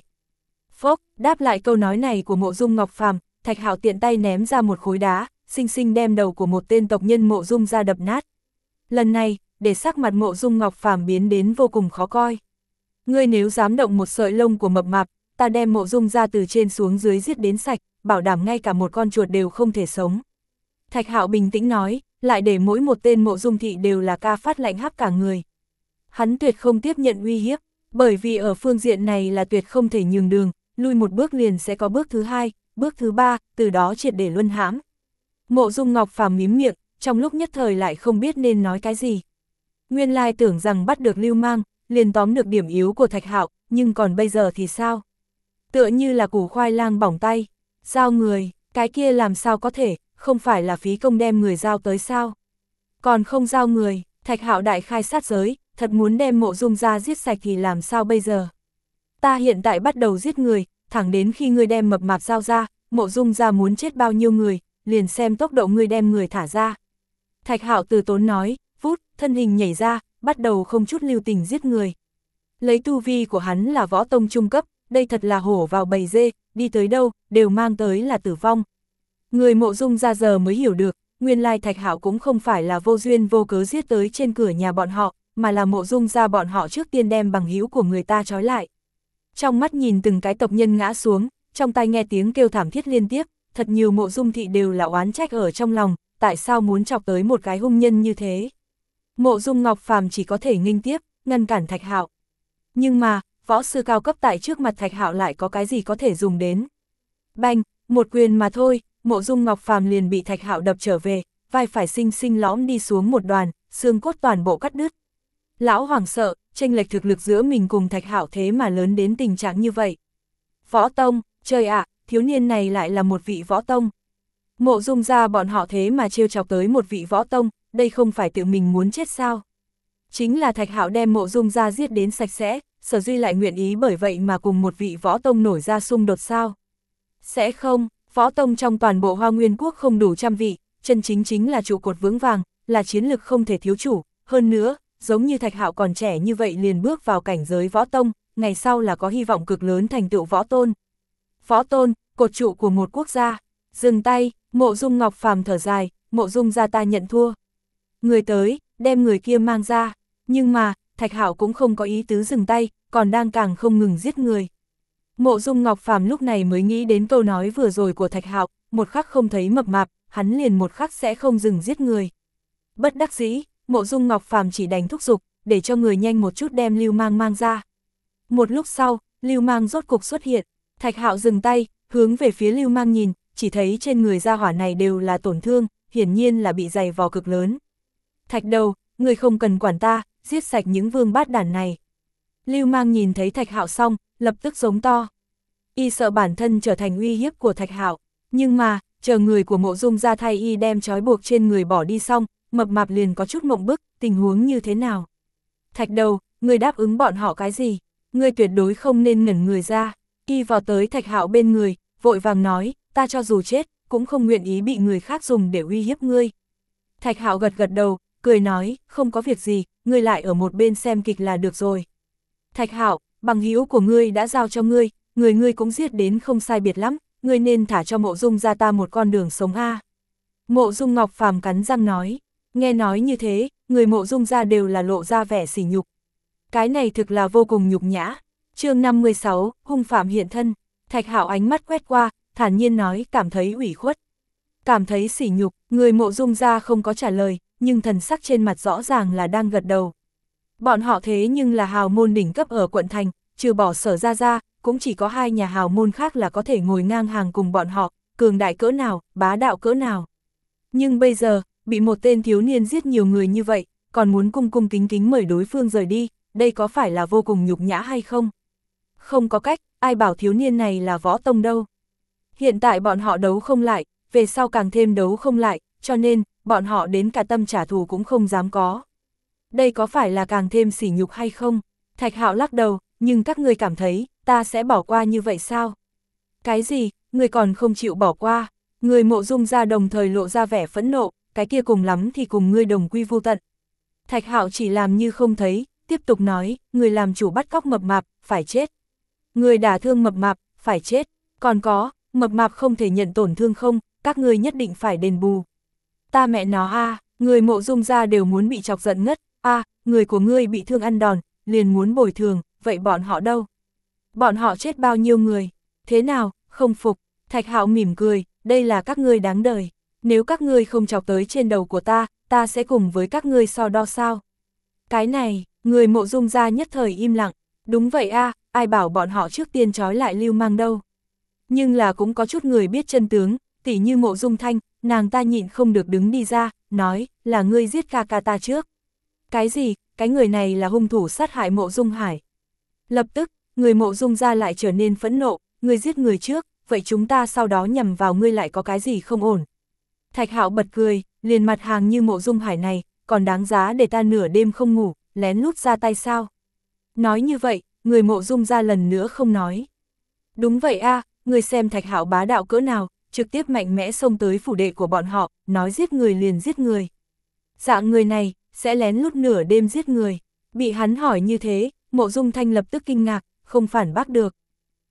Phốc, đáp lại câu nói này của mộ dung ngọc phàm, thạch hạo tiện tay ném ra một khối đá, xinh xinh đem đầu của một tên tộc nhân mộ dung ra đập nát. Lần này, để sắc mặt mộ dung ngọc phàm biến đến vô cùng khó coi. Ngươi nếu dám động một sợi lông của mập mạp, ta đem mộ dung ra từ trên xuống dưới giết đến sạch, bảo đảm ngay cả một con chuột đều không thể sống. Thạch hạo bình tĩnh nói, lại để mỗi một tên mộ dung thị đều là ca phát lạnh hắp cả người. Hắn tuyệt không tiếp nhận uy hiếp, bởi vì ở phương diện này là tuyệt không thể nhường đường, lui một bước liền sẽ có bước thứ hai, bước thứ ba, từ đó triệt để luân hãm. Mộ dung ngọc phàm mím miệng, trong lúc nhất thời lại không biết nên nói cái gì. Nguyên lai tưởng rằng bắt được lưu mang, liền tóm được điểm yếu của thạch hạo, nhưng còn bây giờ thì sao? Tựa như là củ khoai lang bỏng tay, giao người, cái kia làm sao có thể, không phải là phí công đem người giao tới sao? Còn không giao người, thạch hạo đại khai sát giới, thật muốn đem mộ dung ra giết sạch thì làm sao bây giờ? Ta hiện tại bắt đầu giết người, thẳng đến khi ngươi đem mập mạp giao ra, mộ dung ra muốn chết bao nhiêu người, liền xem tốc độ ngươi đem người thả ra. Thạch hạo từ tốn nói, phút, thân hình nhảy ra, bắt đầu không chút lưu tình giết người. Lấy tu vi của hắn là võ tông trung cấp, đây thật là hổ vào bầy dê, đi tới đâu, đều mang tới là tử vong. Người mộ dung ra giờ mới hiểu được, nguyên lai thạch hạo cũng không phải là vô duyên vô cớ giết tới trên cửa nhà bọn họ, mà là mộ dung ra bọn họ trước tiên đem bằng hữu của người ta trói lại. Trong mắt nhìn từng cái tộc nhân ngã xuống, trong tai nghe tiếng kêu thảm thiết liên tiếp, thật nhiều mộ dung thị đều là oán trách ở trong lòng, tại sao muốn chọc tới một cái hung nhân như thế. Mộ dung ngọc phàm chỉ có thể nghênh tiếp, ngăn cản thạch hạo. Nhưng mà, võ sư cao cấp tại trước mặt thạch hạo lại có cái gì có thể dùng đến. Bành, một quyền mà thôi, mộ dung ngọc phàm liền bị thạch hạo đập trở về, vai phải sinh sinh lõm đi xuống một đoàn, xương cốt toàn bộ cắt đứt. Lão hoảng sợ, tranh lệch thực lực giữa mình cùng thạch hạo thế mà lớn đến tình trạng như vậy. Võ tông, trời ạ, thiếu niên này lại là một vị võ tông. Mộ dung ra bọn họ thế mà trêu chọc tới một vị võ tông, đây không phải tự mình muốn chết sao. Chính là thạch hạo đem mộ dung ra giết đến sạch sẽ, sở duy lại nguyện ý bởi vậy mà cùng một vị võ tông nổi ra xung đột sao. Sẽ không, võ tông trong toàn bộ hoa nguyên quốc không đủ trăm vị, chân chính chính là trụ cột vững vàng, là chiến lực không thể thiếu chủ, hơn nữa, giống như thạch hạo còn trẻ như vậy liền bước vào cảnh giới võ tông, ngày sau là có hy vọng cực lớn thành tựu võ tôn. Võ tôn, cột trụ của một quốc gia, dừng tay, mộ dung ngọc phàm thở dài, mộ dung ra ta nhận thua. Người tới, đem người kia mang ra, nhưng mà, thạch hạo cũng không có ý tứ dừng tay, còn đang càng không ngừng giết người. Mộ dung ngọc phàm lúc này mới nghĩ đến câu nói vừa rồi của thạch hạo, một khắc không thấy mập mạp, hắn liền một khắc sẽ không dừng giết người. Bất đắc dĩ, mộ dung ngọc phàm chỉ đành thúc giục, để cho người nhanh một chút đem lưu mang mang ra. Một lúc sau, lưu mang rốt cục xuất hiện, thạch hạo dừng tay, hướng về phía lưu mang nhìn, chỉ thấy trên người gia hỏa này đều là tổn thương, hiển nhiên là bị dày vò cực lớn. Thạch đầu, người không cần quản ta, giết sạch những vương bát đàn này. Lưu mang nhìn thấy thạch hạo xong, lập tức giống to. Y sợ bản thân trở thành uy hiếp của thạch hạo, nhưng mà, chờ người của mộ dung ra thay y đem trói buộc trên người bỏ đi xong, mập mạp liền có chút mộng bức, tình huống như thế nào. Thạch đầu, người đáp ứng bọn họ cái gì? Người tuyệt đối không nên ngẩn người ra. Y vào tới thạch hạo bên người, vội vàng nói, ta cho dù chết, cũng không nguyện ý bị người khác dùng để uy hiếp ngươi. Thạch hạo gật gật đầu, cười nói, không có việc gì, ngươi lại ở một bên xem kịch là được rồi. Thạch hạo, bằng hữu của ngươi đã giao cho ngươi, người ngươi cũng giết đến không sai biệt lắm, ngươi nên thả cho mộ dung ra ta một con đường sống A. Mộ dung ngọc phàm cắn răng nói, nghe nói như thế, người mộ dung ra đều là lộ ra vẻ sỉ nhục. Cái này thực là vô cùng nhục nhã. chương 56, hung phạm hiện thân, thạch hạo ánh mắt quét qua, thản nhiên nói cảm thấy ủy khuất. Cảm thấy sỉ nhục, người mộ dung ra không có trả lời, nhưng thần sắc trên mặt rõ ràng là đang gật đầu. Bọn họ thế nhưng là hào môn đỉnh cấp ở quận thành, trừ bỏ sở ra ra, cũng chỉ có hai nhà hào môn khác là có thể ngồi ngang hàng cùng bọn họ, cường đại cỡ nào, bá đạo cỡ nào. Nhưng bây giờ, bị một tên thiếu niên giết nhiều người như vậy, còn muốn cung cung kính kính mời đối phương rời đi, đây có phải là vô cùng nhục nhã hay không? Không có cách, ai bảo thiếu niên này là võ tông đâu. Hiện tại bọn họ đấu không lại, về sau càng thêm đấu không lại, cho nên, bọn họ đến cả tâm trả thù cũng không dám có. Đây có phải là càng thêm sỉ nhục hay không? Thạch hạo lắc đầu, nhưng các người cảm thấy, ta sẽ bỏ qua như vậy sao? Cái gì, người còn không chịu bỏ qua? Người mộ dung ra đồng thời lộ ra vẻ phẫn nộ, cái kia cùng lắm thì cùng ngươi đồng quy vô tận. Thạch hạo chỉ làm như không thấy, tiếp tục nói, người làm chủ bắt cóc mập mạp, phải chết. Người đả thương mập mạp, phải chết. Còn có, mập mạp không thể nhận tổn thương không, các ngươi nhất định phải đền bù. Ta mẹ nó a người mộ dung ra đều muốn bị chọc giận ngất, a người của ngươi bị thương ăn đòn, liền muốn bồi thường, vậy bọn họ đâu? Bọn họ chết bao nhiêu người? Thế nào, không phục, thạch hạo mỉm cười, đây là các ngươi đáng đời. Nếu các ngươi không chọc tới trên đầu của ta, ta sẽ cùng với các ngươi so đo sao? Cái này, người mộ dung ra nhất thời im lặng, đúng vậy a ai bảo bọn họ trước tiên trói lại lưu mang đâu. Nhưng là cũng có chút người biết chân tướng, tỉ như mộ dung thanh, nàng ta nhịn không được đứng đi ra, nói, là ngươi giết ca ca ta trước. Cái gì, cái người này là hung thủ sát hại mộ dung hải. Lập tức, người mộ dung ra lại trở nên phẫn nộ, ngươi giết người trước, vậy chúng ta sau đó nhằm vào ngươi lại có cái gì không ổn. Thạch hạo bật cười, liền mặt hàng như mộ dung hải này, còn đáng giá để ta nửa đêm không ngủ, lén lút ra tay sao. Nói như vậy, người mộ dung ra lần nữa không nói. Đúng vậy a người xem thạch hạo bá đạo cỡ nào, trực tiếp mạnh mẽ xông tới phủ đệ của bọn họ, nói giết người liền giết người. Dạng người này, sẽ lén lút nửa đêm giết người. Bị hắn hỏi như thế, mộ dung thanh lập tức kinh ngạc, không phản bác được.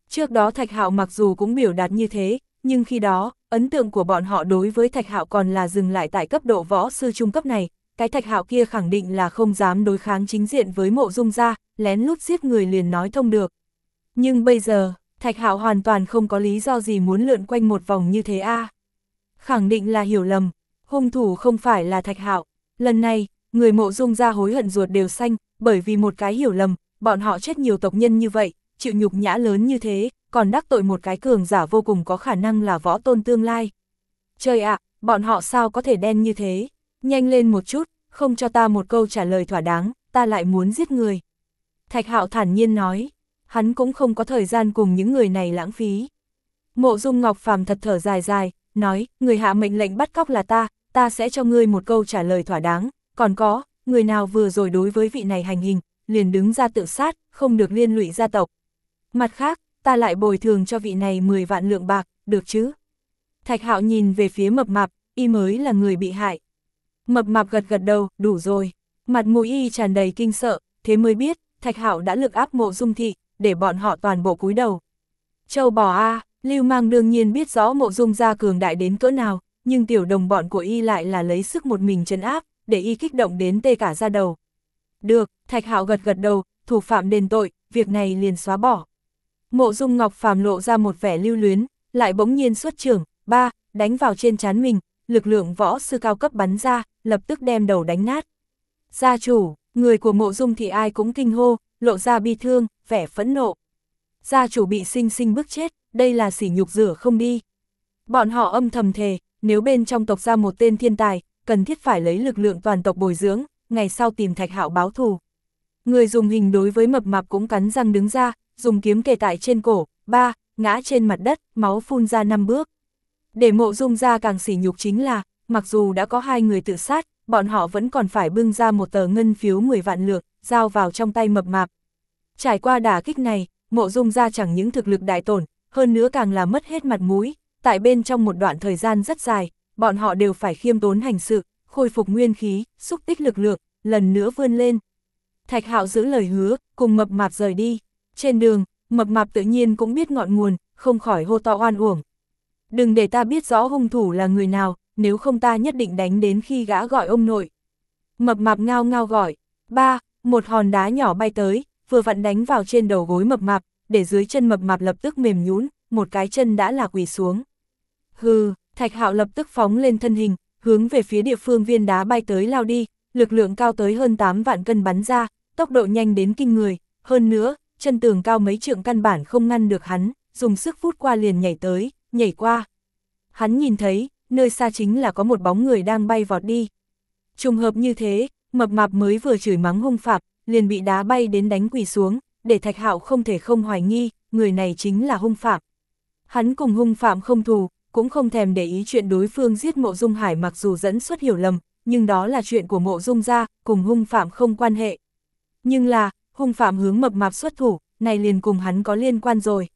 Trước đó Thạch Hạo mặc dù cũng biểu đạt như thế, nhưng khi đó, ấn tượng của bọn họ đối với Thạch Hạo còn là dừng lại tại cấp độ võ sư trung cấp này, cái Thạch Hạo kia khẳng định là không dám đối kháng chính diện với mộ dung gia, lén lút giết người liền nói thông được. Nhưng bây giờ, Thạch Hạo hoàn toàn không có lý do gì muốn lượn quanh một vòng như thế a. Khẳng định là hiểu lầm, hung thủ không phải là Thạch Hạo. Lần này, người mộ dung ra hối hận ruột đều xanh, bởi vì một cái hiểu lầm, bọn họ chết nhiều tộc nhân như vậy, chịu nhục nhã lớn như thế, còn đắc tội một cái cường giả vô cùng có khả năng là võ tôn tương lai. Trời ạ, bọn họ sao có thể đen như thế? Nhanh lên một chút, không cho ta một câu trả lời thỏa đáng, ta lại muốn giết người. Thạch hạo thản nhiên nói, hắn cũng không có thời gian cùng những người này lãng phí. Mộ dung ngọc phàm thật thở dài dài, nói, người hạ mệnh lệnh bắt cóc là ta, ta sẽ cho ngươi một câu trả lời thỏa đáng, còn có, người nào vừa rồi đối với vị này hành hình, liền đứng ra tự sát, không được liên lụy gia tộc. Mặt khác, ta lại bồi thường cho vị này 10 vạn lượng bạc, được chứ? Thạch hạo nhìn về phía mập mạp, y mới là người bị hại. Mập mạp gật gật đầu, đủ rồi. Mặt mũi y tràn đầy kinh sợ, thế mới biết, Thạch hạo đã lực áp mộ dung thị, để bọn họ toàn bộ cúi đầu. Châu bò A, Lưu Mang đương nhiên biết rõ mộ dung gia cường đại đến cỡ nào, nhưng tiểu đồng bọn của y lại là lấy sức một mình chấn áp, để y kích động đến tê cả ra đầu. Được, Thạch Hạo gật gật đầu, thủ phạm đền tội, việc này liền xóa bỏ. Mộ Dung Ngọc Phàm lộ ra một vẻ lưu luyến, lại bỗng nhiên xuất trưởng, ba, đánh vào trên chán mình, lực lượng võ sư cao cấp bắn ra, lập tức đem đầu đánh nát. Gia chủ, người của mộ dung thì ai cũng kinh hô, lộ ra bi thương, vẻ phẫn nộ. Gia chủ bị sinh sinh bức chết, đây là sỉ nhục rửa không đi. Bọn họ âm thầm thề, nếu bên trong tộc ra một tên thiên tài, cần thiết phải lấy lực lượng toàn tộc bồi dưỡng, ngày sau tìm thạch hạo báo thù. Người dùng hình đối với mập mạp cũng cắn răng đứng ra, dùng kiếm kề tại trên cổ, ba, ngã trên mặt đất, máu phun ra năm bước. Để mộ dung ra càng sỉ nhục chính là, mặc dù đã có hai người tự sát, bọn họ vẫn còn phải bưng ra một tờ ngân phiếu 10 vạn lược, giao vào trong tay mập mạp. Trải qua đả kích này, mộ dung ra chẳng những thực lực đại tổn, hơn nữa càng là mất hết mặt mũi, tại bên trong một đoạn thời gian rất dài, bọn họ đều phải khiêm tốn hành sự, khôi phục nguyên khí, xúc tích lực lượng, lần nữa vươn lên. Thạch Hạo giữ lời hứa, cùng mập mạp rời đi. Trên đường, mập mạp tự nhiên cũng biết ngọn nguồn, không khỏi hô to oan uổng. Đừng để ta biết rõ hung thủ là người nào, nếu không ta nhất định đánh đến khi gã gọi ông nội. Mập mạp ngao ngao gọi. Ba, một hòn đá nhỏ bay tới, vừa vặn đánh vào trên đầu gối mập mạp, để dưới chân mập mạp lập tức mềm nhũn một cái chân đã là quỳ xuống. Hừ, Thạch Hạo lập tức phóng lên thân hình, hướng về phía địa phương viên đá bay tới lao đi, lực lượng cao tới hơn 8 vạn cân bắn ra, tốc độ nhanh đến kinh người, hơn nữa, chân tường cao mấy trượng căn bản không ngăn được hắn, dùng sức phút qua liền nhảy tới, nhảy qua. Hắn nhìn thấy, nơi xa chính là có một bóng người đang bay vọt đi. Trùng hợp như thế, mập mạp mới vừa chửi mắng hung phạm, liền bị đá bay đến đánh quỳ xuống, để Thạch Hạo không thể không hoài nghi, người này chính là hung phạm. Hắn cùng hung phạm không thù, cũng không thèm để ý chuyện đối phương giết mộ dung hải mặc dù dẫn xuất hiểu lầm, nhưng đó là chuyện của mộ dung gia, cùng hung phạm không quan hệ. Nhưng là, hung phạm hướng mập mạp xuất thủ, này liền cùng hắn có liên quan rồi.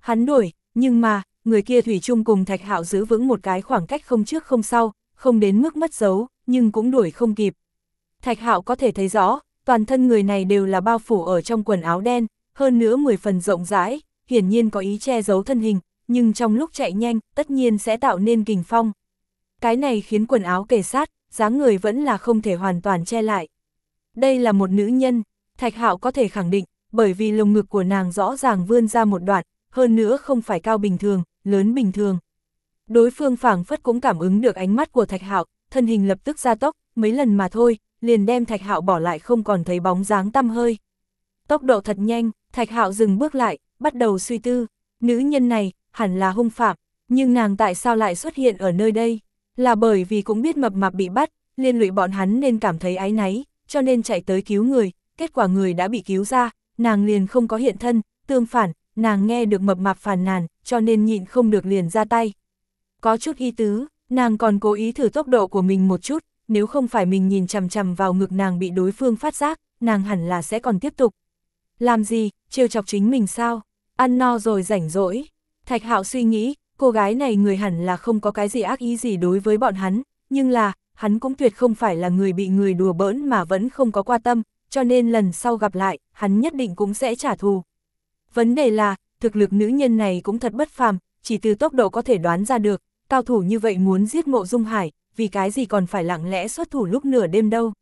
Hắn đuổi, nhưng mà, người kia Thủy chung cùng Thạch Hạo giữ vững một cái khoảng cách không trước không sau, không đến mức mất dấu, nhưng cũng đuổi không kịp. Thạch Hạo có thể thấy rõ, toàn thân người này đều là bao phủ ở trong quần áo đen, hơn nữa 10 phần rộng rãi, hiển nhiên có ý che giấu thân hình, nhưng trong lúc chạy nhanh, tất nhiên sẽ tạo nên kình phong. Cái này khiến quần áo kề sát, dáng người vẫn là không thể hoàn toàn che lại. Đây là một nữ nhân, Thạch Hạo có thể khẳng định, bởi vì lồng ngực của nàng rõ ràng vươn ra một đoạn, hơn nữa không phải cao bình thường, lớn bình thường. Đối phương phảng phất cũng cảm ứng được ánh mắt của Thạch Hạo, thân hình lập tức gia tốc, mấy lần mà thôi, liền đem Thạch Hạo bỏ lại không còn thấy bóng dáng tăm hơi. Tốc độ thật nhanh, Thạch Hạo dừng bước lại, bắt đầu suy tư, nữ nhân này, hẳn là hung phạm, nhưng nàng tại sao lại xuất hiện ở nơi đây? Là bởi vì cũng biết mập mạp bị bắt, liên lụy bọn hắn nên cảm thấy áy náy, cho nên chạy tới cứu người, kết quả người đã bị cứu ra, nàng liền không có hiện thân, tương phản, nàng nghe được mập mạp phàn nàn, cho nên nhịn không được liền ra tay. Có chút y tứ, nàng còn cố ý thử tốc độ của mình một chút, nếu không phải mình nhìn chằm chằm vào ngực nàng bị đối phương phát giác, nàng hẳn là sẽ còn tiếp tục. Làm gì, trêu chọc chính mình sao? Ăn no rồi rảnh rỗi. Thạch Hạo suy nghĩ, cô gái này người hẳn là không có cái gì ác ý gì đối với bọn hắn, nhưng là, hắn cũng tuyệt không phải là người bị người đùa bỡn mà vẫn không có qua tâm, cho nên lần sau gặp lại, hắn nhất định cũng sẽ trả thù. Vấn đề là, thực lực nữ nhân này cũng thật bất phàm, chỉ từ tốc độ có thể đoán ra được, cao thủ như vậy muốn giết mộ dung hải, vì cái gì còn phải lặng lẽ xuất thủ lúc nửa đêm đâu.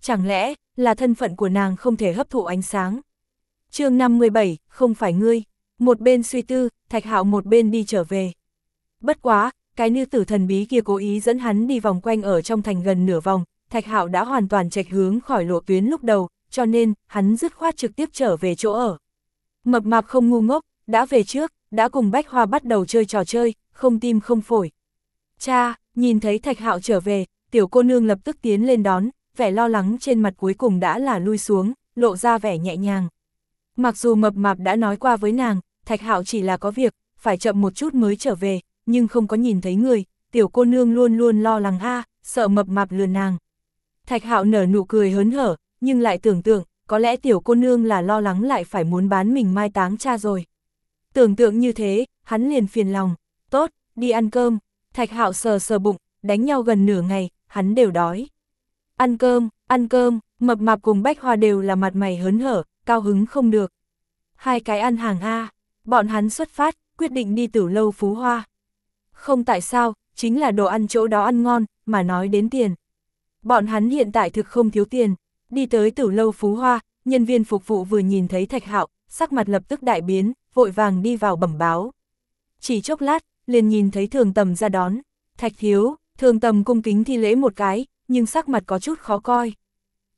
Chẳng lẽ, là thân phận của nàng không thể hấp thụ ánh sáng. chương 57, không phải ngươi, một bên suy tư, thạch hạo một bên đi trở về. Bất quá, cái nữ tử thần bí kia cố ý dẫn hắn đi vòng quanh ở trong thành gần nửa vòng, thạch hạo đã hoàn toàn trạch hướng khỏi lộ tuyến lúc đầu, cho nên, hắn dứt khoát trực tiếp trở về chỗ ở. Mập mạp không ngu ngốc, đã về trước, đã cùng Bách Hoa bắt đầu chơi trò chơi, không tim không phổi. Cha, nhìn thấy Thạch Hạo trở về, tiểu cô nương lập tức tiến lên đón, vẻ lo lắng trên mặt cuối cùng đã là lui xuống, lộ ra vẻ nhẹ nhàng. Mặc dù mập mạp đã nói qua với nàng, Thạch Hạo chỉ là có việc, phải chậm một chút mới trở về, nhưng không có nhìn thấy người, tiểu cô nương luôn luôn lo lắng a, sợ mập mạp lừa nàng. Thạch Hạo nở nụ cười hớn hở, nhưng lại tưởng tượng, có lẽ tiểu cô nương là lo lắng lại phải muốn bán mình mai táng cha rồi. Tưởng tượng như thế, hắn liền phiền lòng, tốt, đi ăn cơm, thạch hạo sờ sờ bụng, đánh nhau gần nửa ngày, hắn đều đói. Ăn cơm, ăn cơm, mập mạp cùng bách hoa đều là mặt mày hớn hở, cao hứng không được. Hai cái ăn hàng A, bọn hắn xuất phát, quyết định đi tử lâu phú hoa. Không tại sao, chính là đồ ăn chỗ đó ăn ngon, mà nói đến tiền. Bọn hắn hiện tại thực không thiếu tiền, đi tới tử lâu phú hoa, nhân viên phục vụ vừa nhìn thấy thạch hạo, sắc mặt lập tức đại biến, vội vàng đi vào bẩm báo. Chỉ chốc lát, liền nhìn thấy thường tầm ra đón, thạch thiếu, thường tầm cung kính thi lễ một cái, nhưng sắc mặt có chút khó coi.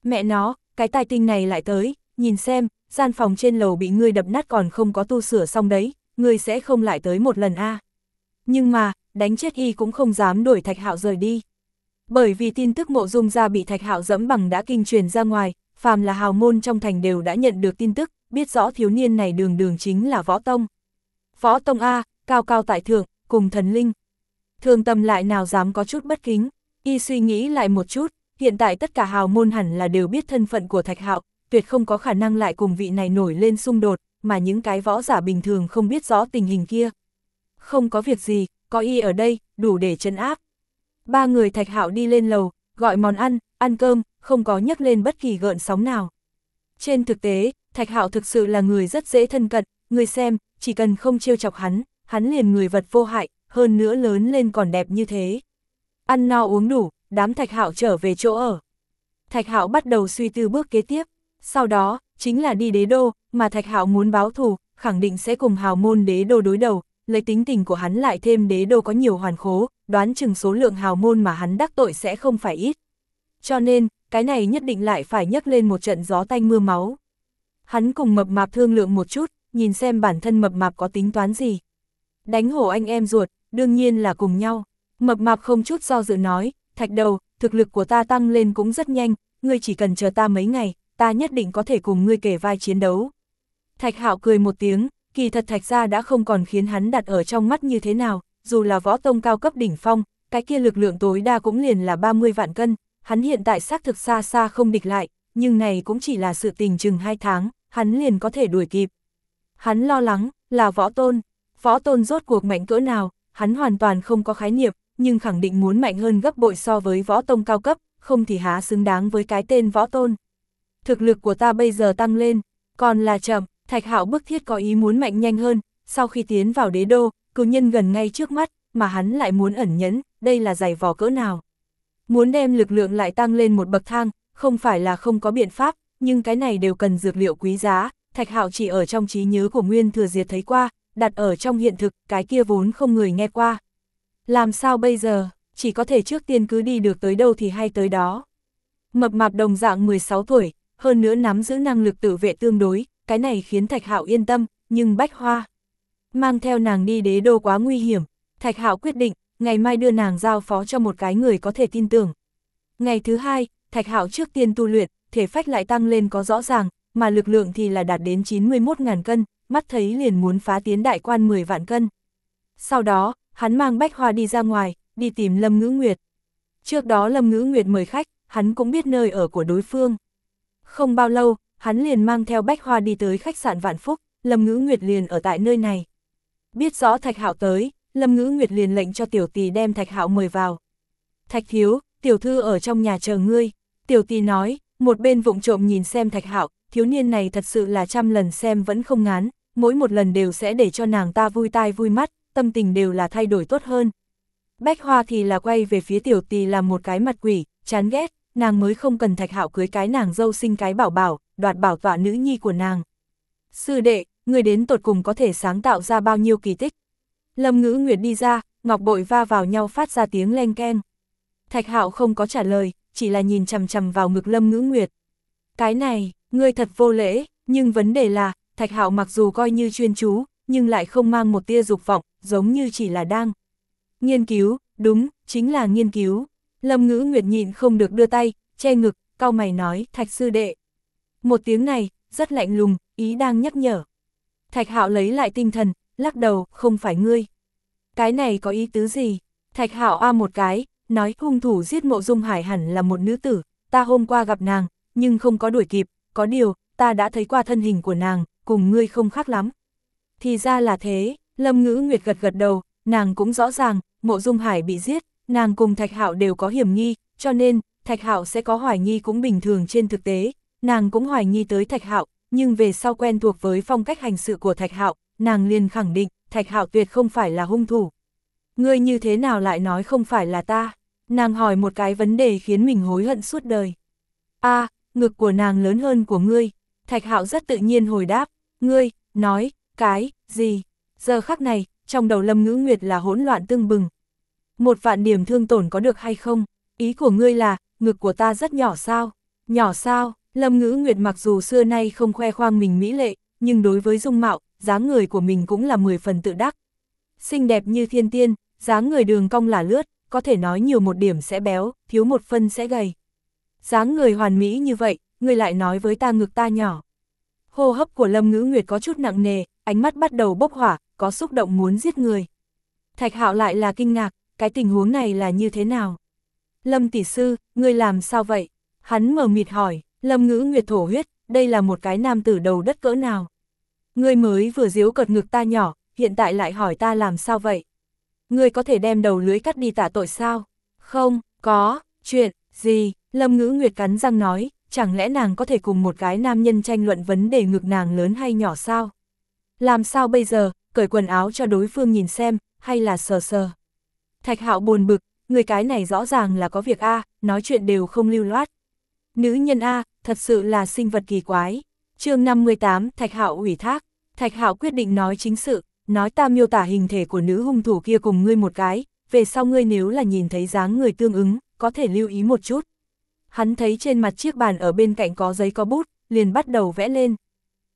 Mẹ nó, cái tài tinh này lại tới, nhìn xem, gian phòng trên lầu bị ngươi đập nát còn không có tu sửa xong đấy, ngươi sẽ không lại tới một lần a. Nhưng mà, đánh chết y cũng không dám đuổi thạch hạo rời đi. Bởi vì tin tức mộ dung ra bị thạch hạo dẫm bằng đã kinh truyền ra ngoài, phàm là hào môn trong thành đều đã nhận được tin tức, biết rõ thiếu niên này đường đường chính là võ tông. Võ tông A, cao cao tại thượng, cùng thần linh. Thường tâm lại nào dám có chút bất kính, y suy nghĩ lại một chút, hiện tại tất cả hào môn hẳn là đều biết thân phận của thạch hạo, tuyệt không có khả năng lại cùng vị này nổi lên xung đột, mà những cái võ giả bình thường không biết rõ tình hình kia. Không có việc gì, có y ở đây, đủ để chân áp. Ba người thạch hạo đi lên lầu, gọi món ăn, ăn cơm, không có nhắc lên bất kỳ gợn sóng nào. Trên thực tế, Thạch Hạo thực sự là người rất dễ thân cận, người xem, chỉ cần không trêu chọc hắn, hắn liền người vật vô hại, hơn nữa lớn lên còn đẹp như thế. Ăn no uống đủ, đám Thạch Hạo trở về chỗ ở. Thạch Hạo bắt đầu suy tư bước kế tiếp, sau đó, chính là đi đế đô, mà Thạch Hạo muốn báo thù, khẳng định sẽ cùng hào môn đế đô đối đầu, lấy tính tình của hắn lại thêm đế đô có nhiều hoàn khố, đoán chừng số lượng hào môn mà hắn đắc tội sẽ không phải ít. Cho nên, cái này nhất định lại phải nhấc lên một trận gió tanh mưa máu. Hắn cùng mập mạp thương lượng một chút, nhìn xem bản thân mập mạp có tính toán gì. Đánh hổ anh em ruột, đương nhiên là cùng nhau. Mập mạp không chút do dự nói, thạch đầu, thực lực của ta tăng lên cũng rất nhanh, ngươi chỉ cần chờ ta mấy ngày, ta nhất định có thể cùng ngươi kể vai chiến đấu. Thạch hạo cười một tiếng, kỳ thật thạch ra đã không còn khiến hắn đặt ở trong mắt như thế nào, dù là võ tông cao cấp đỉnh phong, cái kia lực lượng tối đa cũng liền là 30 vạn cân, hắn hiện tại xác thực xa xa không địch lại, nhưng này cũng chỉ là sự tình chừng hai tháng, hắn liền có thể đuổi kịp. Hắn lo lắng, là võ tôn, võ tôn rốt cuộc mạnh cỡ nào, hắn hoàn toàn không có khái niệm, nhưng khẳng định muốn mạnh hơn gấp bội so với võ tông cao cấp, không thì há xứng đáng với cái tên võ tôn. Thực lực của ta bây giờ tăng lên, còn là chậm, thạch hạo bức thiết có ý muốn mạnh nhanh hơn, sau khi tiến vào đế đô, cử nhân gần ngay trước mắt, mà hắn lại muốn ẩn nhẫn, đây là giày vò cỡ nào. Muốn đem lực lượng lại tăng lên một bậc thang, không phải là không có biện pháp, nhưng cái này đều cần dược liệu quý giá, Thạch Hạo chỉ ở trong trí nhớ của Nguyên Thừa Diệt thấy qua, đặt ở trong hiện thực, cái kia vốn không người nghe qua. Làm sao bây giờ, chỉ có thể trước tiên cứ đi được tới đâu thì hay tới đó. Mập mạp đồng dạng 16 tuổi, hơn nữa nắm giữ năng lực tự vệ tương đối, cái này khiến Thạch Hạo yên tâm, nhưng Bách Hoa mang theo nàng đi đế đô quá nguy hiểm, Thạch Hạo quyết định, ngày mai đưa nàng giao phó cho một cái người có thể tin tưởng. Ngày thứ hai, Thạch Hạo trước tiên tu luyện, thể phách lại tăng lên có rõ ràng, mà lực lượng thì là đạt đến 91.000 cân, mắt thấy liền muốn phá tiến đại quan 10 vạn cân. Sau đó, hắn mang Bách Hoa đi ra ngoài, đi tìm Lâm Ngữ Nguyệt. Trước đó Lâm Ngữ Nguyệt mời khách, hắn cũng biết nơi ở của đối phương. Không bao lâu, hắn liền mang theo Bách Hoa đi tới khách sạn Vạn Phúc, Lâm Ngữ Nguyệt liền ở tại nơi này. Biết rõ Thạch Hạo tới, Lâm Ngữ Nguyệt liền lệnh cho tiểu tỷ đem Thạch Hạo mời vào. Thạch thiếu, tiểu thư ở trong nhà chờ ngươi. Tiểu tỷ nói, Một bên vụng trộm nhìn xem thạch hạo, thiếu niên này thật sự là trăm lần xem vẫn không ngán, mỗi một lần đều sẽ để cho nàng ta vui tai vui mắt, tâm tình đều là thay đổi tốt hơn. Bách Hoa thì là quay về phía tiểu tì làm một cái mặt quỷ, chán ghét, nàng mới không cần thạch hạo cưới cái nàng dâu sinh cái bảo bảo, đoạt bảo tọa nữ nhi của nàng. Sư đệ, người đến tột cùng có thể sáng tạo ra bao nhiêu kỳ tích. Lâm ngữ nguyệt đi ra, ngọc bội va vào nhau phát ra tiếng len ken. Thạch hạo không có trả lời, chỉ là nhìn chằm chằm vào ngực lâm ngữ nguyệt. Cái này, ngươi thật vô lễ, nhưng vấn đề là, thạch hạo mặc dù coi như chuyên chú, nhưng lại không mang một tia dục vọng, giống như chỉ là đang. Nghiên cứu, đúng, chính là nghiên cứu. Lâm ngữ nguyệt nhịn không được đưa tay, che ngực, cao mày nói, thạch sư đệ. Một tiếng này, rất lạnh lùng, ý đang nhắc nhở. Thạch hạo lấy lại tinh thần, lắc đầu, không phải ngươi. Cái này có ý tứ gì? Thạch hạo a một cái, nói hung thủ giết mộ dung hải hẳn là một nữ tử, ta hôm qua gặp nàng, nhưng không có đuổi kịp, có điều, ta đã thấy qua thân hình của nàng, cùng ngươi không khác lắm. Thì ra là thế, Lâm Ngữ Nguyệt gật gật đầu, nàng cũng rõ ràng, mộ dung hải bị giết, nàng cùng Thạch Hạo đều có hiểm nghi, cho nên, Thạch Hạo sẽ có hoài nghi cũng bình thường trên thực tế, nàng cũng hoài nghi tới Thạch Hạo, nhưng về sau quen thuộc với phong cách hành sự của Thạch Hạo, nàng liền khẳng định, Thạch Hạo tuyệt không phải là hung thủ. Ngươi như thế nào lại nói không phải là ta? Nàng hỏi một cái vấn đề khiến mình hối hận suốt đời. a ngực của nàng lớn hơn của ngươi. Thạch Hạo rất tự nhiên hồi đáp, ngươi, nói, cái, gì? Giờ khắc này, trong đầu Lâm Ngữ Nguyệt là hỗn loạn tương bừng. Một vạn điểm thương tổn có được hay không? Ý của ngươi là, ngực của ta rất nhỏ sao? Nhỏ sao? Lâm Ngữ Nguyệt mặc dù xưa nay không khoe khoang mình mỹ lệ, nhưng đối với dung mạo, dáng người của mình cũng là 10 phần tự đắc. Xinh đẹp như thiên tiên, dáng người đường cong là lướt, có thể nói nhiều một điểm sẽ béo, thiếu một phân sẽ gầy. dáng người hoàn mỹ như vậy, ngươi lại nói với ta ngực ta nhỏ. Hô hấp của Lâm Ngữ Nguyệt có chút nặng nề, ánh mắt bắt đầu bốc hỏa, có xúc động muốn giết người. Thạch Hạo lại là kinh ngạc, cái tình huống này là như thế nào? Lâm tỷ sư, ngươi làm sao vậy? Hắn mở mịt hỏi, Lâm Ngữ Nguyệt thổ huyết, đây là một cái nam tử đầu đất cỡ nào? Ngươi mới vừa giễu cợt ngực ta nhỏ, hiện tại lại hỏi ta làm sao vậy? Ngươi có thể đem đầu lưới cắt đi tả tội sao? Không, có, chuyện, gì? Lâm Ngữ Nguyệt cắn răng nói, chẳng lẽ nàng có thể cùng một gái nam nhân tranh luận vấn đề ngực nàng lớn hay nhỏ sao? Làm sao bây giờ, cởi quần áo cho đối phương nhìn xem, hay là sờ sờ? Thạch hạo buồn bực, người cái này rõ ràng là có việc A, nói chuyện đều không lưu loát. Nữ nhân A, thật sự là sinh vật kỳ quái. chương 58, Thạch hạo ủy thác. Thạch hạo quyết định nói chính sự, nói ta miêu tả hình thể của nữ hung thủ kia cùng ngươi một cái, về sau ngươi nếu là nhìn thấy dáng người tương ứng, có thể lưu ý một chút. Hắn thấy trên mặt chiếc bàn ở bên cạnh có giấy có bút, liền bắt đầu vẽ lên.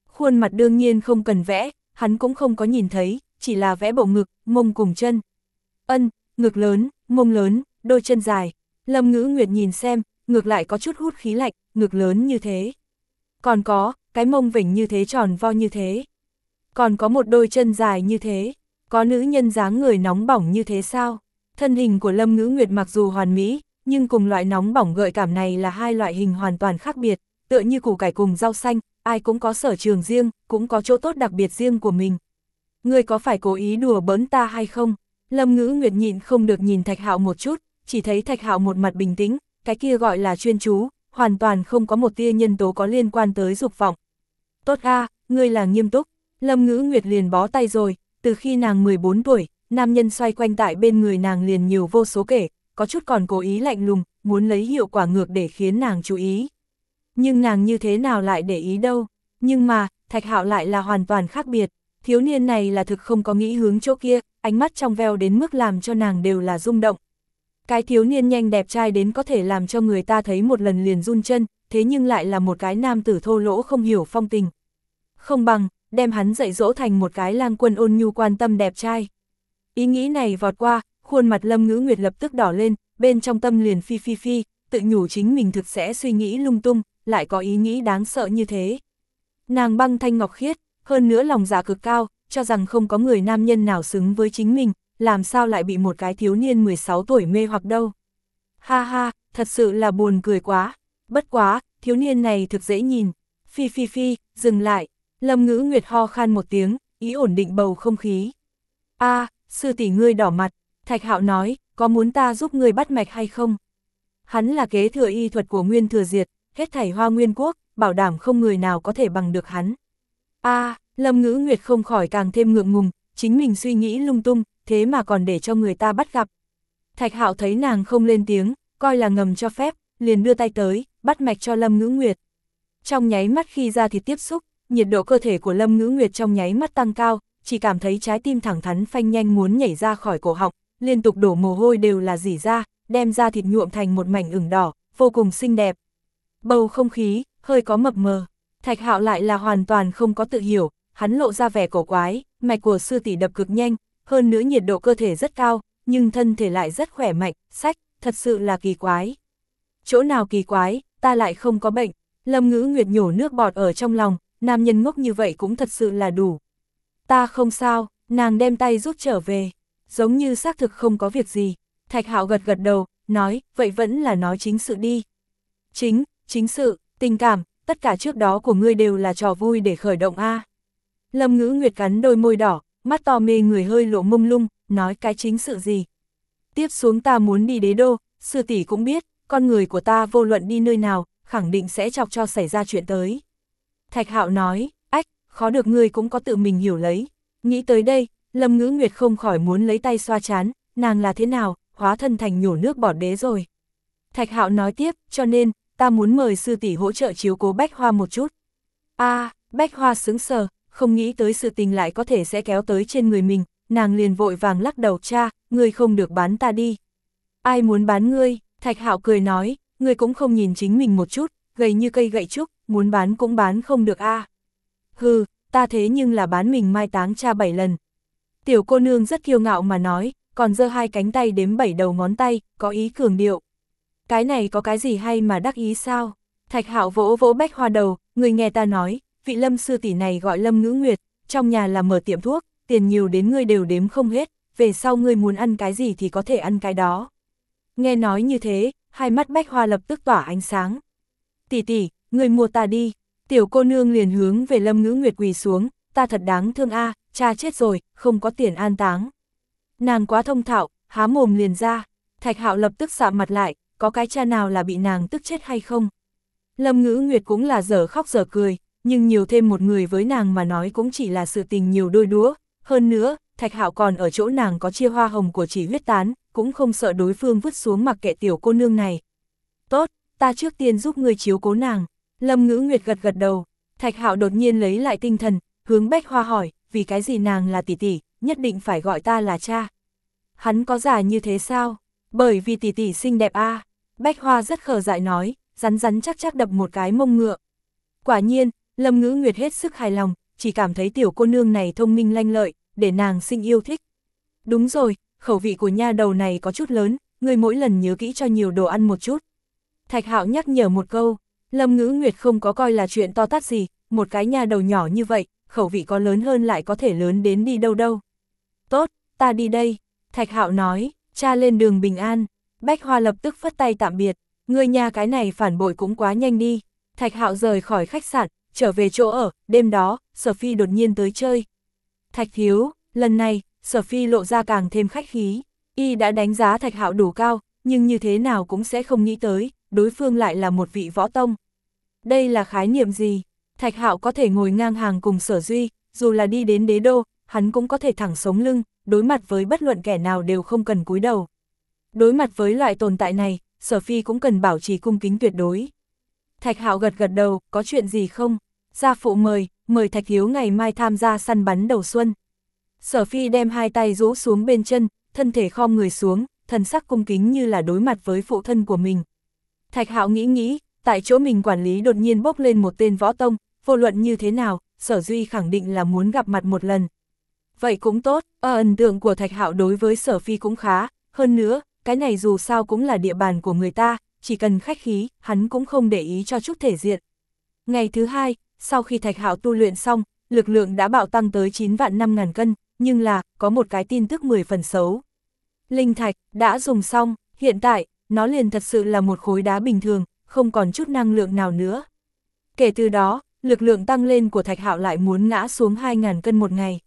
Khuôn mặt đương nhiên không cần vẽ, hắn cũng không có nhìn thấy, chỉ là vẽ bộ ngực, mông cùng chân. Ân, ngực lớn, mông lớn, đôi chân dài. Lâm ngữ nguyệt nhìn xem, ngược lại có chút hút khí lạnh, ngực lớn như thế. Còn có, cái mông vỉnh như thế tròn vo như thế. Còn có một đôi chân dài như thế. Có nữ nhân dáng người nóng bỏng như thế sao? Thân hình của Lâm Ngữ Nguyệt mặc dù hoàn mỹ, nhưng cùng loại nóng bỏng gợi cảm này là hai loại hình hoàn toàn khác biệt, tựa như củ cải cùng rau xanh, ai cũng có sở trường riêng, cũng có chỗ tốt đặc biệt riêng của mình. Ngươi có phải cố ý đùa bỡn ta hay không? Lâm Ngữ Nguyệt nhịn không được nhìn Thạch Hạo một chút, chỉ thấy Thạch Hạo một mặt bình tĩnh, cái kia gọi là chuyên chú, hoàn toàn không có một tia nhân tố có liên quan tới dục vọng. Tốt a, ngươi là nghiêm túc. Lâm Ngữ Nguyệt liền bó tay rồi, từ khi nàng 14 tuổi, nam nhân xoay quanh tại bên người nàng liền nhiều vô số kể, có chút còn cố ý lạnh lùng, muốn lấy hiệu quả ngược để khiến nàng chú ý. Nhưng nàng như thế nào lại để ý đâu, nhưng mà, Thạch Hạo lại là hoàn toàn khác biệt, thiếu niên này là thực không có nghĩ hướng chỗ kia, ánh mắt trong veo đến mức làm cho nàng đều là rung động. Cái thiếu niên nhanh đẹp trai đến có thể làm cho người ta thấy một lần liền run chân, thế nhưng lại là một cái nam tử thô lỗ không hiểu phong tình. Không bằng, đem hắn dạy dỗ thành một cái lang quân ôn nhu quan tâm đẹp trai. Ý nghĩ này vọt qua, khuôn mặt Lâm Ngữ Nguyệt lập tức đỏ lên, bên trong tâm liền phi phi phi, tự nhủ chính mình thực sẽ suy nghĩ lung tung, lại có ý nghĩ đáng sợ như thế. Nàng băng thanh ngọc khiết, hơn nữa lòng dạ cực cao, cho rằng không có người nam nhân nào xứng với chính mình, làm sao lại bị một cái thiếu niên 16 tuổi mê hoặc đâu. Ha ha, thật sự là buồn cười quá, bất quá, thiếu niên này thực dễ nhìn. Phi phi phi, dừng lại, Lâm ngữ nguyệt ho khan một tiếng, ý ổn định bầu không khí. a sư tỷ ngươi đỏ mặt, Thạch Hạo nói, có muốn ta giúp ngươi bắt mạch hay không? Hắn là kế thừa y thuật của Nguyên Thừa Diệt, hết thảy hoa nguyên quốc, bảo đảm không người nào có thể bằng được hắn. a Lâm Ngữ Nguyệt không khỏi càng thêm ngượng ngùng, chính mình suy nghĩ lung tung, thế mà còn để cho người ta bắt gặp. Thạch Hạo thấy nàng không lên tiếng, coi là ngầm cho phép, liền đưa tay tới, bắt mạch cho Lâm Ngữ Nguyệt. Trong nháy mắt khi ra thì tiếp xúc, nhiệt độ cơ thể của Lâm Ngữ Nguyệt trong nháy mắt tăng cao, chỉ cảm thấy trái tim thẳng thắn phanh nhanh muốn nhảy ra khỏi cổ họng, liên tục đổ mồ hôi đều là dỉ ra, đem ra thịt nhuộm thành một mảnh ửng đỏ, vô cùng xinh đẹp. Bầu không khí, hơi có mập mờ, Thạch Hạo lại là hoàn toàn không có tự hiểu, hắn lộ ra vẻ cổ quái, mạch của sư tỷ đập cực nhanh, hơn nữa nhiệt độ cơ thể rất cao, nhưng thân thể lại rất khỏe mạnh, sách, thật sự là kỳ quái. Chỗ nào kỳ quái, ta lại không có bệnh, Lâm Ngữ Nguyệt nhổ nước bọt ở trong lòng, nam nhân ngốc như vậy cũng thật sự là đủ. Ta không sao, nàng đem tay rút trở về, giống như xác thực không có việc gì. Thạch Hạo gật gật đầu, nói, vậy vẫn là nói chính sự đi. Chính, chính sự, tình cảm, tất cả trước đó của ngươi đều là trò vui để khởi động A. Lâm ngữ nguyệt cắn đôi môi đỏ, mắt to mê người hơi lộ mông lung, nói cái chính sự gì. Tiếp xuống ta muốn đi đế đô, sư tỷ cũng biết, con người của ta vô luận đi nơi nào, khẳng định sẽ chọc cho xảy ra chuyện tới. Thạch hạo nói, ách, khó được ngươi cũng có tự mình hiểu lấy. Nghĩ tới đây, Lâm Ngữ Nguyệt không khỏi muốn lấy tay xoa chán, nàng là thế nào, hóa thân thành nhổ nước bỏ đế rồi. Thạch hạo nói tiếp, cho nên, ta muốn mời sư tỷ hỗ trợ chiếu cố Bách Hoa một chút. a Bách Hoa sướng sờ, không nghĩ tới sự tình lại có thể sẽ kéo tới trên người mình, nàng liền vội vàng lắc đầu cha, ngươi không được bán ta đi. Ai muốn bán ngươi, Thạch Hạo cười nói, ngươi cũng không nhìn chính mình một chút, gầy như cây gậy trúc, muốn bán cũng bán không được a. Hừ, ta thế nhưng là bán mình mai táng cha bảy lần. Tiểu cô nương rất kiêu ngạo mà nói, còn giơ hai cánh tay đếm bảy đầu ngón tay, có ý cường điệu. Cái này có cái gì hay mà đắc ý sao? Thạch Hạo vỗ vỗ bách hoa đầu, người nghe ta nói, vị lâm sư tỷ này gọi lâm ngữ nguyệt, trong nhà là mở tiệm thuốc, tiền nhiều đến ngươi đều đếm không hết, về sau ngươi muốn ăn cái gì thì có thể ăn cái đó. Nghe nói như thế, hai mắt bách hoa lập tức tỏa ánh sáng. Tỷ tỷ, ngươi mua ta đi. Tiểu cô nương liền hướng về lâm ngữ nguyệt quỳ xuống, ta thật đáng thương a cha chết rồi, không có tiền an táng. Nàng quá thông thạo, há mồm liền ra, thạch hạo lập tức sạm mặt lại, có cái cha nào là bị nàng tức chết hay không? Lâm ngữ nguyệt cũng là giờ khóc giờ cười, nhưng nhiều thêm một người với nàng mà nói cũng chỉ là sự tình nhiều đôi đũa. Hơn nữa, Thạch Hạo còn ở chỗ nàng có chia hoa hồng của chỉ huyết tán, cũng không sợ đối phương vứt xuống mặc kệ tiểu cô nương này. Tốt, ta trước tiên giúp người chiếu cố nàng. Lâm Ngữ Nguyệt gật gật đầu, Thạch Hạo đột nhiên lấy lại tinh thần, hướng Bách Hoa hỏi, vì cái gì nàng là tỷ tỷ, nhất định phải gọi ta là cha. Hắn có giả như thế sao? Bởi vì tỷ tỷ xinh đẹp a. Bách Hoa rất khờ dại nói, rắn rắn chắc chắc đập một cái mông ngựa. Quả nhiên, Lâm Ngữ Nguyệt hết sức hài lòng, chỉ cảm thấy tiểu cô nương này thông minh lanh lợi, để nàng sinh yêu thích. Đúng rồi, khẩu vị của nha đầu này có chút lớn, người mỗi lần nhớ kỹ cho nhiều đồ ăn một chút. Thạch Hạo nhắc nhở một câu, Lâm Ngữ Nguyệt không có coi là chuyện to tát gì, một cái nha đầu nhỏ như vậy, khẩu vị có lớn hơn lại có thể lớn đến đi đâu đâu. Tốt, ta đi đây, Thạch Hạo nói, cha lên đường bình an, Bách Hoa lập tức phất tay tạm biệt, người nhà cái này phản bội cũng quá nhanh đi. Thạch Hạo rời khỏi khách sạn, trở về chỗ ở, đêm đó, Sở Phi đột nhiên tới chơi. Thạch thiếu, lần này, Sở Phi lộ ra càng thêm khách khí, y đã đánh giá Thạch Hạo đủ cao, nhưng như thế nào cũng sẽ không nghĩ tới, đối phương lại là một vị võ tông. Đây là khái niệm gì? Thạch Hạo có thể ngồi ngang hàng cùng Sở Duy, dù là đi đến đế đô, hắn cũng có thể thẳng sống lưng, đối mặt với bất luận kẻ nào đều không cần cúi đầu. Đối mặt với loại tồn tại này, Sở Phi cũng cần bảo trì cung kính tuyệt đối. Thạch Hạo gật gật đầu, có chuyện gì không? Gia phụ mời, mời Thạch Hiếu ngày mai tham gia săn bắn đầu xuân. Sở Phi đem hai tay rũ xuống bên chân, thân thể khom người xuống, thần sắc cung kính như là đối mặt với phụ thân của mình. Thạch Hạo nghĩ nghĩ, tại chỗ mình quản lý đột nhiên bốc lên một tên võ tông, vô luận như thế nào, Sở Duy khẳng định là muốn gặp mặt một lần. Vậy cũng tốt, ở ấn tượng của Thạch Hạo đối với Sở Phi cũng khá, hơn nữa, cái này dù sao cũng là địa bàn của người ta, chỉ cần khách khí, hắn cũng không để ý cho chút thể diện. Ngày thứ hai, sau khi Thạch Hạo tu luyện xong, lực lượng đã bạo tăng tới 9 vạn 5 ngàn cân, nhưng là, có một cái tin tức 10 phần xấu. Linh Thạch, đã dùng xong, hiện tại, nó liền thật sự là một khối đá bình thường, không còn chút năng lượng nào nữa. Kể từ đó, lực lượng tăng lên của Thạch Hạo lại muốn ngã xuống 2.000 cân một ngày.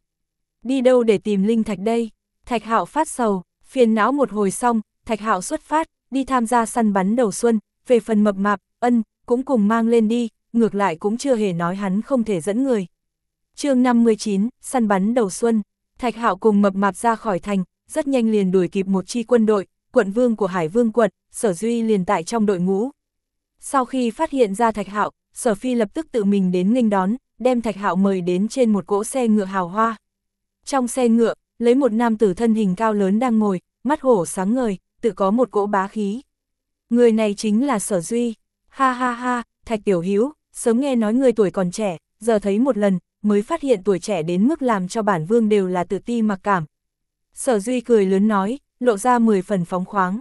Đi đâu để tìm Linh Thạch đây? Thạch Hạo phát sầu, phiền não một hồi xong, Thạch Hạo xuất phát, đi tham gia săn bắn đầu xuân, về phần mập mạp, ân, cũng cùng mang lên đi, ngược lại cũng chưa hề nói hắn không thể dẫn người. chương 59, săn bắn đầu xuân, Thạch Hạo cùng mập mạp ra khỏi thành, rất nhanh liền đuổi kịp một chi quân đội, quận vương của Hải Vương quận, Sở Duy liền tại trong đội ngũ. Sau khi phát hiện ra Thạch Hạo, Sở Phi lập tức tự mình đến nghênh đón, đem Thạch Hạo mời đến trên một cỗ xe ngựa hào hoa. Trong xe ngựa, lấy một nam tử thân hình cao lớn đang ngồi, mắt hổ sáng ngời, tự có một cỗ bá khí. Người này chính là Sở Duy. Ha ha ha, Thạch Tiểu Hiếu, sớm nghe nói người tuổi còn trẻ, giờ thấy một lần, mới phát hiện tuổi trẻ đến mức làm cho bản vương đều là tự ti mặc cảm. Sở Duy cười lớn nói, lộ ra 10 phần phóng khoáng.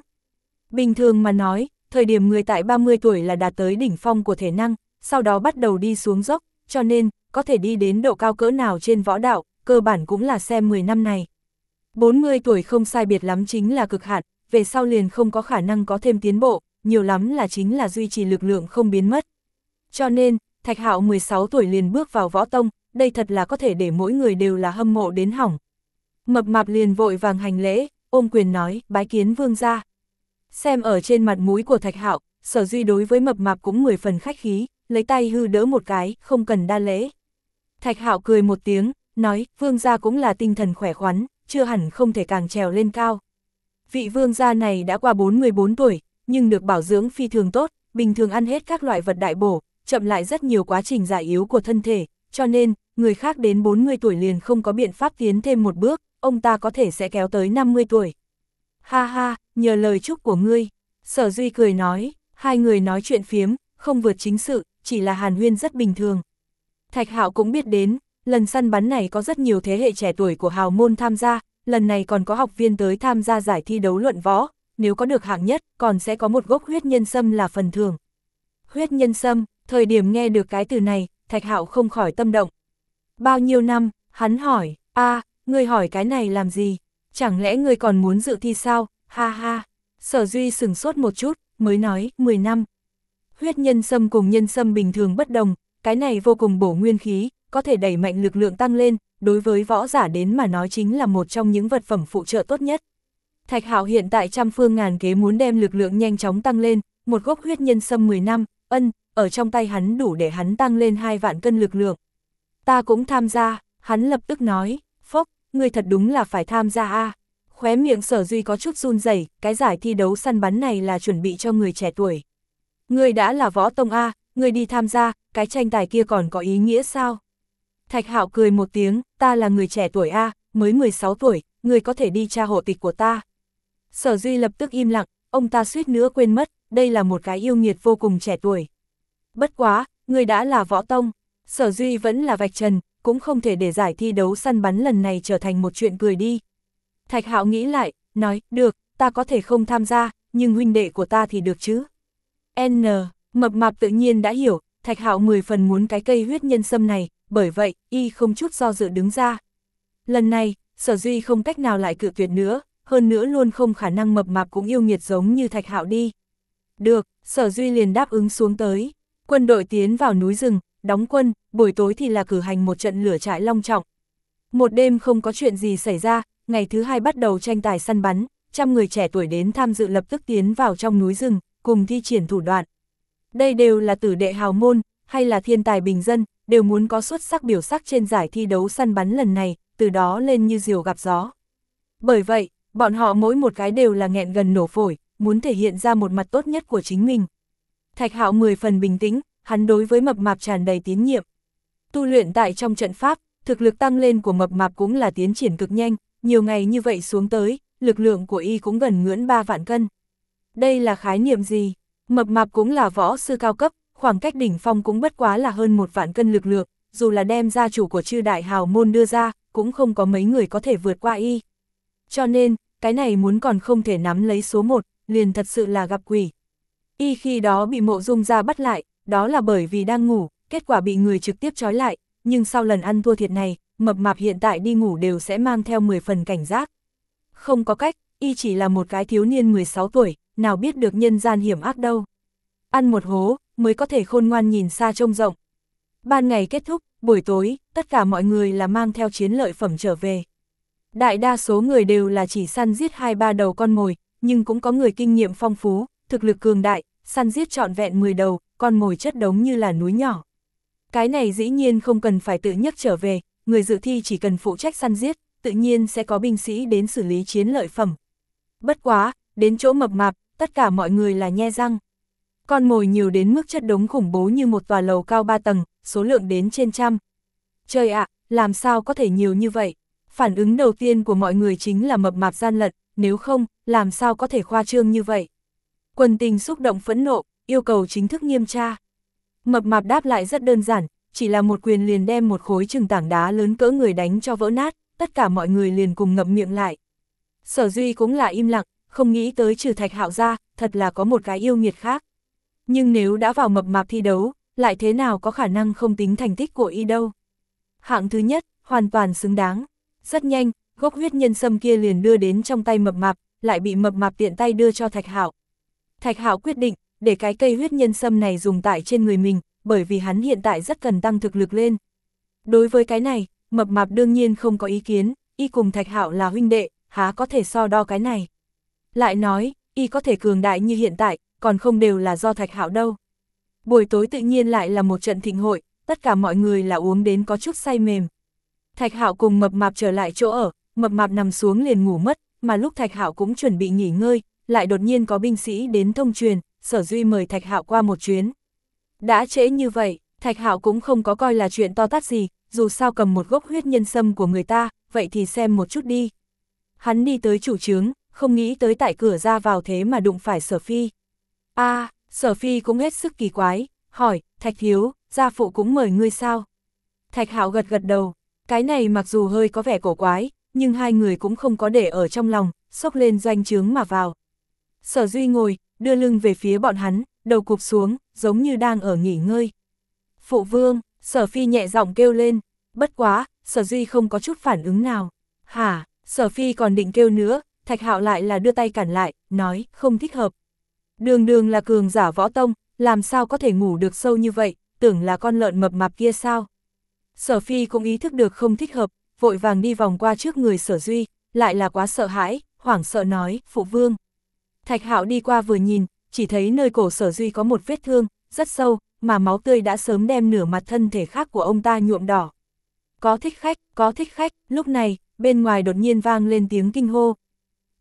Bình thường mà nói, thời điểm người tại 30 tuổi là đạt tới đỉnh phong của thể năng, sau đó bắt đầu đi xuống dốc, cho nên, có thể đi đến độ cao cỡ nào trên võ đạo, cơ bản cũng là xem 10 năm này. 40 tuổi không sai biệt lắm chính là cực hạn, về sau liền không có khả năng có thêm tiến bộ, nhiều lắm là chính là duy trì lực lượng không biến mất. Cho nên, Thạch Hạo 16 tuổi liền bước vào võ tông, đây thật là có thể để mỗi người đều là hâm mộ đến hỏng. Mập mạp liền vội vàng hành lễ, ôm quyền nói, bái kiến vương gia. Xem ở trên mặt mũi của Thạch Hạo, sở duy đối với mập mạp cũng 10 phần khách khí, lấy tay hư đỡ một cái, không cần đa lễ. Thạch Hạo cười một tiếng, nói, vương gia cũng là tinh thần khỏe khoắn, chưa hẳn không thể càng trèo lên cao. Vị vương gia này đã qua 44 tuổi, nhưng được bảo dưỡng phi thường tốt, bình thường ăn hết các loại vật đại bổ, chậm lại rất nhiều quá trình giải yếu của thân thể, cho nên, người khác đến 40 tuổi liền không có biện pháp tiến thêm một bước, ông ta có thể sẽ kéo tới 50 tuổi. Ha ha, nhờ lời chúc của ngươi, sở duy cười nói, hai người nói chuyện phiếm, không vượt chính sự, chỉ là hàn huyên rất bình thường. Thạch Hạo cũng biết đến, lần săn bắn này có rất nhiều thế hệ trẻ tuổi của hào môn tham gia, lần này còn có học viên tới tham gia giải thi đấu luận võ, nếu có được hạng nhất, còn sẽ có một gốc huyết nhân sâm là phần thưởng. Huyết nhân sâm, thời điểm nghe được cái từ này, Thạch Hạo không khỏi tâm động. Bao nhiêu năm, hắn hỏi, a ngươi hỏi cái này làm gì? Chẳng lẽ ngươi còn muốn dự thi sao? Ha ha. Sở Duy sừng sốt một chút, mới nói, 10 năm. Huyết nhân sâm cùng nhân sâm bình thường bất đồng, cái này vô cùng bổ nguyên khí, có thể đẩy mạnh lực lượng tăng lên, đối với võ giả đến mà nói chính là một trong những vật phẩm phụ trợ tốt nhất. Thạch Hạo hiện tại trăm phương ngàn kế muốn đem lực lượng nhanh chóng tăng lên, một gốc huyết nhân sâm 10 năm, ân, ở trong tay hắn đủ để hắn tăng lên hai vạn cân lực lượng. Ta cũng tham gia, hắn lập tức nói, phốc, người thật đúng là phải tham gia a. Khóe miệng sở duy có chút run rẩy, cái giải thi đấu săn bắn này là chuẩn bị cho người trẻ tuổi. Người đã là võ tông A, người đi tham gia, cái tranh tài kia còn có ý nghĩa sao? Thạch Hạo cười một tiếng, ta là người trẻ tuổi A, mới 16 tuổi, người có thể đi tra hộ tịch của ta. Sở Duy lập tức im lặng, ông ta suýt nữa quên mất, đây là một cái yêu nghiệt vô cùng trẻ tuổi. Bất quá, người đã là võ tông, Sở Duy vẫn là vạch trần, cũng không thể để giải thi đấu săn bắn lần này trở thành một chuyện cười đi. Thạch Hạo nghĩ lại, nói, được, ta có thể không tham gia, nhưng huynh đệ của ta thì được chứ. N, mập mạp tự nhiên đã hiểu, Thạch Hạo 10 phần muốn cái cây huyết nhân sâm này, bởi vậy, y không chút do dự đứng ra. Lần này, sở duy không cách nào lại cự tuyệt nữa, hơn nữa luôn không khả năng mập mạp cũng yêu nghiệt giống như Thạch Hạo đi. Được, sở duy liền đáp ứng xuống tới. Quân đội tiến vào núi rừng, đóng quân, buổi tối thì là cử hành một trận lửa trại long trọng. Một đêm không có chuyện gì xảy ra, ngày thứ hai bắt đầu tranh tài săn bắn, trăm người trẻ tuổi đến tham dự lập tức tiến vào trong núi rừng, cùng thi triển thủ đoạn. Đây đều là tử đệ hào môn, hay là thiên tài bình dân, đều muốn có xuất sắc biểu sắc trên giải thi đấu săn bắn lần này, từ đó lên như diều gặp gió. Bởi vậy, bọn họ mỗi một cái đều là nghẹn gần nổ phổi, muốn thể hiện ra một mặt tốt nhất của chính mình. Thạch hạo 10 phần bình tĩnh, hắn đối với mập mạp tràn đầy tín nhiệm. Tu luyện tại trong trận pháp, thực lực tăng lên của mập mạp cũng là tiến triển cực nhanh, nhiều ngày như vậy xuống tới, lực lượng của y cũng gần ngưỡng 3 vạn cân. Đây là khái niệm gì? Mập mạp cũng là võ sư cao cấp, khoảng cách đỉnh phong cũng bất quá là hơn một vạn cân lực lượng, dù là đem gia chủ của chư đại hào môn đưa ra, cũng không có mấy người có thể vượt qua y. Cho nên, cái này muốn còn không thể nắm lấy số một, liền thật sự là gặp quỷ. Y khi đó bị mộ dung ra bắt lại, đó là bởi vì đang ngủ, kết quả bị người trực tiếp trói lại, nhưng sau lần ăn thua thiệt này, mập mạp hiện tại đi ngủ đều sẽ mang theo 10 phần cảnh giác. Không có cách, y chỉ là một cái thiếu niên 16 tuổi, nào biết được nhân gian hiểm ác đâu. Ăn một hố, mới có thể khôn ngoan nhìn xa trông rộng. Ban ngày kết thúc, buổi tối, tất cả mọi người là mang theo chiến lợi phẩm trở về. Đại đa số người đều là chỉ săn giết hai ba đầu con mồi, nhưng cũng có người kinh nghiệm phong phú, thực lực cường đại, săn giết trọn vẹn 10 đầu, con mồi chất đống như là núi nhỏ. Cái này dĩ nhiên không cần phải tự nhấc trở về, người dự thi chỉ cần phụ trách săn giết, tự nhiên sẽ có binh sĩ đến xử lý chiến lợi phẩm. Bất quá, đến chỗ mập mạp, tất cả mọi người là nhe răng. Con mồi nhiều đến mức chất đống khủng bố như một tòa lầu cao ba tầng, số lượng đến trên trăm. Trời ạ, làm sao có thể nhiều như vậy? Phản ứng đầu tiên của mọi người chính là mập mạp gian lận, nếu không, làm sao có thể khoa trương như vậy? Quần tình xúc động phẫn nộ, yêu cầu chính thức nghiêm tra. Mập mạp đáp lại rất đơn giản, chỉ là một quyền liền đem một khối trừng tảng đá lớn cỡ người đánh cho vỡ nát, tất cả mọi người liền cùng ngậm miệng lại. Sở Duy cũng là im lặng, không nghĩ tới trừ thạch hạo ra, thật là có một cái yêu nghiệt khác. Nhưng nếu đã vào mập mạp thi đấu, lại thế nào có khả năng không tính thành tích của y đâu. Hạng thứ nhất, hoàn toàn xứng đáng. Rất nhanh, gốc huyết nhân sâm kia liền đưa đến trong tay mập mạp, lại bị mập mạp tiện tay đưa cho thạch hạo. Thạch hạo quyết định, để cái cây huyết nhân sâm này dùng tại trên người mình, bởi vì hắn hiện tại rất cần tăng thực lực lên. Đối với cái này, mập mạp đương nhiên không có ý kiến, y cùng thạch hạo là huynh đệ, há có thể so đo cái này. Lại nói, y có thể cường đại như hiện tại, còn không đều là do thạch hạo đâu. Buổi tối tự nhiên lại là một trận thịnh hội, tất cả mọi người là uống đến có chút say mềm. Thạch hạo cùng mập mạp trở lại chỗ ở, mập mạp nằm xuống liền ngủ mất, mà lúc thạch hạo cũng chuẩn bị nghỉ ngơi, lại đột nhiên có binh sĩ đến thông truyền, sở duy mời thạch hạo qua một chuyến. Đã trễ như vậy, thạch hạo cũng không có coi là chuyện to tát gì, dù sao cầm một gốc huyết nhân sâm của người ta, vậy thì xem một chút đi. Hắn đi tới chủ trướng, không nghĩ tới tại cửa ra vào thế mà đụng phải sở phi. a à, sở phi cũng hết sức kỳ quái, hỏi, thạch Hiếu, gia phụ cũng mời ngươi sao? Thạch hạo gật gật đầu, cái này mặc dù hơi có vẻ cổ quái, nhưng hai người cũng không có để ở trong lòng, xốc lên doanh trướng mà vào. Sở Duy ngồi, đưa lưng về phía bọn hắn, đầu cụp xuống, giống như đang ở nghỉ ngơi. Phụ vương, sở phi nhẹ giọng kêu lên, bất quá, sở Duy không có chút phản ứng nào. Hả, sở phi còn định kêu nữa, thạch hạo lại là đưa tay cản lại, nói, không thích hợp. Đường đường là cường giả võ tông, làm sao có thể ngủ được sâu như vậy, tưởng là con lợn mập mạp kia sao. Sở phi cũng ý thức được không thích hợp, vội vàng đi vòng qua trước người sở duy, lại là quá sợ hãi, hoảng sợ nói, phụ vương. Thạch hạo đi qua vừa nhìn, chỉ thấy nơi cổ sở duy có một vết thương, rất sâu, mà máu tươi đã sớm đem nửa mặt thân thể khác của ông ta nhuộm đỏ. Có thích khách, có thích khách, lúc này, bên ngoài đột nhiên vang lên tiếng kinh hô,